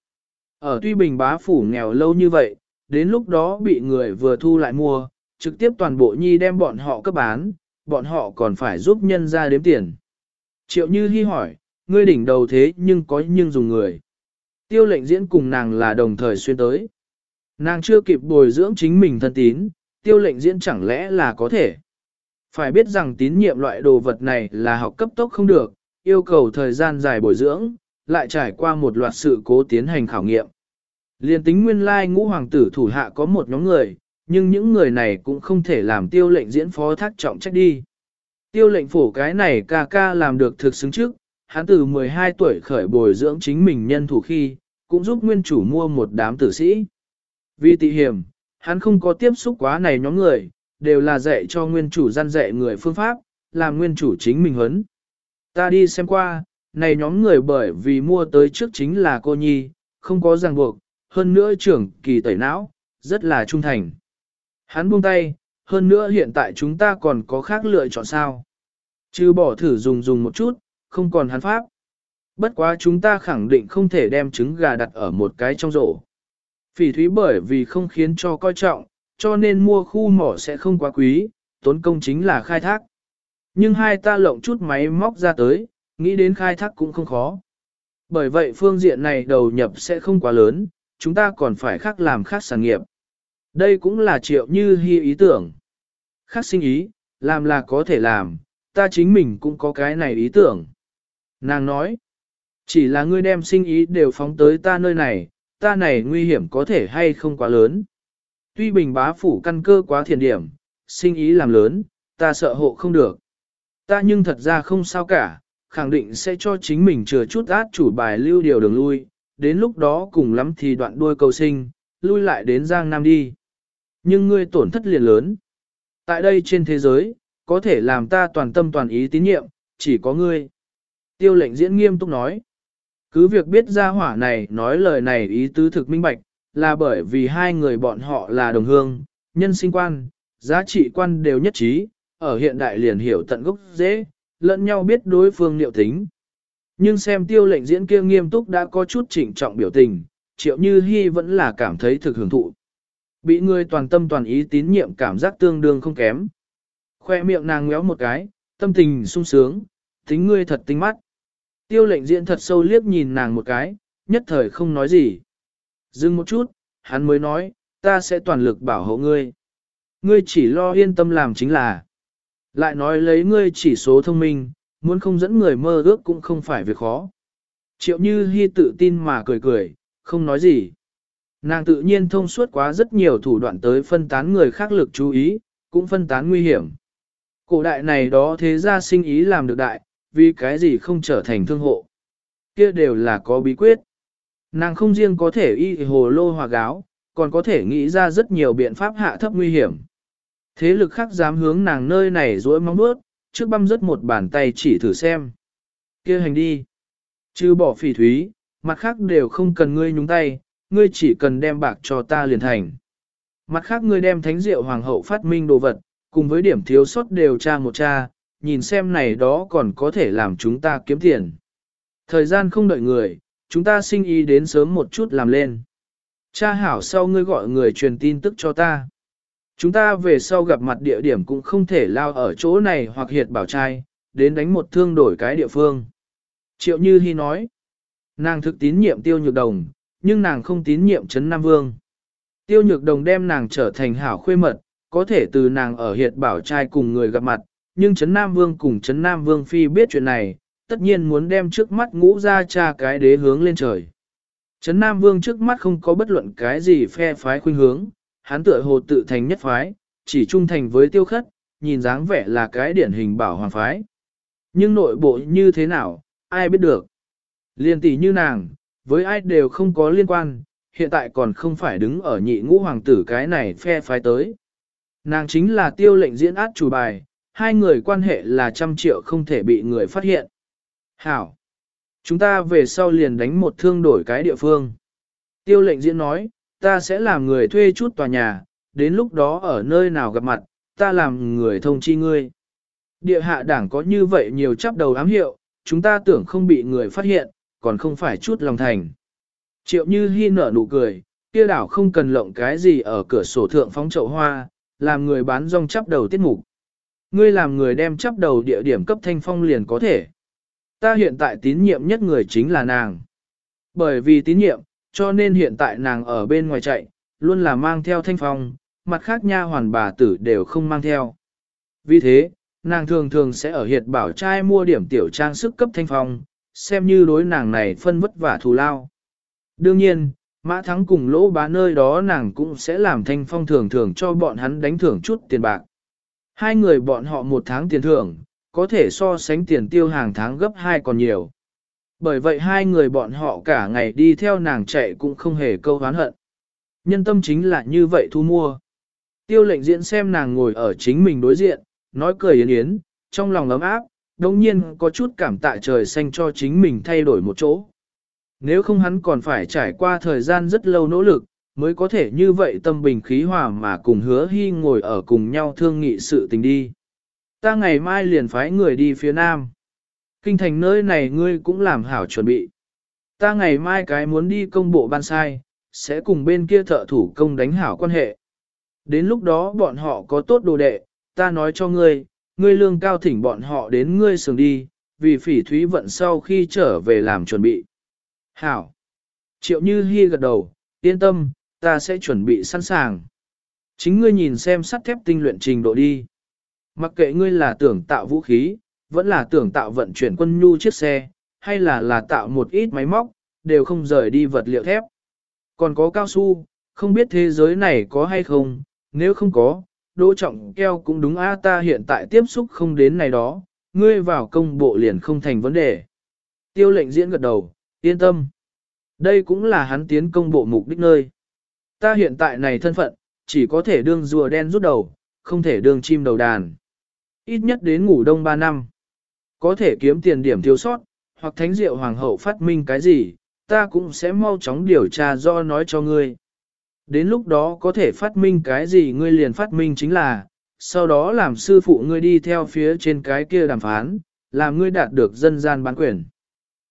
Ở tuy bình bá phủ nghèo lâu như vậy, đến lúc đó bị người vừa thu lại mua, trực tiếp toàn bộ nhi đem bọn họ cấp bán, bọn họ còn phải giúp nhân ra đếm tiền. Triệu Như Hi hỏi, ngươi đỉnh đầu thế nhưng có nhưng dùng người. Tiêu lệnh diễn cùng nàng là đồng thời xuyên tới. Nàng chưa kịp bồi dưỡng chính mình thân tín, tiêu lệnh diễn chẳng lẽ là có thể. Phải biết rằng tín nhiệm loại đồ vật này là học cấp tốc không được, yêu cầu thời gian dài bồi dưỡng, lại trải qua một loạt sự cố tiến hành khảo nghiệm. Liên tính nguyên lai ngũ hoàng tử thủ hạ có một nhóm người, nhưng những người này cũng không thể làm tiêu lệnh diễn phó thác trọng trách đi. Tiêu lệnh phổ cái này ca ca làm được thực xứng trước, hắn từ 12 tuổi khởi bồi dưỡng chính mình nhân thủ khi, cũng giúp nguyên chủ mua một đám tử sĩ. Vì tị hiểm, hắn không có tiếp xúc quá này nhóm người, đều là dạy cho nguyên chủ gian dạy người phương pháp, làm nguyên chủ chính mình huấn. Ta đi xem qua, này nhóm người bởi vì mua tới trước chính là cô nhi, không có ràng buộc, hơn nữa trưởng kỳ tẩy não, rất là trung thành. Hắn buông tay, hơn nữa hiện tại chúng ta còn có khác lựa chọn sao. Chứ bỏ thử dùng dùng một chút, không còn hắn pháp. Bất quá chúng ta khẳng định không thể đem trứng gà đặt ở một cái trong rổ. Phỉ thúy bởi vì không khiến cho coi trọng, cho nên mua khu mỏ sẽ không quá quý, tốn công chính là khai thác. Nhưng hai ta lộng chút máy móc ra tới, nghĩ đến khai thác cũng không khó. Bởi vậy phương diện này đầu nhập sẽ không quá lớn, chúng ta còn phải khác làm khác sản nghiệp. Đây cũng là triệu như hy ý tưởng. Khác sinh ý, làm là có thể làm, ta chính mình cũng có cái này ý tưởng. Nàng nói, chỉ là ngươi đem sinh ý đều phóng tới ta nơi này, ta này nguy hiểm có thể hay không quá lớn. Tuy bình bá phủ căn cơ quá thiền điểm, sinh ý làm lớn, ta sợ hộ không được. Ta nhưng thật ra không sao cả, khẳng định sẽ cho chính mình chừa chút át chủ bài lưu điều đường lui, đến lúc đó cùng lắm thì đoạn đuôi cầu sinh, lui lại đến Giang Nam đi. Nhưng ngươi tổn thất liền lớn. Tại đây trên thế giới, có thể làm ta toàn tâm toàn ý tín nhiệm, chỉ có ngươi. Tiêu lệnh diễn nghiêm túc nói. Cứ việc biết ra hỏa này nói lời này ý tứ thực minh bạch, là bởi vì hai người bọn họ là đồng hương, nhân sinh quan, giá trị quan đều nhất trí, ở hiện đại liền hiểu tận gốc dễ, lẫn nhau biết đối phương liệu tính. Nhưng xem tiêu lệnh diễn kia nghiêm túc đã có chút chỉnh trọng biểu tình, triệu như hy vẫn là cảm thấy thực hưởng thụ. Bị người toàn tâm toàn ý tín nhiệm cảm giác tương đương không kém. Khoe miệng nàng ngéo một cái, tâm tình sung sướng, tính ngươi thật tinh mắt. Tiêu lệnh diễn thật sâu liếc nhìn nàng một cái, nhất thời không nói gì. Dừng một chút, hắn mới nói, ta sẽ toàn lực bảo hộ ngươi. Ngươi chỉ lo yên tâm làm chính là. Lại nói lấy ngươi chỉ số thông minh, muốn không dẫn người mơ ước cũng không phải việc khó. Triệu như hi tự tin mà cười cười, không nói gì. Nàng tự nhiên thông suốt quá rất nhiều thủ đoạn tới phân tán người khác lực chú ý, cũng phân tán nguy hiểm. Cổ đại này đó thế ra sinh ý làm được đại, vì cái gì không trở thành thương hộ. Kia đều là có bí quyết. Nàng không riêng có thể y hồ lô hòa gáo, còn có thể nghĩ ra rất nhiều biện pháp hạ thấp nguy hiểm. Thế lực khác dám hướng nàng nơi này dối mong bước, trước băm rớt một bàn tay chỉ thử xem. kia hành đi. Chứ bỏ phỉ thúy, mặt khác đều không cần ngươi nhúng tay, ngươi chỉ cần đem bạc cho ta liền thành. Mặt khác ngươi đem thánh rượu hoàng hậu phát minh đồ vật, cùng với điểm thiếu sót đều tra một tra, nhìn xem này đó còn có thể làm chúng ta kiếm tiền. Thời gian không đợi người, chúng ta sinh ý đến sớm một chút làm lên. Cha hảo sau ngươi gọi người truyền tin tức cho ta. Chúng ta về sau gặp mặt địa điểm cũng không thể lao ở chỗ này hoặc hiệt bảo trai, đến đánh một thương đổi cái địa phương. Triệu Như Hi nói, nàng thực tín nhiệm tiêu nhược đồng, nhưng nàng không tín nhiệm Trấn Nam Vương. Tiêu nhược đồng đem nàng trở thành hảo khuê mật, có thể từ nàng ở hiệt bảo trai cùng người gặp mặt, nhưng Trấn Nam Vương cùng Trấn Nam Vương Phi biết chuyện này, tất nhiên muốn đem trước mắt ngũ ra cha cái đế hướng lên trời. Trấn Nam Vương trước mắt không có bất luận cái gì phe phái khuynh hướng, hắn tựa hồ tự thành nhất phái, chỉ trung thành với tiêu khất, nhìn dáng vẻ là cái điển hình bảo hoàng phái. Nhưng nội bộ như thế nào, ai biết được. Liên tỷ như nàng, với ai đều không có liên quan, hiện tại còn không phải đứng ở nhị ngũ hoàng tử cái này phe phái tới. Nàng chính là tiêu lệnh diễn át chủ bài, hai người quan hệ là trăm triệu không thể bị người phát hiện. Hảo! Chúng ta về sau liền đánh một thương đổi cái địa phương. Tiêu lệnh diễn nói, ta sẽ làm người thuê chút tòa nhà, đến lúc đó ở nơi nào gặp mặt, ta làm người thông chi ngươi. Địa hạ đảng có như vậy nhiều chắp đầu ám hiệu, chúng ta tưởng không bị người phát hiện, còn không phải chút lòng thành. Triệu như hy nở nụ cười, kia đảo không cần lộng cái gì ở cửa sổ thượng phóng chậu hoa, làm người bán rong chắp đầu tiết mục. Ngươi làm người đem chắp đầu địa điểm cấp thanh phong liền có thể. Ta hiện tại tín nhiệm nhất người chính là nàng. Bởi vì tín nhiệm, cho nên hiện tại nàng ở bên ngoài chạy, luôn là mang theo thanh phong, mặt khác nha hoàn bà tử đều không mang theo. Vì thế, nàng thường thường sẽ ở hiệt bảo trai mua điểm tiểu trang sức cấp thanh phong, xem như đối nàng này phân vất vả thù lao. Đương nhiên, mã thắng cùng lỗ bá nơi đó nàng cũng sẽ làm thanh phong thường thường cho bọn hắn đánh thưởng chút tiền bạc. Hai người bọn họ một tháng tiền thưởng, có thể so sánh tiền tiêu hàng tháng gấp hai còn nhiều. Bởi vậy hai người bọn họ cả ngày đi theo nàng chạy cũng không hề câu hán hận. Nhân tâm chính là như vậy thu mua. Tiêu lệnh diễn xem nàng ngồi ở chính mình đối diện, nói cười yến yến, trong lòng ấm áp, đồng nhiên có chút cảm tạ trời xanh cho chính mình thay đổi một chỗ. Nếu không hắn còn phải trải qua thời gian rất lâu nỗ lực, mới có thể như vậy tâm bình khí hòa mà cùng hứa hy ngồi ở cùng nhau thương nghị sự tình đi. Ta ngày mai liền phái người đi phía nam. Kinh thành nơi này ngươi cũng làm hảo chuẩn bị. Ta ngày mai cái muốn đi công bộ ban sai, sẽ cùng bên kia thợ thủ công đánh hảo quan hệ. Đến lúc đó bọn họ có tốt đồ đệ, ta nói cho ngươi, ngươi lương cao thỉnh bọn họ đến ngươi sường đi, vì phỉ thúy vận sau khi trở về làm chuẩn bị. Hảo! Triệu Như Hi gật đầu, yên tâm, ta sẽ chuẩn bị sẵn sàng. Chính ngươi nhìn xem sắt thép tinh luyện trình độ đi. Mặc kệ ngươi là tưởng tạo vũ khí, vẫn là tưởng tạo vận chuyển quân nhu chiếc xe, hay là là tạo một ít máy móc, đều không rời đi vật liệu thép. Còn có cao su, không biết thế giới này có hay không, nếu không có, đỗ trọng keo cũng đúng a ta hiện tại tiếp xúc không đến này đó, ngươi vào công bộ liền không thành vấn đề. Tiêu lệnh diễn gật đầu, yên tâm. Đây cũng là hắn tiến công bộ mục đích nơi. Ta hiện tại này thân phận, chỉ có thể đương rùa đen rút đầu, không thể đương chim đầu đàn. Ít nhất đến ngủ đông 3 năm. Có thể kiếm tiền điểm thiếu sót, hoặc thánh diệu hoàng hậu phát minh cái gì, ta cũng sẽ mau chóng điều tra do nói cho ngươi. Đến lúc đó có thể phát minh cái gì ngươi liền phát minh chính là, sau đó làm sư phụ ngươi đi theo phía trên cái kia đàm phán, làm ngươi đạt được dân gian bán quyền.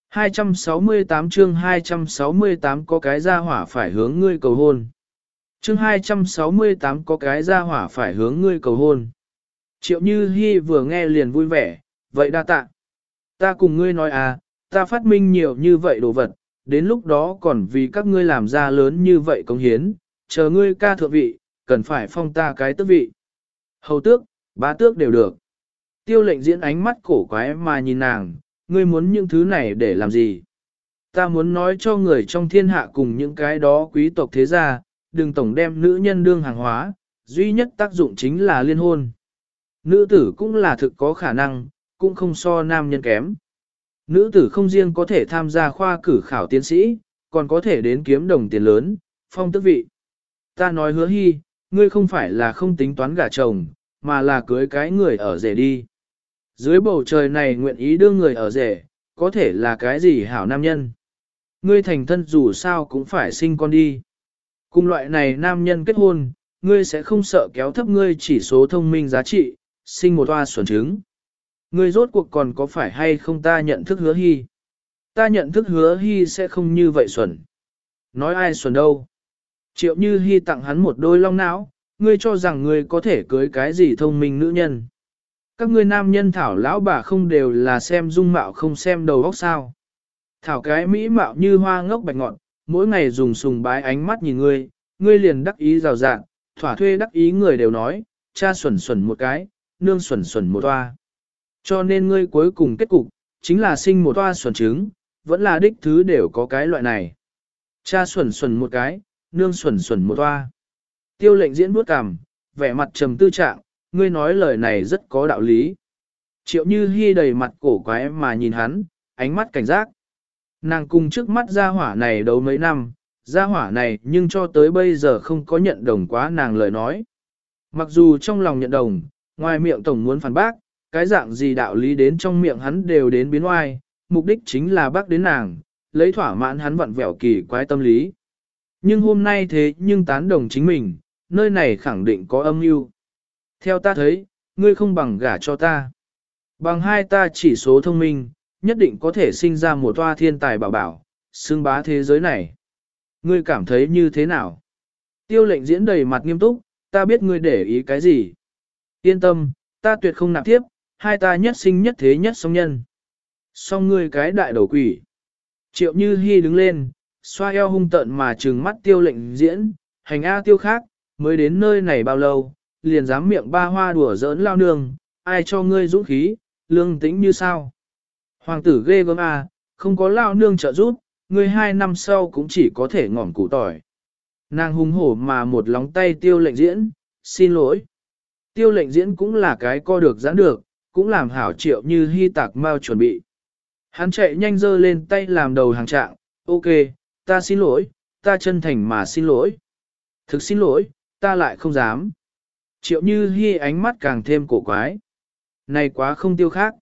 268 chương 268 có cái gia hỏa phải hướng ngươi cầu hôn. Chương 268 có cái gia hỏa phải hướng ngươi cầu hôn. Triệu Như Hi vừa nghe liền vui vẻ, vậy đa tạ. Ta cùng ngươi nói à, ta phát minh nhiều như vậy đồ vật, đến lúc đó còn vì các ngươi làm ra lớn như vậy công hiến, chờ ngươi ca thượng vị, cần phải phong ta cái tước vị. Hầu tước, bá tước đều được. Tiêu lệnh diễn ánh mắt cổ quái mà nhìn nàng, ngươi muốn những thứ này để làm gì? Ta muốn nói cho người trong thiên hạ cùng những cái đó quý tộc thế gia, đừng tổng đem nữ nhân đương hàng hóa, duy nhất tác dụng chính là liên hôn. Nữ tử cũng là thực có khả năng, cũng không so nam nhân kém. Nữ tử không riêng có thể tham gia khoa cử khảo tiến sĩ, còn có thể đến kiếm đồng tiền lớn, phong tước vị. Ta nói hứa hy, ngươi không phải là không tính toán gả chồng, mà là cưới cái người ở rể đi. Dưới bầu trời này nguyện ý đưa người ở rể, có thể là cái gì hảo nam nhân. Ngươi thành thân dù sao cũng phải sinh con đi. Cùng loại này nam nhân kết hôn, ngươi sẽ không sợ kéo thấp ngươi chỉ số thông minh giá trị, sinh một toa xuẩn trứng. Ngươi rốt cuộc còn có phải hay không ta nhận thức hứa hy. Ta nhận thức hứa hy sẽ không như vậy xuẩn. Nói ai xuẩn đâu. Triệu như hy tặng hắn một đôi long não, ngươi cho rằng ngươi có thể cưới cái gì thông minh nữ nhân. Các ngươi nam nhân thảo lão bà không đều là xem dung mạo không xem đầu óc sao. Thảo cái mỹ mạo như hoa ngốc bạch ngọn, mỗi ngày dùng sùng bái ánh mắt nhìn ngươi, ngươi liền đắc ý rào rạng, thỏa thuê đắc ý người đều nói, cha xuẩn xuẩn một cái, nương xuẩn xuẩn một toa. Cho nên ngươi cuối cùng kết cục, chính là sinh một toa xuẩn trứng, vẫn là đích thứ đều có cái loại này. Cha xuẩn xuẩn một cái, nương xuẩn xuẩn một toa. Tiêu lệnh diễn bước cằm, vẻ mặt trầm tư trạng, ngươi nói lời này rất có đạo lý. Triệu như hy đầy mặt cổ quái mà nhìn hắn, ánh mắt cảnh giác. Nàng cùng trước mắt gia hỏa này đấu mấy năm, gia hỏa này nhưng cho tới bây giờ không có nhận đồng quá nàng lời nói. Mặc dù trong lòng nhận đồng, ngoài miệng tổng muốn phản bác, cái dạng gì đạo lý đến trong miệng hắn đều đến biến oai, mục đích chính là bác đến nàng, lấy thỏa mãn hắn vặn vẹo kỳ quái tâm lý. Nhưng hôm nay thế nhưng tán đồng chính mình, nơi này khẳng định có âm mưu. Theo ta thấy, ngươi không bằng gả cho ta. Bằng hai ta chỉ số thông minh, nhất định có thể sinh ra một toa thiên tài bảo bảo, xương bá thế giới này. Ngươi cảm thấy như thế nào? Tiêu lệnh diễn đầy mặt nghiêm túc, ta biết ngươi để ý cái gì. Yên tâm, ta tuyệt không nạp tiếp, hai ta nhất sinh nhất thế nhất song nhân. Song ngươi cái đại đầu quỷ. Triệu Như Hi đứng lên, xoa eo hung tợn mà trừng mắt tiêu lệnh diễn, hành A tiêu khác, mới đến nơi này bao lâu, liền dám miệng ba hoa đùa giỡn lao nương, ai cho ngươi dũng khí, lương tĩnh như sao. Hoàng tử ghê gớm A, không có lao nương trợ giúp, ngươi hai năm sau cũng chỉ có thể ngỏm củ tỏi. Nàng hung hổ mà một lóng tay tiêu lệnh diễn, xin lỗi. Tiêu lệnh diễn cũng là cái co được giãn được, cũng làm hảo triệu như hy tạc mau chuẩn bị. Hắn chạy nhanh dơ lên tay làm đầu hàng trạng, ok, ta xin lỗi, ta chân thành mà xin lỗi. Thực xin lỗi, ta lại không dám. Triệu như hy ánh mắt càng thêm cổ quái. Này quá không tiêu khác.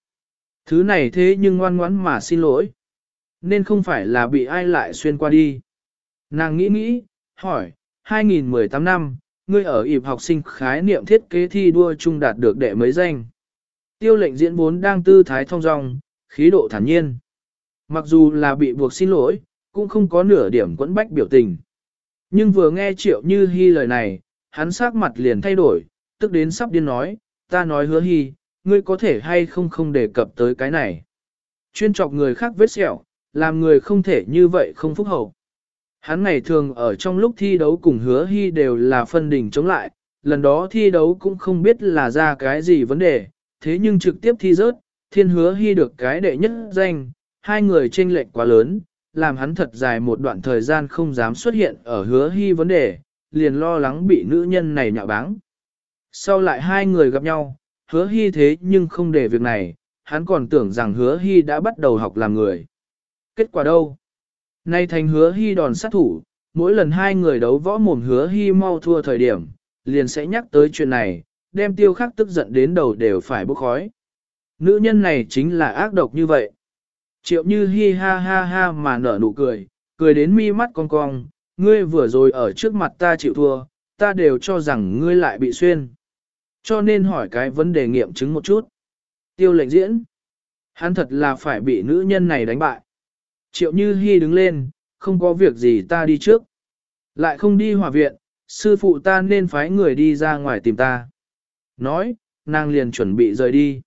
Thứ này thế nhưng ngoan ngoãn mà xin lỗi. Nên không phải là bị ai lại xuyên qua đi. Nàng nghĩ nghĩ, hỏi, 2018 năm, ngươi ở ịp học sinh khái niệm thiết kế thi đua chung đạt được đệ mấy danh. Tiêu lệnh diễn vốn đang tư thái thông dong, khí độ thản nhiên. Mặc dù là bị buộc xin lỗi, cũng không có nửa điểm quẫn bách biểu tình. Nhưng vừa nghe triệu như hy lời này, hắn sắc mặt liền thay đổi, tức đến sắp điên nói, ta nói hứa hy, ngươi có thể hay không không đề cập tới cái này. Chuyên chọc người khác vết sẹo, làm người không thể như vậy không phúc hậu. Hắn ngày thường ở trong lúc thi đấu cùng hứa hy đều là phân đỉnh chống lại, lần đó thi đấu cũng không biết là ra cái gì vấn đề, thế nhưng trực tiếp thi rớt, thiên hứa hy được cái đệ nhất danh, hai người tranh lệch quá lớn, làm hắn thật dài một đoạn thời gian không dám xuất hiện ở hứa hy vấn đề, liền lo lắng bị nữ nhân này nhạo báng. Sau lại hai người gặp nhau, hứa hy thế nhưng không để việc này, hắn còn tưởng rằng hứa hy đã bắt đầu học làm người. Kết quả đâu? Nay thành hứa hy đòn sát thủ, mỗi lần hai người đấu võ mồm hứa hy mau thua thời điểm, liền sẽ nhắc tới chuyện này, đem tiêu khắc tức giận đến đầu đều phải bốc khói. Nữ nhân này chính là ác độc như vậy. Triệu như hi ha ha ha mà nở nụ cười, cười đến mi mắt cong cong, ngươi vừa rồi ở trước mặt ta chịu thua, ta đều cho rằng ngươi lại bị xuyên. Cho nên hỏi cái vấn đề nghiệm chứng một chút. Tiêu lệnh diễn. Hắn thật là phải bị nữ nhân này đánh bại. Triệu Như Hi đứng lên, không có việc gì ta đi trước. Lại không đi hòa viện, sư phụ ta nên phái người đi ra ngoài tìm ta. Nói, nàng liền chuẩn bị rời đi.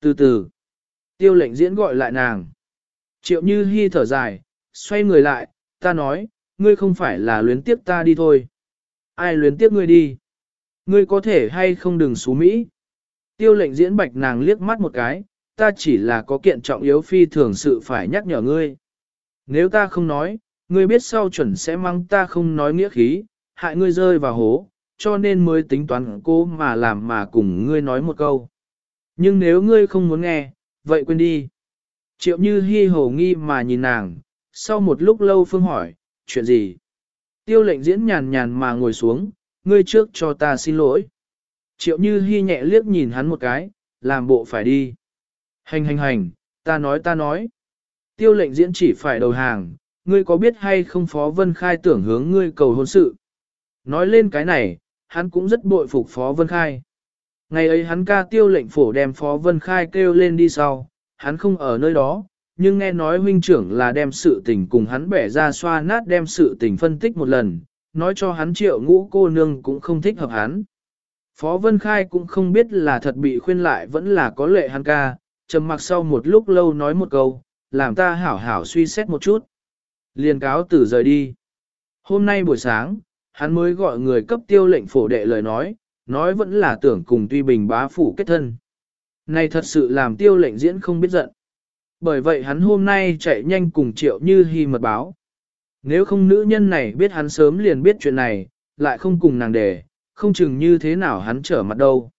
Từ từ, tiêu lệnh diễn gọi lại nàng. Triệu Như hy thở dài, xoay người lại, ta nói, ngươi không phải là luyến tiếp ta đi thôi. Ai luyến tiếp ngươi đi? Ngươi có thể hay không đừng xú Mỹ? Tiêu lệnh diễn bạch nàng liếc mắt một cái, ta chỉ là có kiện trọng yếu phi thường sự phải nhắc nhở ngươi. Nếu ta không nói, ngươi biết sau chuẩn sẽ mang ta không nói nghĩa khí, hại ngươi rơi vào hố, cho nên mới tính toán cô mà làm mà cùng ngươi nói một câu. Nhưng nếu ngươi không muốn nghe, vậy quên đi. Triệu như hi hồ nghi mà nhìn nàng, sau một lúc lâu phương hỏi, chuyện gì? Tiêu lệnh diễn nhàn nhàn mà ngồi xuống, ngươi trước cho ta xin lỗi. Triệu như hi nhẹ liếc nhìn hắn một cái, làm bộ phải đi. Hành hành hành, ta nói ta nói. Tiêu lệnh diễn chỉ phải đầu hàng, ngươi có biết hay không Phó Vân Khai tưởng hướng ngươi cầu hôn sự. Nói lên cái này, hắn cũng rất bội phục Phó Vân Khai. Ngày ấy hắn ca tiêu lệnh phổ đem Phó Vân Khai kêu lên đi sau, hắn không ở nơi đó, nhưng nghe nói huynh trưởng là đem sự tình cùng hắn bẻ ra xoa nát đem sự tình phân tích một lần, nói cho hắn triệu ngũ cô nương cũng không thích hợp hắn. Phó Vân Khai cũng không biết là thật bị khuyên lại vẫn là có lệ hắn ca, trầm mặc sau một lúc lâu nói một câu, làm ta hảo hảo suy xét một chút. Liền cáo tử rời đi. Hôm nay buổi sáng, hắn mới gọi người cấp tiêu lệnh phổ đệ lời nói, nói vẫn là tưởng cùng tuy bình bá phủ kết thân. Này thật sự làm tiêu lệnh diễn không biết giận. Bởi vậy hắn hôm nay chạy nhanh cùng triệu như hy mật báo. Nếu không nữ nhân này biết hắn sớm liền biết chuyện này, lại không cùng nàng đề, không chừng như thế nào hắn trở mặt đâu.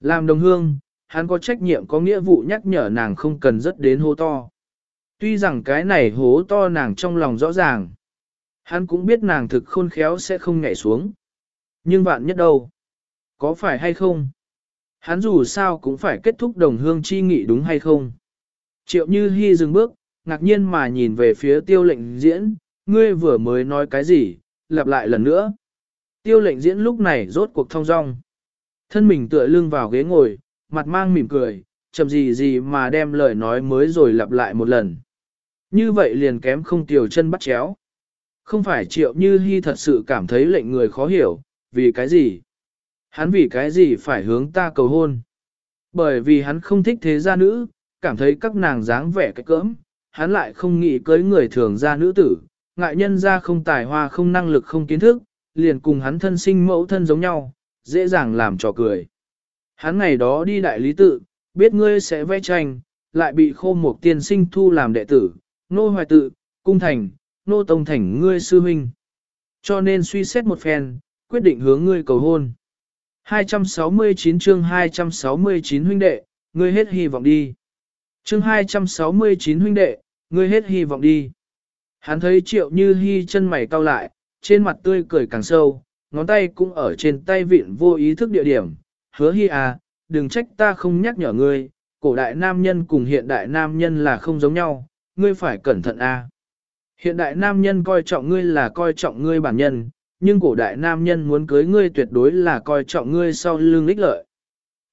Làm đồng hương, hắn có trách nhiệm có nghĩa vụ nhắc nhở nàng không cần rất đến hố to. Tuy rằng cái này hố to nàng trong lòng rõ ràng. Hắn cũng biết nàng thực khôn khéo sẽ không nhảy xuống. Nhưng vạn nhất đâu? Có phải hay không? Hắn dù sao cũng phải kết thúc đồng hương chi nghị đúng hay không? Triệu Như Hi dừng bước, ngạc nhiên mà nhìn về phía tiêu lệnh diễn, ngươi vừa mới nói cái gì, lặp lại lần nữa. Tiêu lệnh diễn lúc này rốt cuộc thông dong. Thân mình tựa lưng vào ghế ngồi, mặt mang mỉm cười, chậm gì gì mà đem lời nói mới rồi lặp lại một lần. Như vậy liền kém không tiểu chân bắt chéo. Không phải triệu như hy thật sự cảm thấy lệnh người khó hiểu, vì cái gì? Hắn vì cái gì phải hướng ta cầu hôn? Bởi vì hắn không thích thế gia nữ, cảm thấy các nàng dáng vẻ cái cỡm, hắn lại không nghĩ cưới người thường gia nữ tử, ngại nhân ra không tài hoa không năng lực không kiến thức, liền cùng hắn thân sinh mẫu thân giống nhau, dễ dàng làm trò cười. Hắn ngày đó đi đại lý tự, biết ngươi sẽ vẽ tranh, lại bị khô một tiên sinh thu làm đệ tử, nô hoài tự, cung thành, nô tông thành ngươi sư huynh. Cho nên suy xét một phen, quyết định hướng ngươi cầu hôn. 269 chương 269 huynh đệ, ngươi hết hy vọng đi. Chương 269 huynh đệ, ngươi hết hy vọng đi. Hắn thấy triệu như hy chân mày cau lại, trên mặt tươi cười càng sâu, ngón tay cũng ở trên tay vịn vô ý thức địa điểm. Hứa hy à, đừng trách ta không nhắc nhở ngươi, cổ đại nam nhân cùng hiện đại nam nhân là không giống nhau, ngươi phải cẩn thận à. Hiện đại nam nhân coi trọng ngươi là coi trọng ngươi bản nhân, nhưng cổ đại nam nhân muốn cưới ngươi tuyệt đối là coi trọng ngươi sau lưng ích lợi.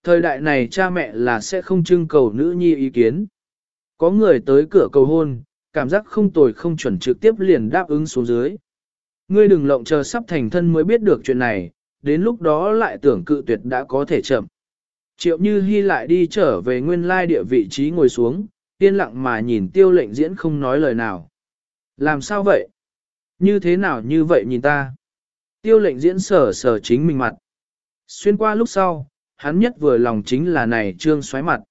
Thời đại này cha mẹ là sẽ không trưng cầu nữ nhi ý kiến. Có người tới cửa cầu hôn, cảm giác không tồi không chuẩn trực tiếp liền đáp ứng xuống dưới. Ngươi đừng lộng chờ sắp thành thân mới biết được chuyện này, đến lúc đó lại tưởng cự tuyệt đã có thể chậm. Triệu Như Hi lại đi trở về nguyên lai địa vị trí ngồi xuống, yên lặng mà nhìn tiêu lệnh diễn không nói lời nào. Làm sao vậy? Như thế nào như vậy nhìn ta? Tiêu lệnh diễn sở sở chính mình mặt. Xuyên qua lúc sau, hắn nhất vừa lòng chính là này trương xoáy mặt.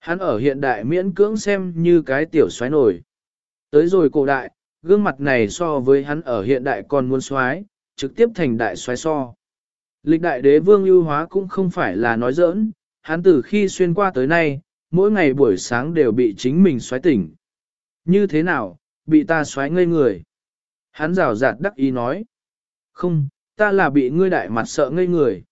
Hắn ở hiện đại miễn cưỡng xem như cái tiểu xoáy nổi. Tới rồi cổ đại, gương mặt này so với hắn ở hiện đại còn muốn xoáy, trực tiếp thành đại xoáy so. Lịch đại đế vương ưu hóa cũng không phải là nói giỡn, hắn từ khi xuyên qua tới nay, mỗi ngày buổi sáng đều bị chính mình xoáy tỉnh. Như thế nào, bị ta xoáy ngây người. Hắn rào rạt đắc ý nói. Không, ta là bị ngươi đại mặt sợ ngây người.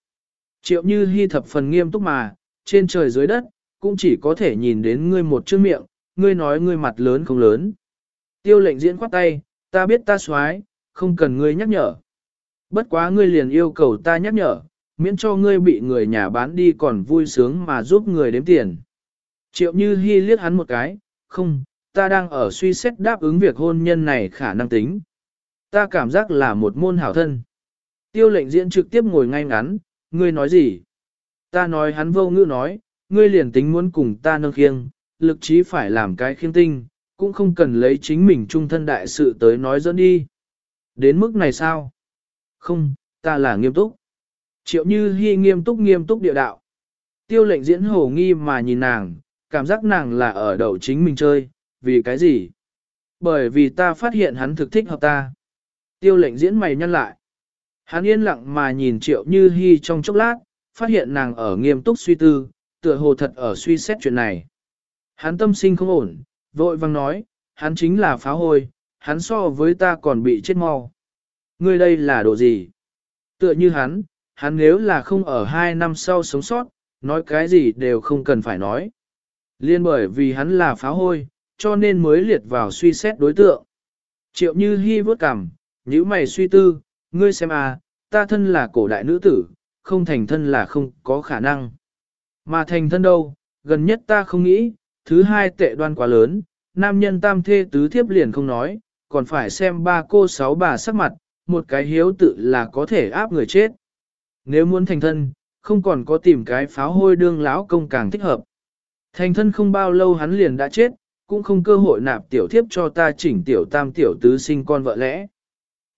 Triệu như hy thập phần nghiêm túc mà, trên trời dưới đất, cũng chỉ có thể nhìn đến ngươi một chữ miệng, ngươi nói ngươi mặt lớn không lớn. Tiêu lệnh diễn khoát tay, ta biết ta xoái, không cần ngươi nhắc nhở. Bất quá ngươi liền yêu cầu ta nhắc nhở, miễn cho ngươi bị người nhà bán đi còn vui sướng mà giúp người đếm tiền. Triệu như hy liếc hắn một cái, không, ta đang ở suy xét đáp ứng việc hôn nhân này khả năng tính. Ta cảm giác là một môn hảo thân. Tiêu lệnh diễn trực tiếp ngồi ngay ngắn, ngươi nói gì? Ta nói hắn vô ngữ nói, ngươi liền tính muốn cùng ta nâng khiêng, lực trí phải làm cái khiêng tinh, cũng không cần lấy chính mình trung thân đại sự tới nói dẫn đi. Đến mức này sao? Không, ta là nghiêm túc. Triệu như hy nghiêm túc nghiêm túc địa đạo. Tiêu lệnh diễn hổ nghi mà nhìn nàng, cảm giác nàng là ở đầu chính mình chơi, vì cái gì? Bởi vì ta phát hiện hắn thực thích hợp ta. Tiêu lệnh diễn mày nhăn lại. Hắn yên lặng mà nhìn triệu như hy trong chốc lát, phát hiện nàng ở nghiêm túc suy tư, tựa hồ thật ở suy xét chuyện này. Hắn tâm sinh không ổn, vội vang nói, hắn chính là phá hôi, hắn so với ta còn bị chết mau. Ngươi đây là đồ gì? Tựa như hắn, hắn nếu là không ở hai năm sau sống sót, nói cái gì đều không cần phải nói. Liên bởi vì hắn là phá hôi, cho nên mới liệt vào suy xét đối tượng. Triệu như Hi vớt cằm, nhíu mày suy tư, ngươi xem à, ta thân là cổ đại nữ tử, không thành thân là không có khả năng. Mà thành thân đâu, gần nhất ta không nghĩ, thứ hai tệ đoan quá lớn, nam nhân tam thê tứ thiếp liền không nói, còn phải xem ba cô sáu bà sắc mặt, một cái hiếu tự là có thể áp người chết. Nếu muốn thành thân, không còn có tìm cái pháo hôi đương lão công càng thích hợp. Thành thân không bao lâu hắn liền đã chết, cũng không cơ hội nạp tiểu thiếp cho ta chỉnh tiểu tam tiểu tứ sinh con vợ lẽ.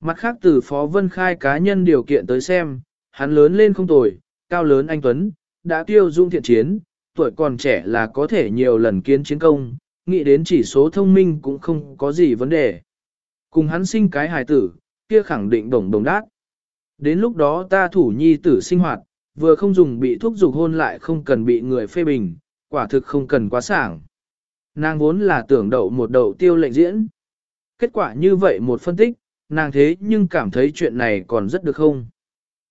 Mặt khác từ Phó Vân Khai cá nhân điều kiện tới xem, hắn lớn lên không tồi, cao lớn anh Tuấn, đã tiêu dung thiện chiến, tuổi còn trẻ là có thể nhiều lần kiến chiến công, nghĩ đến chỉ số thông minh cũng không có gì vấn đề. Cùng hắn sinh cái hài tử, kia khẳng định đồng đồng đát. Đến lúc đó ta thủ nhi tử sinh hoạt, vừa không dùng bị thuốc dục hôn lại không cần bị người phê bình, quả thực không cần quá sảng. Nàng vốn là tưởng đậu một đậu tiêu lệnh diễn. Kết quả như vậy một phân tích, nàng thế nhưng cảm thấy chuyện này còn rất được không.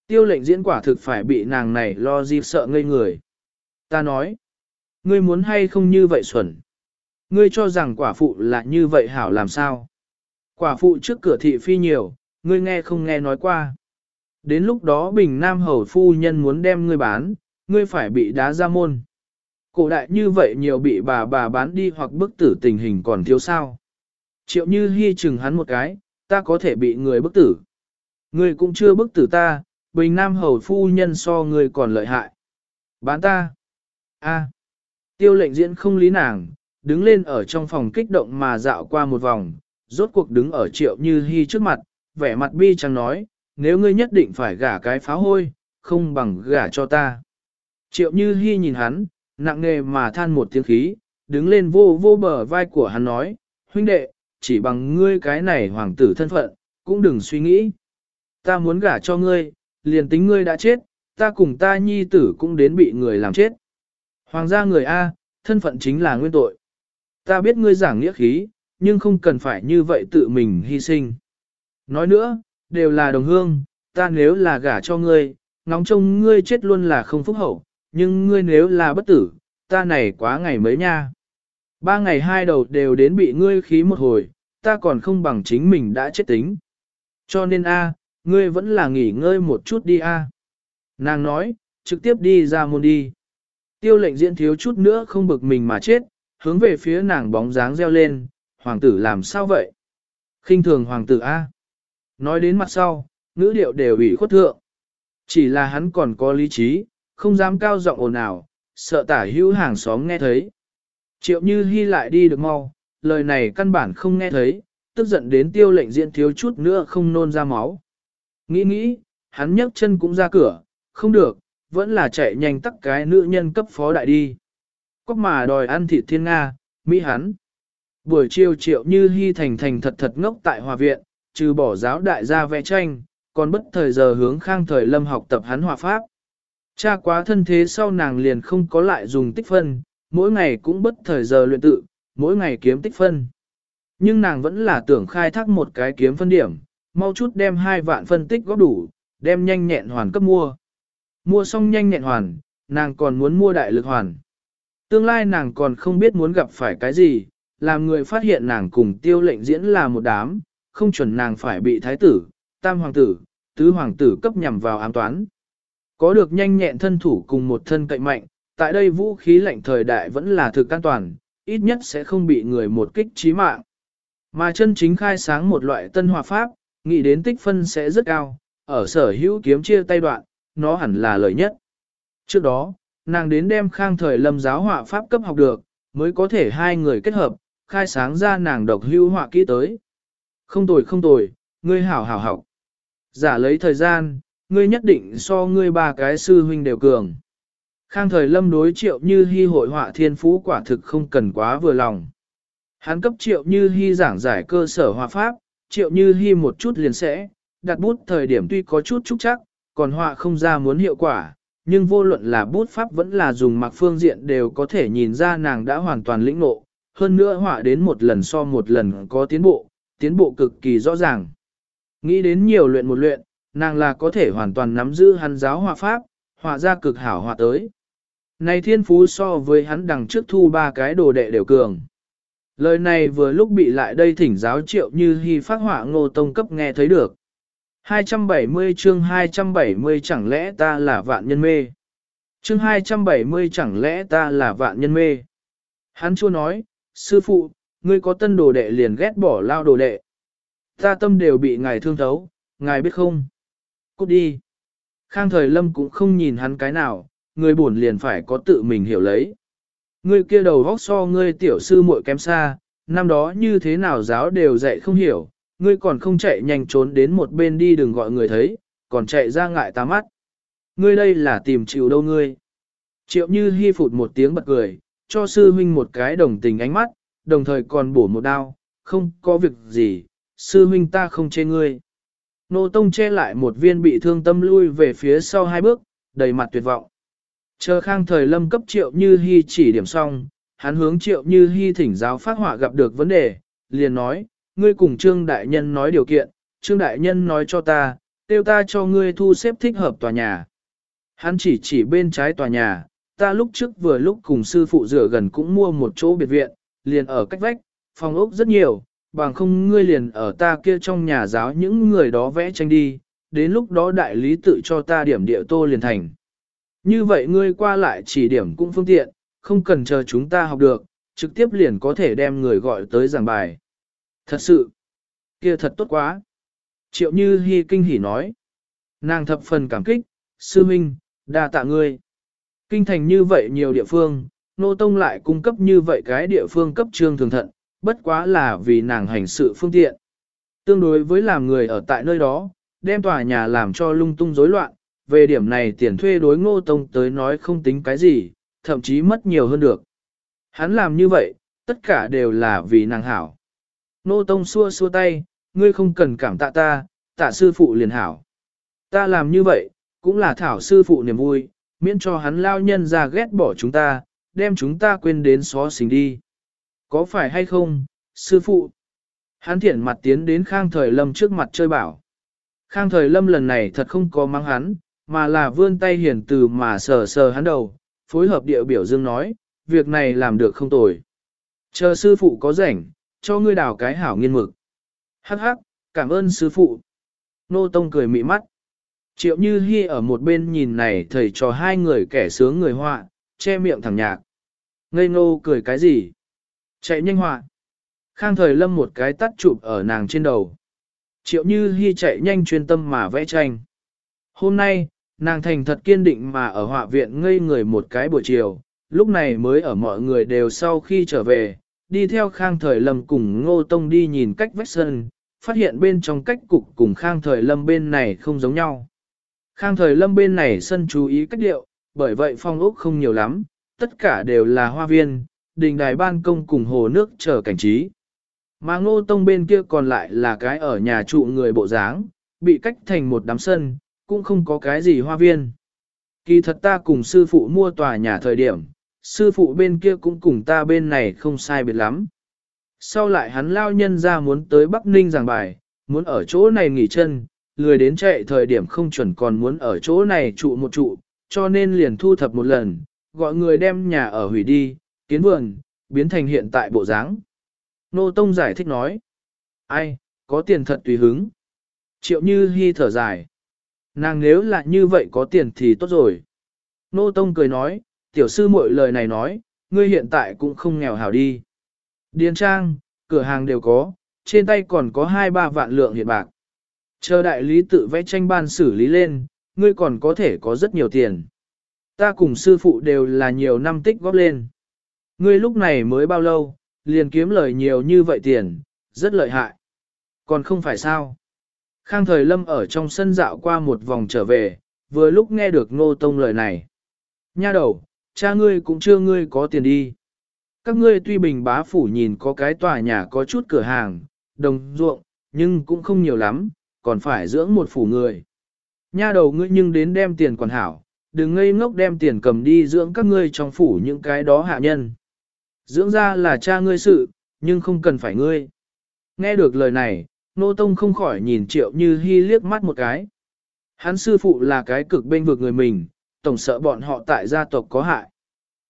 Tiêu lệnh diễn quả thực phải bị nàng này lo dịp sợ ngây người. Ta nói, ngươi muốn hay không như vậy xuẩn. Ngươi cho rằng quả phụ là như vậy hảo làm sao. Quả phụ trước cửa thị phi nhiều, ngươi nghe không nghe nói qua. Đến lúc đó Bình Nam Hầu Phu Nhân muốn đem ngươi bán, ngươi phải bị đá ra môn. Cổ đại như vậy nhiều bị bà bà bán đi hoặc bức tử tình hình còn thiếu sao. Triệu như hy chừng hắn một cái, ta có thể bị người bức tử. người cũng chưa bức tử ta, Bình Nam Hầu Phu Nhân so người còn lợi hại. Bán ta. a Tiêu lệnh diễn không lý nàng, đứng lên ở trong phòng kích động mà dạo qua một vòng, rốt cuộc đứng ở triệu như hy trước mặt, vẻ mặt bi chẳng nói, nếu ngươi nhất định phải gả cái pháo hôi, không bằng gả cho ta. Triệu như hy nhìn hắn, nặng nề mà than một tiếng khí, đứng lên vô vô bờ vai của hắn nói, huynh đệ, chỉ bằng ngươi cái này hoàng tử thân phận, cũng đừng suy nghĩ. Ta muốn gả cho ngươi, liền tính ngươi đã chết, ta cùng ta nhi tử cũng đến bị người làm chết. Hoàng gia người A, thân phận chính là nguyên tội. Ta biết ngươi giảng nghĩa khí, nhưng không cần phải như vậy tự mình hy sinh. Nói nữa, đều là đồng hương, ta nếu là gả cho ngươi, ngóng trông ngươi chết luôn là không phúc hậu, nhưng ngươi nếu là bất tử, ta này quá ngày mấy nha. Ba ngày hai đầu đều đến bị ngươi khí một hồi, ta còn không bằng chính mình đã chết tính. Cho nên a, ngươi vẫn là nghỉ ngơi một chút đi a. Nàng nói, trực tiếp đi ra môn đi. Tiêu lệnh diễn thiếu chút nữa không bực mình mà chết, hướng về phía nàng bóng dáng reo lên, hoàng tử làm sao vậy? khinh thường hoàng tử A. Nói đến mặt sau, ngữ điệu đều ủy khuất thượng. Chỉ là hắn còn có lý trí, không dám cao giọng ồn ào, sợ tả hữu hàng xóm nghe thấy. Triệu như Hi lại đi được mau, lời này căn bản không nghe thấy, tức giận đến tiêu lệnh diện thiếu chút nữa không nôn ra máu. Nghĩ nghĩ, hắn nhấc chân cũng ra cửa, không được, vẫn là chạy nhanh tắt cái nữ nhân cấp phó đại đi. Cóc mà đòi ăn thịt thiên Nga, Mỹ hắn. Buổi chiều triệu như hy thành thành thật thật ngốc tại hòa viện, trừ bỏ giáo đại gia vẽ tranh, còn bất thời giờ hướng khang thời lâm học tập hắn hòa pháp. Cha quá thân thế sau nàng liền không có lại dùng tích phân, mỗi ngày cũng bất thời giờ luyện tự, mỗi ngày kiếm tích phân. Nhưng nàng vẫn là tưởng khai thác một cái kiếm phân điểm, mau chút đem hai vạn phân tích góp đủ, đem nhanh nhẹn hoàn cấp mua. Mua xong nhanh nhẹn hoàn, nàng còn muốn mua đại lực hoàn. Tương lai nàng còn không biết muốn gặp phải cái gì, làm người phát hiện nàng cùng tiêu lệnh diễn là một đám, không chuẩn nàng phải bị thái tử, tam hoàng tử, tứ hoàng tử cấp nhằm vào ám toán. Có được nhanh nhẹn thân thủ cùng một thân cậy mạnh, tại đây vũ khí lạnh thời đại vẫn là thực an toàn, ít nhất sẽ không bị người một kích chí mạng. Mà chân chính khai sáng một loại tân hòa pháp, nghĩ đến tích phân sẽ rất cao, ở sở hữu kiếm chia tay đoạn, nó hẳn là lợi nhất. Trước đó, nàng đến đem khang thời lâm giáo họa pháp cấp học được, mới có thể hai người kết hợp, khai sáng ra nàng độc hưu họa kỹ tới. Không tồi không tồi, ngươi hảo hảo học. Giả lấy thời gian, ngươi nhất định so ngươi ba cái sư huynh đều cường. Khang thời lâm đối triệu như hy hội họa thiên phú quả thực không cần quá vừa lòng. Hắn cấp triệu như hy giảng giải cơ sở họa pháp, triệu như hy một chút liền sẽ, đặt bút thời điểm tuy có chút trúc chắc, còn họa không ra muốn hiệu quả, nhưng vô luận là bút pháp vẫn là dùng mặc phương diện đều có thể nhìn ra nàng đã hoàn toàn lĩnh ngộ, hơn nữa họa đến một lần so một lần có tiến bộ, tiến bộ cực kỳ rõ ràng. Nghĩ đến nhiều luyện một luyện, nàng là có thể hoàn toàn nắm giữ hắn giáo họa pháp, họa ra cực hảo họa tới. Này thiên phú so với hắn đằng trước thu ba cái đồ đệ đều cường. Lời này vừa lúc bị lại đây thỉnh giáo triệu như hy phát họa ngô tông cấp nghe thấy được. 270 chương 270 chẳng lẽ ta là vạn nhân mê. Chương 270 chẳng lẽ ta là vạn nhân mê. Hắn chua nói, sư phụ, ngươi có tân đồ đệ liền ghét bỏ lao đồ đệ. Ta tâm đều bị ngài thương thấu, ngài biết không? Cút đi. Khang thời lâm cũng không nhìn hắn cái nào, người buồn liền phải có tự mình hiểu lấy. Ngươi kia đầu vóc so ngươi tiểu sư muội kém xa, năm đó như thế nào giáo đều dạy không hiểu, ngươi còn không chạy nhanh trốn đến một bên đi đừng gọi người thấy, còn chạy ra ngại ta mắt. Ngươi đây là tìm chịu đâu ngươi. Triệu như hy phụt một tiếng bật cười, cho sư huynh một cái đồng tình ánh mắt, đồng thời còn bổ một đao, không có việc gì, sư huynh ta không chê ngươi. Nô Tông che lại một viên bị thương tâm lui về phía sau hai bước, đầy mặt tuyệt vọng. Chờ khang thời lâm cấp triệu như hy chỉ điểm xong, hắn hướng triệu như hy thỉnh giáo phát họa gặp được vấn đề, liền nói, ngươi cùng Trương Đại Nhân nói điều kiện, Trương Đại Nhân nói cho ta, tiêu ta cho ngươi thu xếp thích hợp tòa nhà. Hắn chỉ chỉ bên trái tòa nhà, ta lúc trước vừa lúc cùng sư phụ rửa gần cũng mua một chỗ biệt viện, liền ở cách vách, phòng ốc rất nhiều, bằng không ngươi liền ở ta kia trong nhà giáo những người đó vẽ tranh đi, đến lúc đó đại lý tự cho ta điểm địa tô liền thành. Như vậy ngươi qua lại chỉ điểm cũng phương tiện, không cần chờ chúng ta học được, trực tiếp liền có thể đem người gọi tới giảng bài. Thật sự, kia thật tốt quá. Triệu Như Hi kinh hỉ nói. Nàng thập phần cảm kích, sư minh, đa tạ ngươi. Kinh thành như vậy nhiều địa phương, nô tông lại cung cấp như vậy cái địa phương cấp trương thường thận, bất quá là vì nàng hành sự phương tiện. Tương đối với làm người ở tại nơi đó, đem tòa nhà làm cho lung tung rối loạn, về điểm này tiền thuê đối ngô tông tới nói không tính cái gì, thậm chí mất nhiều hơn được. Hắn làm như vậy, tất cả đều là vì nàng hảo. Ngô tông xua xua tay, ngươi không cần cảm tạ ta, tạ sư phụ liền hảo. Ta làm như vậy, cũng là thảo sư phụ niềm vui, miễn cho hắn lao nhân ra ghét bỏ chúng ta, đem chúng ta quên đến xó xình đi. Có phải hay không, sư phụ? Hắn thiện mặt tiến đến khang thời lâm trước mặt chơi bảo. Khang thời lâm lần này thật không có mang hắn, mà là vươn tay hiền từ mà sờ sờ hắn đầu, phối hợp địa biểu dương nói, việc này làm được không tồi. Chờ sư phụ có rảnh, cho ngươi đào cái hảo nghiên mực. Hắc hắc, cảm ơn sư phụ. Nô Tông cười mị mắt. Triệu Như Hi ở một bên nhìn này thầy cho hai người kẻ sướng người họa, che miệng thẳng nhạc. Ngây ngô cười cái gì? Chạy nhanh họa. Khang thời lâm một cái tắt chụp ở nàng trên đầu. Triệu Như hy chạy nhanh chuyên tâm mà vẽ tranh. Hôm nay, nàng thành thật kiên định mà ở họa viện ngây người một cái buổi chiều, lúc này mới ở mọi người đều sau khi trở về, đi theo khang thời lâm cùng ngô tông đi nhìn cách vách sân, phát hiện bên trong cách cục cùng khang thời lâm bên này không giống nhau. Khang thời lâm bên này sân chú ý cách điệu, bởi vậy phong ốc không nhiều lắm, tất cả đều là hoa viên, đình đài ban công cùng hồ nước chờ cảnh trí. Mà ngô tông bên kia còn lại là cái ở nhà trụ người bộ dáng, bị cách thành một đám sân, cũng không có cái gì hoa viên. Kỳ thật ta cùng sư phụ mua tòa nhà thời điểm, sư phụ bên kia cũng cùng ta bên này không sai biệt lắm. Sau lại hắn lao nhân ra muốn tới Bắc Ninh giảng bài, muốn ở chỗ này nghỉ chân, lười đến chạy thời điểm không chuẩn còn muốn ở chỗ này trụ một trụ, cho nên liền thu thập một lần, gọi người đem nhà ở hủy đi, kiến vườn, biến thành hiện tại bộ dáng. Nô Tông giải thích nói, ai, có tiền thật tùy hứng. Triệu Như Hi thở dài. Nàng nếu là như vậy có tiền thì tốt rồi. Nô Tông cười nói, tiểu sư muội lời này nói, ngươi hiện tại cũng không nghèo hảo đi. Điền trang, cửa hàng đều có, trên tay còn có 2-3 vạn lượng hiện bạc. Chờ đại lý tự vẽ tranh ban xử lý lên, ngươi còn có thể có rất nhiều tiền. Ta cùng sư phụ đều là nhiều năm tích góp lên. Ngươi lúc này mới bao lâu, liền kiếm lời nhiều như vậy tiền, rất lợi hại. Còn không phải sao. Khang thời lâm ở trong sân dạo qua một vòng trở về, vừa lúc nghe được ngô tông lời này. Nha đầu, cha ngươi cũng chưa ngươi có tiền đi. Các ngươi tuy bình bá phủ nhìn có cái tòa nhà có chút cửa hàng, đồng ruộng, nhưng cũng không nhiều lắm, còn phải dưỡng một phủ người. Nha đầu ngươi nhưng đến đem tiền quản hảo, đừng ngây ngốc đem tiền cầm đi dưỡng các ngươi trong phủ những cái đó hạ nhân. Dưỡng ra là cha ngươi sự, nhưng không cần phải ngươi. Nghe được lời này, Nô Tông không khỏi nhìn triệu như hy liếc mắt một cái. Hắn sư phụ là cái cực bên vực người mình, tổng sợ bọn họ tại gia tộc có hại.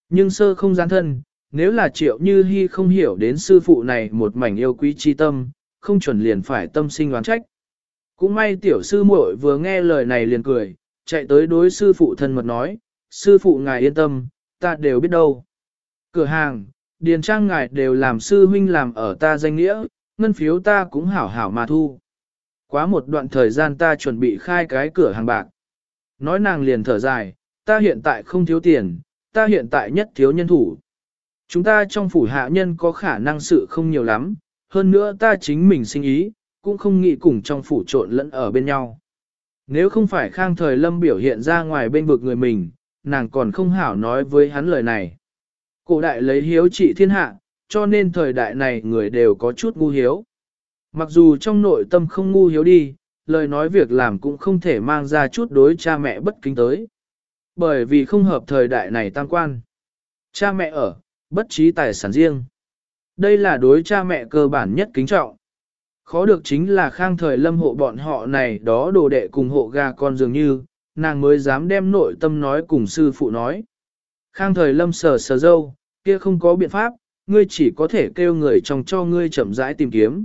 Nhưng sơ không gian thân, nếu là triệu như hy không hiểu đến sư phụ này một mảnh yêu quý chi tâm, không chuẩn liền phải tâm sinh oán trách. Cũng may tiểu sư muội vừa nghe lời này liền cười, chạy tới đối sư phụ thân mật nói, sư phụ ngài yên tâm, ta đều biết đâu. Cửa hàng, điền trang ngài đều làm sư huynh làm ở ta danh nghĩa, ngân phiếu ta cũng hảo hảo mà thu. Quá một đoạn thời gian ta chuẩn bị khai cái cửa hàng bạc. Nói nàng liền thở dài, ta hiện tại không thiếu tiền, ta hiện tại nhất thiếu nhân thủ. Chúng ta trong phủ hạ nhân có khả năng sự không nhiều lắm, hơn nữa ta chính mình sinh ý, cũng không nghĩ cùng trong phủ trộn lẫn ở bên nhau. Nếu không phải khang thời lâm biểu hiện ra ngoài bên vực người mình, nàng còn không hảo nói với hắn lời này. Cổ đại lấy hiếu trị thiên hạ, cho nên thời đại này người đều có chút ngu hiếu. Mặc dù trong nội tâm không ngu hiếu đi, lời nói việc làm cũng không thể mang ra chút đối cha mẹ bất kính tới. Bởi vì không hợp thời đại này tăng quan. Cha mẹ ở, bất trí tài sản riêng. Đây là đối cha mẹ cơ bản nhất kính trọng. Khó được chính là khang thời lâm hộ bọn họ này đó đồ đệ cùng hộ gà con dường như, nàng mới dám đem nội tâm nói cùng sư phụ nói. Khang thời lâm sờ sờ dâu, kia không có biện pháp, ngươi chỉ có thể kêu người chồng cho ngươi chậm rãi tìm kiếm.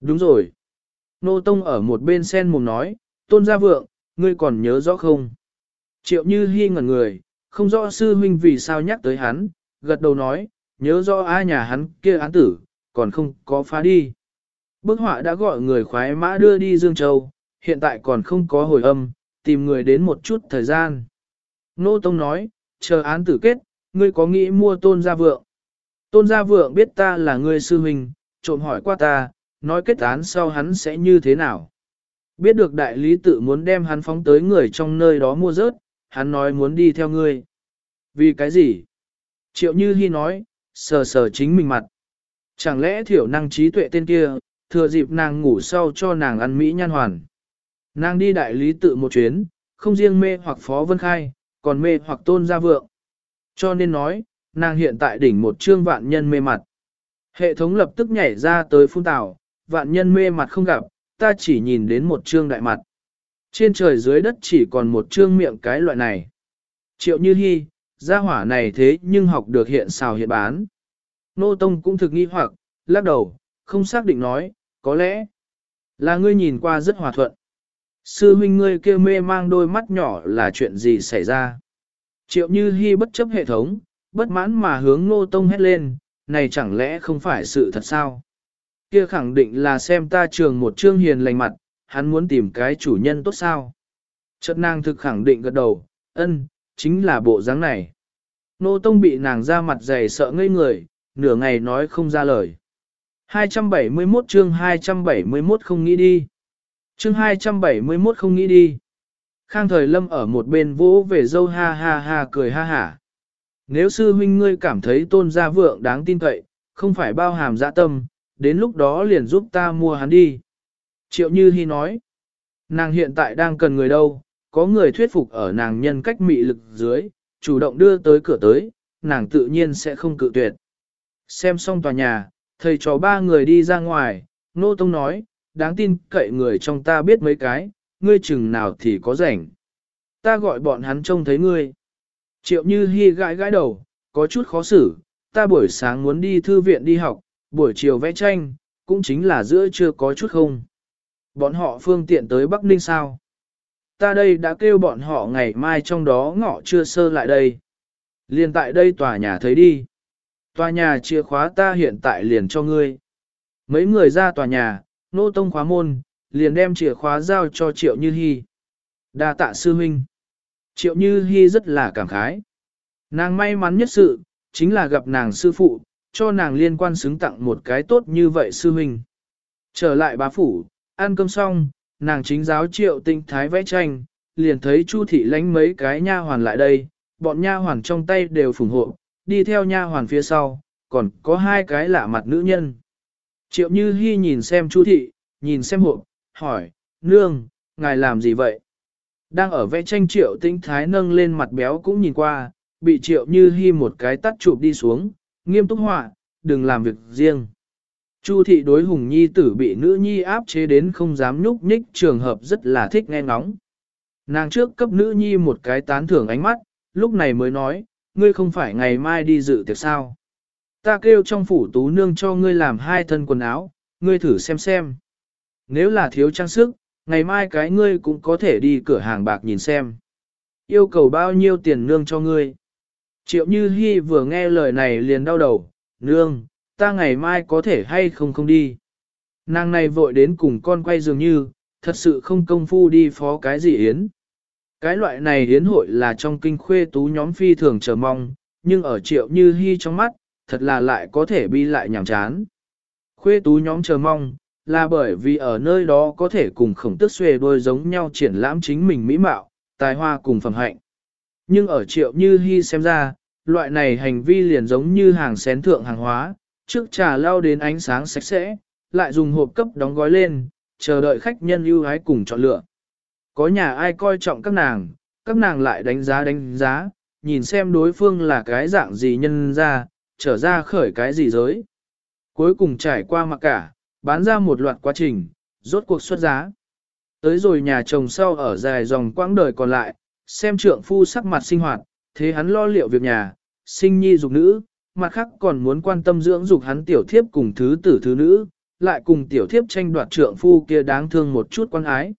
Đúng rồi. Nô Tông ở một bên sen mồm nói, tôn gia vượng, ngươi còn nhớ rõ không? Triệu như hi ngẩn người, không rõ sư huynh vì sao nhắc tới hắn, gật đầu nói, nhớ rõ ai nhà hắn kia án tử, còn không có phá đi. Bức họa đã gọi người khoái mã đưa đi Dương Châu, hiện tại còn không có hồi âm, tìm người đến một chút thời gian. Nô Tông nói, chờ án tử kết, ngươi có nghĩ mua tôn gia vượng. Tôn gia vượng biết ta là ngươi sư huynh, trộm hỏi qua ta, nói kết án sau hắn sẽ như thế nào. Biết được đại lý tự muốn đem hắn phóng tới người trong nơi đó mua rớt, hắn nói muốn đi theo ngươi. Vì cái gì? Triệu Như Hi nói, sờ sờ chính mình mặt. Chẳng lẽ thiểu năng trí tuệ tên kia, thừa dịp nàng ngủ sau cho nàng ăn mỹ nhan hoàn. Nàng đi đại lý tự một chuyến, không riêng mê hoặc Phó Vân Khai, còn mê hoặc tôn gia vượng. Cho nên nói, nàng hiện tại đỉnh một trương vạn nhân mê mặt. Hệ thống lập tức nhảy ra tới phun tảo, vạn nhân mê mặt không gặp, ta chỉ nhìn đến một trương đại mặt. Trên trời dưới đất chỉ còn một trương miệng cái loại này. Triệu như hy, gia hỏa này thế nhưng học được hiện xào hiện bán. Nô Tông cũng thực nghi hoặc, lắc đầu, không xác định nói, có lẽ là ngươi nhìn qua rất hòa thuận. Sư huynh ngươi kêu mê mang đôi mắt nhỏ là chuyện gì xảy ra? Triệu Như Hi bất chấp hệ thống, bất mãn mà hướng Nô Tông hét lên, này chẳng lẽ không phải sự thật sao? Kia khẳng định là xem ta trường một trương hiền lành mặt, hắn muốn tìm cái chủ nhân tốt sao? Chợt nàng thực khẳng định gật đầu, ân, chính là bộ dáng này. Nô Tông bị nàng ra mặt dày sợ ngây người, nửa ngày nói không ra lời. 271 chương 271 không nghĩ đi. Chương 271 không nghĩ đi. Khang thời lâm ở một bên vỗ về dâu ha ha ha cười ha hả. Nếu sư huynh ngươi cảm thấy tôn gia vượng đáng tin cậy, không phải bao hàm dạ tâm, đến lúc đó liền giúp ta mua hắn đi. Triệu Như Hi nói, nàng hiện tại đang cần người đâu, có người thuyết phục ở nàng nhân cách mị lực dưới, chủ động đưa tới cửa tới, nàng tự nhiên sẽ không cự tuyệt. Xem xong tòa nhà, thầy trò ba người đi ra ngoài, Nô Tông nói, đáng tin cậy người trong ta biết mấy cái, ngươi chừng nào thì có rảnh. Ta gọi bọn hắn trông thấy ngươi. Triệu Như Hi gãi gãi đầu, có chút khó xử, ta buổi sáng muốn đi thư viện đi học, buổi chiều vẽ tranh, cũng chính là giữa trưa có chút không. Bọn họ phương tiện tới Bắc Ninh sao? Ta đây đã kêu bọn họ ngày mai trong đó ngọ trưa sơ lại đây. Liên tại đây tòa nhà thấy đi. Tòa nhà chìa khóa ta hiện tại liền cho ngươi. Mấy người ra tòa nhà, nô tông khóa môn, liền đem chìa khóa giao cho Triệu Như Hi. Đa tạ sư huynh. Triệu Như Hi rất là cảm khái. Nàng may mắn nhất sự, chính là gặp nàng sư phụ, cho nàng liên quan xứng tặng một cái tốt như vậy sư huynh. Trở lại bá phủ, ăn cơm xong, nàng chính giáo triệu tinh thái vẽ tranh, liền thấy Chu thị lánh mấy cái nha hoàn lại đây, bọn nha hoàn trong tay đều phủng hộ, đi theo nha hoàn phía sau, còn có hai cái lạ mặt nữ nhân. Triệu Như Hi nhìn xem Chu thị, nhìn xem hộp, hỏi, nương, ngài làm gì vậy? Đang ở vẽ tranh triệu tinh thái nâng lên mặt béo cũng nhìn qua, bị triệu Như Hi một cái tắt chụp đi xuống, nghiêm túc họa, đừng làm việc riêng. Chu thị đối hùng nhi tử bị nữ nhi áp chế đến không dám nhúc nhích trường hợp rất là thích nghe ngóng. Nàng trước cấp nữ nhi một cái tán thưởng ánh mắt, lúc này mới nói, ngươi không phải ngày mai đi dự tiệc sao. Ta kêu trong phủ tú nương cho ngươi làm hai thân quần áo, ngươi thử xem xem. Nếu là thiếu trang sức, ngày mai cái ngươi cũng có thể đi cửa hàng bạc nhìn xem. Yêu cầu bao nhiêu tiền nương cho ngươi. Triệu Như Hi vừa nghe lời này liền đau đầu, nương, ta ngày mai có thể hay không không đi. Nàng này vội đến cùng con quay dường như, thật sự không công phu đi phó cái gì yến. Cái loại này yến hội là trong kinh khuê tú nhóm phi thường chờ mong, nhưng ở triệu như hy trong mắt, thật là lại có thể bi lại nhảm chán. Khuê tú nhóm chờ mong, là bởi vì ở nơi đó có thể cùng khổng tức xuề đôi giống nhau triển lãm chính mình mỹ mạo, tài hoa cùng phẩm hạnh. Nhưng ở triệu như hy xem ra, loại này hành vi liền giống như hàng xén thượng hàng hóa, trước trà lao đến ánh sáng sạch sẽ, lại dùng hộp cấp đóng gói lên, chờ đợi khách nhân ưu ái cùng chọn lựa. Có nhà ai coi trọng các nàng, các nàng lại đánh giá đánh giá, nhìn xem đối phương là cái dạng gì nhân ra, trở ra khởi cái gì giới. Cuối cùng trải qua mặc cả, bán ra một loạt quá trình, rốt cuộc xuất giá. Tới rồi nhà chồng sau ở dài dòng quãng đời còn lại, xem trượng phu sắc mặt sinh hoạt, thế hắn lo liệu việc nhà, sinh nhi dục nữ, mặt khác còn muốn quan tâm dưỡng dục hắn tiểu thiếp cùng thứ tử thứ nữ, lại cùng tiểu thiếp tranh đoạt trượng phu kia đáng thương một chút quan ái.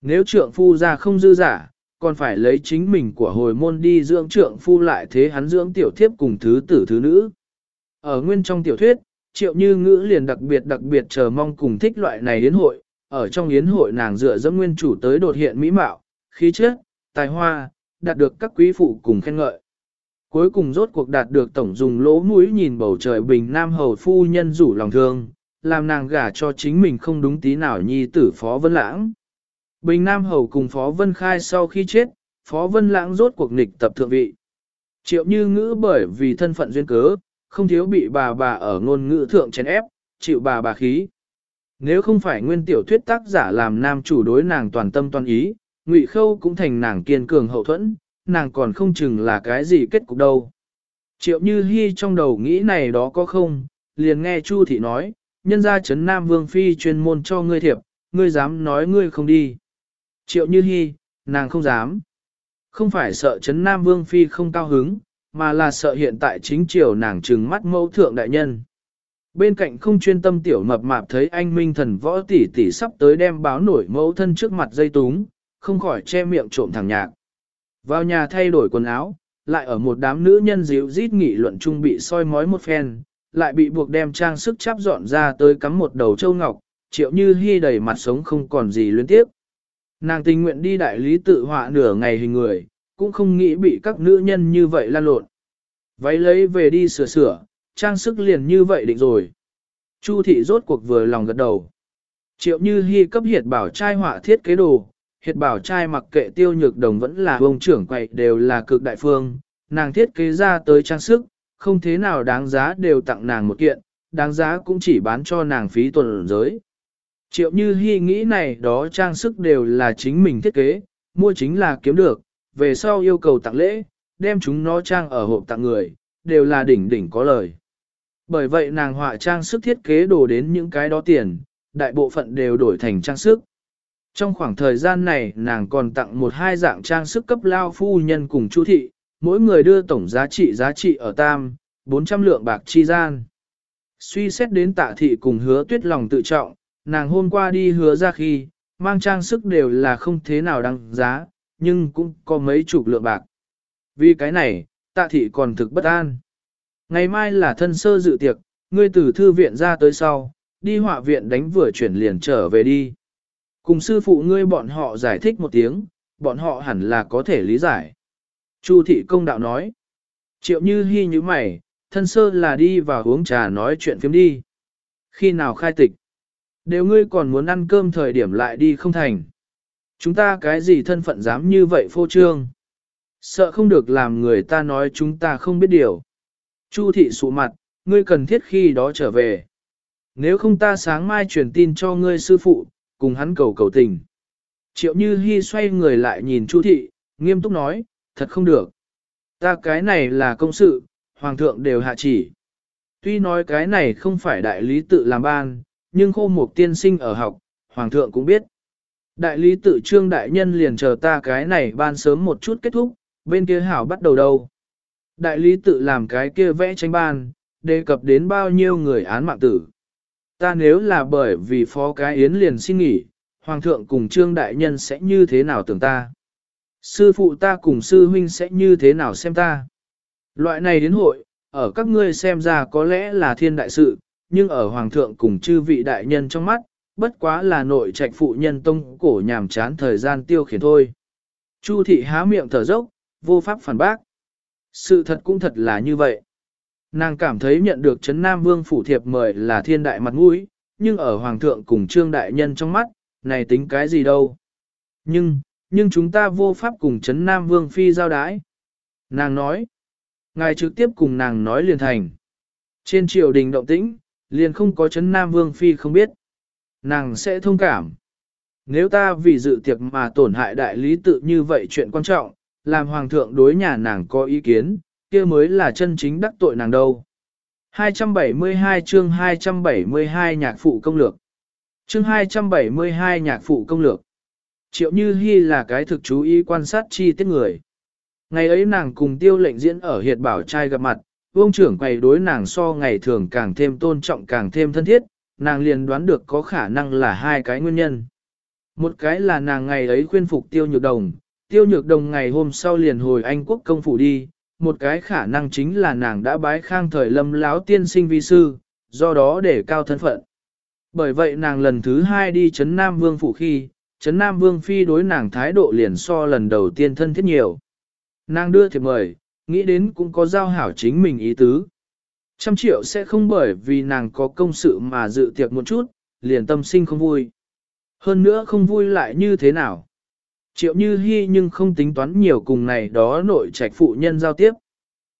Nếu trượng phu ra không dư giả, còn phải lấy chính mình của hồi môn đi dưỡng trượng phu lại thế hắn dưỡng tiểu thiếp cùng thứ tử thứ nữ. Ở nguyên trong tiểu thuyết, triệu như ngữ liền đặc biệt đặc biệt chờ mong cùng thích loại này yến hội, ở trong yến hội nàng dựa dẫm nguyên chủ tới đột hiện mỹ mạo, khí chất, tài hoa, đạt được các quý phụ cùng khen ngợi. Cuối cùng rốt cuộc đạt được tổng dùng lỗ mũi nhìn bầu trời bình nam hầu phu nhân rủ lòng thương, làm nàng gả cho chính mình không đúng tí nào nhi tử Phó Vân Lãng. Bình Nam Hầu cùng Phó Vân Khai sau khi chết, Phó Vân Lãng rốt cuộc nghịch tập thượng vị. Triệu như ngữ bởi vì thân phận duyên cớ, không thiếu bị bà bà ở ngôn ngữ thượng chèn ép, chịu bà bà khí. Nếu không phải nguyên tiểu thuyết tác giả làm nam chủ đối nàng toàn tâm toàn ý, Ngụy Khâu cũng thành nàng kiên cường hậu thuẫn, nàng còn không chừng là cái gì kết cục đâu. Triệu Như Hi trong đầu nghĩ này đó có không, liền nghe Chu Thị nói, nhân ra chấn Nam Vương Phi chuyên môn cho ngươi thiệp, ngươi dám nói ngươi không đi. Triệu Như Hi, nàng không dám. Không phải sợ chấn Nam Vương Phi không cao hứng, mà là sợ hiện tại chính triều nàng trừng mắt mẫu thượng đại nhân. Bên cạnh không chuyên tâm tiểu mập mạp thấy anh minh thần võ tỷ tỷ sắp tới đem báo nổi mẫu thân trước mặt dây túng, không khỏi che miệng trộm thẳng nhạc. Vào nhà thay đổi quần áo, lại ở một đám nữ nhân dịu rít nghị luận chung bị soi mói một phen, lại bị buộc đem trang sức chắp dọn ra tới cắm một đầu châu ngọc, triệu như hy đầy mặt sống không còn gì luyến tiếp. Nàng tình nguyện đi đại lý tự họa nửa ngày hình người, cũng không nghĩ bị các nữ nhân như vậy lan lộn. Váy lấy về đi sửa sửa, trang sức liền như vậy định rồi. Chu thị rốt cuộc vừa lòng gật đầu. Triệu như hy cấp hiệt bảo trai họa thiết kế đồ, hiệt bảo trai mặc kệ tiêu nhược đồng vẫn là ông trưởng quậy đều là cực đại phương, nàng thiết kế ra tới trang sức, không thế nào đáng giá đều tặng nàng một kiện, đáng giá cũng chỉ bán cho nàng phí tuần giới. Triệu như hy nghĩ này đó trang sức đều là chính mình thiết kế, mua chính là kiếm được, về sau yêu cầu tặng lễ, đem chúng nó trang ở hộp tặng người, đều là đỉnh đỉnh có lời. Bởi vậy nàng họa trang sức thiết kế đồ đến những cái đó tiền, đại bộ phận đều đổi thành trang sức. Trong khoảng thời gian này nàng còn tặng một hai dạng trang sức cấp lao phu nhân cùng chú thị, mỗi người đưa tổng giá trị giá trị ở tam, 400 lượng bạc chi gian. Suy xét đến tạ thị cùng hứa tuyết lòng tự trọng, nàng hôm qua đi hứa ra khi, mang trang sức đều là không thế nào đăng giá, nhưng cũng có mấy chục lượng bạc. Vì cái này, tạ thị còn thực bất an. Ngày mai là thân sơ dự tiệc, ngươi từ thư viện ra tới sau, đi họa viện đánh vừa chuyển liền trở về đi. Cùng sư phụ ngươi bọn họ giải thích một tiếng, bọn họ hẳn là có thể lý giải. Chu thị công đạo nói. Triệu như hy như mày, thân sơ là đi vào uống trà nói chuyện phiếm đi. Khi nào khai tịch? Nếu ngươi còn muốn ăn cơm thời điểm lại đi không thành. Chúng ta cái gì thân phận dám như vậy phô trương? Sợ không được làm người ta nói chúng ta không biết điều. Chu thị sụ mặt, ngươi cần thiết khi đó trở về. Nếu không ta sáng mai truyền tin cho ngươi sư phụ, cùng hắn cầu cầu tình. Triệu Như Hi xoay người lại nhìn Chu thị, nghiêm túc nói, thật không được. Ta cái này là công sự, hoàng thượng đều hạ chỉ. Tuy nói cái này không phải đại lý tự làm ban, nhưng khô một tiên sinh ở học, hoàng thượng cũng biết. Đại lý tự trương đại nhân liền chờ ta cái này ban sớm một chút kết thúc, bên kia hảo bắt đầu đâu. Đại lý tự làm cái kia vẽ tranh ban, đề cập đến bao nhiêu người án mạng tử. Ta nếu là bởi vì phó cái yến liền xin nghỉ, hoàng thượng cùng trương đại nhân sẽ như thế nào tưởng ta? Sư phụ ta cùng sư huynh sẽ như thế nào xem ta? Loại này đến hội, ở các ngươi xem ra có lẽ là thiên đại sự, nhưng ở hoàng thượng cùng chư vị đại nhân trong mắt, bất quá là nội trạch phụ nhân tông cổ nhàm chán thời gian tiêu khiển thôi. Chu thị há miệng thở dốc, vô pháp phản bác. Sự thật cũng thật là như vậy. Nàng cảm thấy nhận được Trấn Nam Vương phủ thiệp mời là thiên đại mặt mũi, nhưng ở Hoàng thượng cùng Trương Đại Nhân trong mắt, này tính cái gì đâu. Nhưng, nhưng chúng ta vô pháp cùng Trấn Nam Vương Phi giao đái. Nàng nói, ngài trực tiếp cùng nàng nói liền thành. Trên triều đình động tĩnh, liền không có Trấn Nam Vương Phi không biết. Nàng sẽ thông cảm. Nếu ta vì dự tiệc mà tổn hại đại lý tự như vậy chuyện quan trọng, làm hoàng thượng đối nhà nàng có ý kiến, kia mới là chân chính đắc tội nàng đâu. 272 chương 272 nhạc phụ công lược. Chương 272 nhạc phụ công lược. Triệu Như Hi là cái thực chú ý quan sát chi tiết người. Ngày ấy nàng cùng tiêu lệnh diễn ở hiệt bảo trai gặp mặt, vương trưởng quầy đối nàng so ngày thường càng thêm tôn trọng càng thêm thân thiết, nàng liền đoán được có khả năng là hai cái nguyên nhân. Một cái là nàng ngày ấy khuyên phục tiêu nhược đồng, tiêu nhược đồng ngày hôm sau liền hồi Anh quốc công phủ đi, một cái khả năng chính là nàng đã bái khang thời lâm láo tiên sinh vi sư, do đó để cao thân phận. Bởi vậy nàng lần thứ hai đi Trấn Nam Vương phủ khi, Trấn Nam Vương phi đối nàng thái độ liền so lần đầu tiên thân thiết nhiều. Nàng đưa thiệp mời, nghĩ đến cũng có giao hảo chính mình ý tứ. Trăm triệu sẽ không bởi vì nàng có công sự mà dự tiệc một chút, liền tâm sinh không vui. Hơn nữa không vui lại như thế nào. Triệu Như Hi nhưng không tính toán nhiều cùng này đó nội trạch phụ nhân giao tiếp.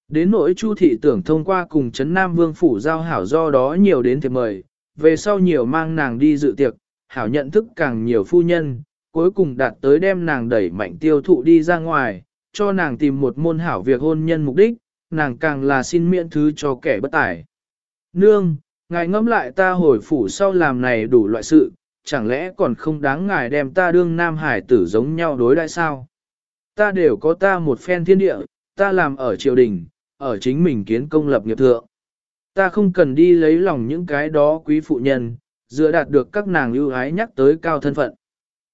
Đến nỗi Chu thị tưởng thông qua cùng Trấn Nam Vương phủ giao hảo do đó nhiều đến thiệp mời, về sau nhiều mang nàng đi dự tiệc, hảo nhận thức càng nhiều phu nhân, cuối cùng đạt tới đem nàng đẩy mạnh tiêu thụ đi ra ngoài, cho nàng tìm một môn hảo việc hôn nhân mục đích, nàng càng là xin miễn thứ cho kẻ bất tài. Nương, ngài ngẫm lại ta hồi phủ sau làm này đủ loại sự, chẳng lẽ còn không đáng ngài đem ta đương nam hải tử giống nhau đối đãi sao? Ta đều có ta một phen thiên địa, ta làm ở triều đình, ở chính mình kiến công lập nghiệp thượng. Ta không cần đi lấy lòng những cái đó quý phụ nhân, dựa đạt được các nàng ưu ái nhắc tới cao thân phận.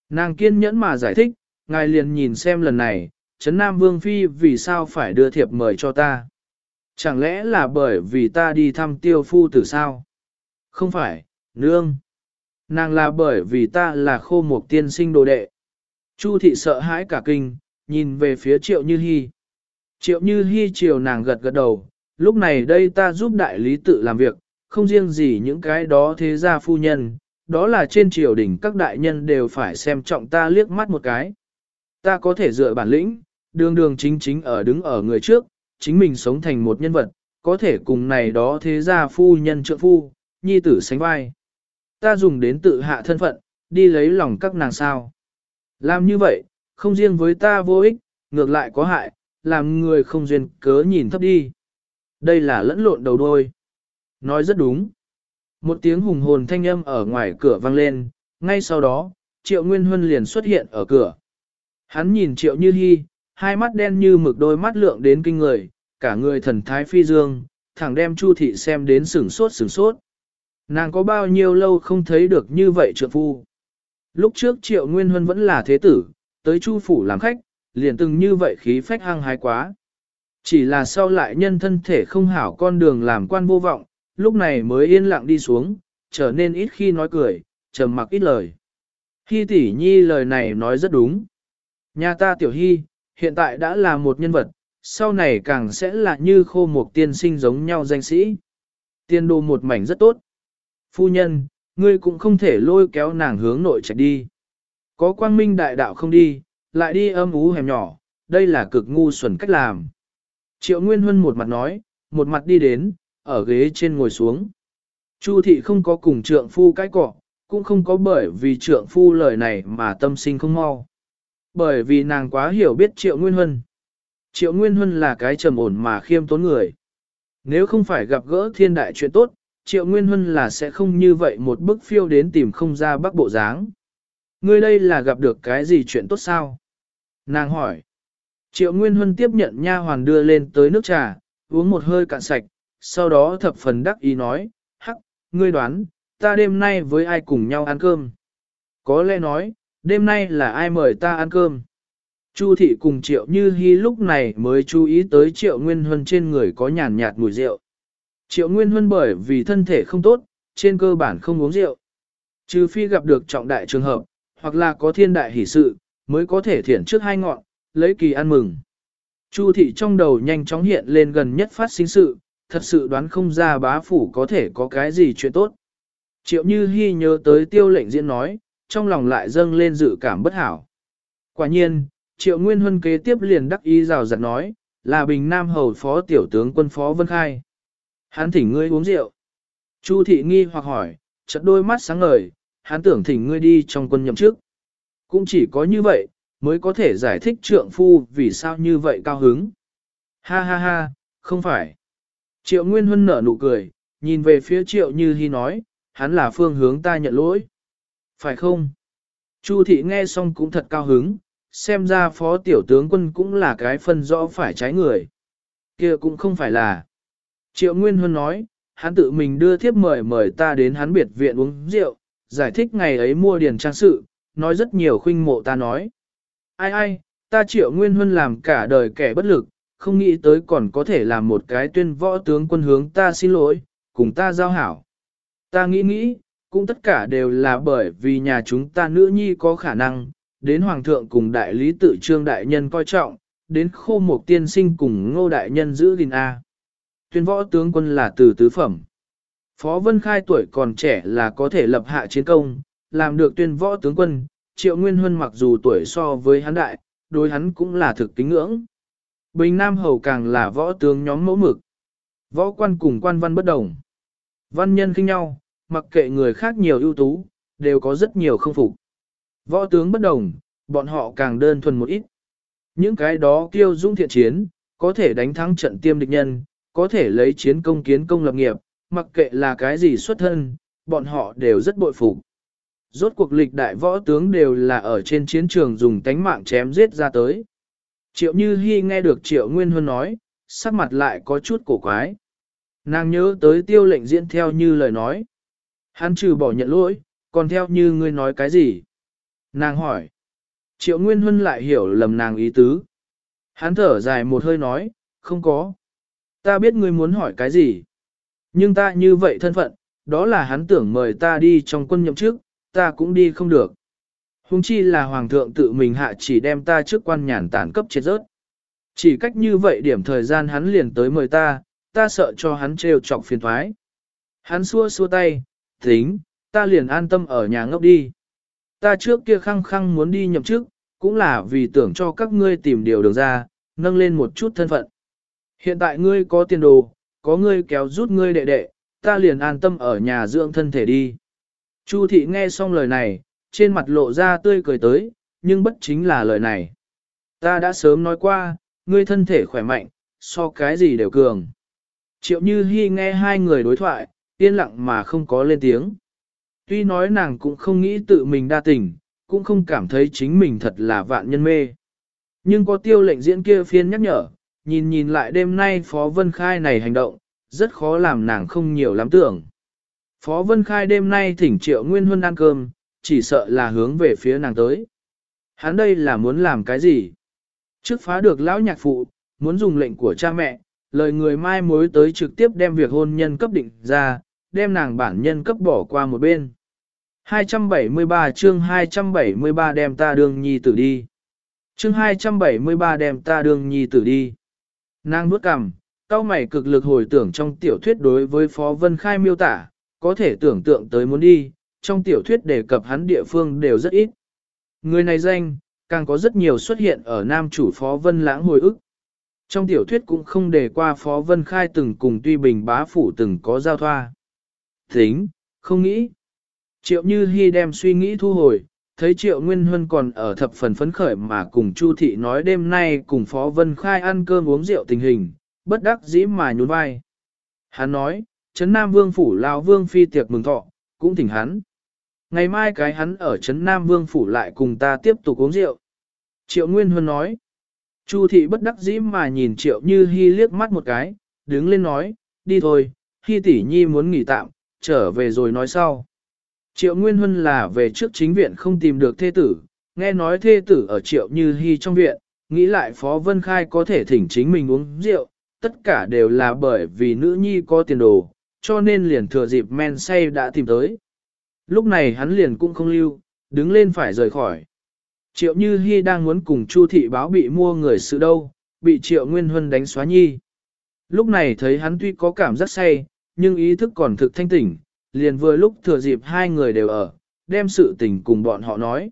Nàng kiên nhẫn mà giải thích, ngài liền nhìn xem lần này, Trấn Nam Vương Phi vì sao phải đưa thiệp mời cho ta. Chẳng lẽ là bởi vì ta đi thăm tiêu phu tử sao? Không phải, nương. Nàng là bởi vì ta là khô một tiên sinh đồ đệ. Chu thị sợ hãi cả kinh, nhìn về phía triệu như hy. Triệu như hy chiều nàng gật gật đầu, lúc này đây ta giúp đại lý tự làm việc, không riêng gì những cái đó thế gia phu nhân, đó là trên triều đình các đại nhân đều phải xem trọng ta liếc mắt một cái. Ta có thể dựa bản lĩnh, đường đường chính chính ở đứng ở người trước, chính mình sống thành một nhân vật, có thể cùng này đó thế gia phu nhân trợ phu, nhi tử sánh vai. Ta dùng đến tự hạ thân phận, đi lấy lòng các nàng sao. Làm như vậy, không riêng với ta vô ích, ngược lại có hại, làm người không duyên cớ nhìn thấp đi. Đây là lẫn lộn đầu đôi. Nói rất đúng. Một tiếng hùng hồn thanh âm ở ngoài cửa vang lên, ngay sau đó, Triệu Nguyên Huân liền xuất hiện ở cửa. Hắn nhìn Triệu Như Hi, hai mắt đen như mực đôi mắt lượng đến kinh người, cả người thần thái phi dương, thẳng đem Chu thị xem đến sửng sốt sửng sốt. Nàng có bao nhiêu lâu không thấy được như vậy trượng phu. Lúc trước Triệu Nguyên Huân vẫn là thế tử, tới Chu phủ làm khách, liền từng như vậy khí phách hăng hái quá. Chỉ là sau lại nhân thân thể không hảo con đường làm quan vô vọng, lúc này mới yên lặng đi xuống, trở nên ít khi nói cười, trầm mặc ít lời. Hi tỷ nhi lời này nói rất đúng. Nhà ta tiểu hy, hiện tại đã là một nhân vật, sau này càng sẽ là như khô một tiên sinh giống nhau danh sĩ. Tiên đồ một mảnh rất tốt. Phu nhân, ngươi cũng không thể lôi kéo nàng hướng nội chạy đi. Có quang minh đại đạo không đi, lại đi âm ú hẻm nhỏ, đây là cực ngu xuẩn cách làm. Triệu Nguyên Huân một mặt nói, một mặt đi đến, ở ghế trên ngồi xuống. Chu thị không có cùng trượng phu cái cọ, cũng không có bởi vì trượng phu lời này mà tâm sinh không mau. Bởi vì nàng quá hiểu biết Triệu Nguyên Huân. Triệu Nguyên Huân là cái trầm ổn mà khiêm tốn người. Nếu không phải gặp gỡ thiên đại chuyện tốt, Triệu Nguyên Huân là sẽ không như vậy một bức phiêu đến tìm không ra bắc bộ dáng. Ngươi đây là gặp được cái gì chuyện tốt sao? Nàng hỏi. Triệu Nguyên Huân tiếp nhận nha hoàn đưa lên tới nước trà, uống một hơi cạn sạch, sau đó thập phần đắc ý nói, hắc, ngươi đoán, ta đêm nay với ai cùng nhau ăn cơm? Có lẽ nói, đêm nay là ai mời ta ăn cơm? Chu thị cùng triệu như hy lúc này mới chú ý tới triệu nguyên huân trên người có nhàn nhạt mùi rượu. Triệu nguyên huân bởi vì thân thể không tốt, trên cơ bản không uống rượu. Trừ phi gặp được trọng đại trường hợp, hoặc là có thiên đại hỷ sự, mới có thể thiển trước hai ngọn, lấy kỳ ăn mừng. Chu thị trong đầu nhanh chóng hiện lên gần nhất phát sinh sự, thật sự đoán không ra bá phủ có thể có cái gì chuyện tốt. Triệu Như Hi nhớ tới tiêu lệnh diễn nói, trong lòng lại dâng lên dự cảm bất hảo. Quả nhiên, Triệu Nguyên Huân kế tiếp liền đắc ý rào rạt nói, là Bình Nam Hầu Phó Tiểu tướng quân Phó Vân Khai. Hắn thỉnh ngươi uống rượu. Chu thị nghi hoặc hỏi, chợt đôi mắt sáng ngời, hắn tưởng thỉnh ngươi đi trong quân nhậm chức. Cũng chỉ có như vậy, mới có thể giải thích trượng phu vì sao như vậy cao hứng. Ha ha ha, không phải. Triệu Nguyên Huân nở nụ cười, nhìn về phía Triệu Như Hi nói, hắn là phương hướng ta nhận lỗi. Phải không? Chu thị nghe xong cũng thật cao hứng, xem ra phó tiểu tướng quân cũng là cái phân rõ phải trái người. kia cũng không phải là. Triệu Nguyên Huân nói, hắn tự mình đưa thiếp mời mời ta đến hắn biệt viện uống rượu, giải thích ngày ấy mua điền trang sự, nói rất nhiều khuynh mộ ta nói. Ai ai, ta triệu Nguyên Huân làm cả đời kẻ bất lực, không nghĩ tới còn có thể làm một cái tuyên võ tướng quân hướng ta xin lỗi, cùng ta giao hảo. Ta nghĩ nghĩ, cũng tất cả đều là bởi vì nhà chúng ta nữ nhi có khả năng, đến hoàng thượng cùng đại lý tự trương đại nhân coi trọng, đến khô một tiên sinh cùng ngô đại nhân giữ gìn A. Tuyên võ tướng quân là từ tứ phẩm. Phó Vân Khai tuổi còn trẻ là có thể lập hạ chiến công, làm được tuyên võ tướng quân, triệu nguyên huân mặc dù tuổi so với hắn đại, đối hắn cũng là thực kính ngưỡng. Bình Nam Hầu càng là võ tướng nhóm mẫu mực. Võ quan cùng quan văn bất đồng. Văn nhân khinh nhau, mặc kệ người khác nhiều ưu tú, đều có rất nhiều không phục. Võ tướng bất đồng, bọn họ càng đơn thuần một ít. Những cái đó kiêu dũng thiện chiến, có thể đánh thắng trận tiêm địch nhân, có thể lấy chiến công kiến công lập nghiệp, mặc kệ là cái gì xuất thân, bọn họ đều rất bội phục. Rốt cuộc lịch đại võ tướng đều là ở trên chiến trường dùng tánh mạng chém giết ra tới. Triệu Như Hi nghe được Triệu Nguyên Huân nói, sắc mặt lại có chút cổ quái. Nàng nhớ tới tiêu lệnh diễn theo như lời nói. Hắn trừ bỏ nhận lỗi, còn theo như ngươi nói cái gì? Nàng hỏi. Triệu Nguyên Huân lại hiểu lầm nàng ý tứ. Hắn thở dài một hơi nói, không có. Ta biết ngươi muốn hỏi cái gì. Nhưng ta như vậy thân phận, đó là hắn tưởng mời ta đi trong quân nhậm chức, ta cũng đi không được. Hùng chi là hoàng thượng tự mình hạ chỉ đem ta trước quan nhàn tản cấp chết rớt. Chỉ cách như vậy điểm thời gian hắn liền tới mời ta, ta sợ cho hắn trêu chọc phiền thoái. Hắn xua xua tay, tính, ta liền an tâm ở nhà ngốc đi. Ta trước kia khăng khăng muốn đi nhậm chức, cũng là vì tưởng cho các ngươi tìm điều được ra, nâng lên một chút thân phận. Hiện tại ngươi có tiền đồ, có ngươi kéo rút ngươi đệ đệ, ta liền an tâm ở nhà dưỡng thân thể đi. Chu thị nghe xong lời này, trên mặt lộ ra tươi cười tới, nhưng bất chính là lời này. Ta đã sớm nói qua, ngươi thân thể khỏe mạnh, so cái gì đều cường. Triệu Như Hi nghe hai người đối thoại, yên lặng mà không có lên tiếng. Tuy nói nàng cũng không nghĩ tự mình đa tình, cũng không cảm thấy chính mình thật là vạn nhân mê. Nhưng có tiêu lệnh diễn kia phiên nhắc nhở, nhìn nhìn lại đêm nay Phó Vân Khai này hành động, rất khó làm nàng không nhiều lắm tưởng. Phó Vân Khai đêm nay thỉnh Triệu Nguyên Huân ăn cơm, chỉ sợ là hướng về phía nàng tới. Hắn đây là muốn làm cái gì? Trước phá được lão nhạc phụ, muốn dùng lệnh của cha mẹ, lời người mai mối tới trực tiếp đem việc hôn nhân cấp định ra, đem nàng bản nhân cấp bỏ qua một bên. 273 chương 273 đem ta đường nhi tử đi. Chương 273 đem ta đường nhi tử đi. Nàng bước cằm, cao mày cực lực hồi tưởng trong tiểu thuyết đối với Phó Vân Khai miêu tả, có thể tưởng tượng tới muốn đi, trong tiểu thuyết đề cập hắn địa phương đều rất ít. Người này danh, càng có rất nhiều xuất hiện ở nam chủ Phó Vân Lãng hồi ức. Trong tiểu thuyết cũng không đề qua Phó Vân Khai từng cùng Tuy Bình bá phủ từng có giao thoa. Tính, không nghĩ. Triệu Như Hi đem suy nghĩ thu hồi, thấy Triệu Nguyên Huân còn ở thập phần phấn khởi mà cùng Chu Thị nói đêm nay cùng Phó Vân Khai ăn cơm uống rượu tình hình, bất đắc dĩ mà nhún vai. Hắn nói, Trấn Nam Vương Phủ Lão Vương Phi tiệc mừng thọ, cũng thỉnh hắn. Ngày mai cái hắn ở Trấn Nam Vương Phủ lại cùng ta tiếp tục uống rượu. Triệu Nguyên Huân nói, Chu Thị bất đắc dĩ mà nhìn Triệu Như Hi liếc mắt một cái, đứng lên nói, đi thôi, Hi tỷ nhi muốn nghỉ tạm, trở về rồi nói sau. Triệu Nguyên Huân là về trước chính viện không tìm được thê tử, nghe nói thê tử ở Triệu Như Hi trong viện, nghĩ lại Phó Vân Khai có thể thỉnh chính mình uống rượu, tất cả đều là bởi vì nữ nhi có tiền đồ, cho nên liền thừa dịp men say đã tìm tới. Lúc này hắn liền cũng không lưu, đứng lên phải rời khỏi. Triệu Như Hi đang muốn cùng Chu thị báo bị mua người sự đâu, bị Triệu Nguyên Huân đánh xóa nhi. Lúc này thấy hắn tuy có cảm giác say, nhưng ý thức còn thực thanh tỉnh, liền vừa lúc thừa dịp hai người đều ở, đem sự tình cùng bọn họ nói.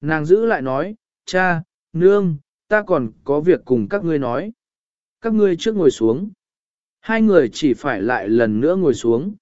Nàng giữ lại nói, cha, nương, ta còn có việc cùng các ngươi nói. Các ngươi trước ngồi xuống. Hai người chỉ phải lại lần nữa ngồi xuống.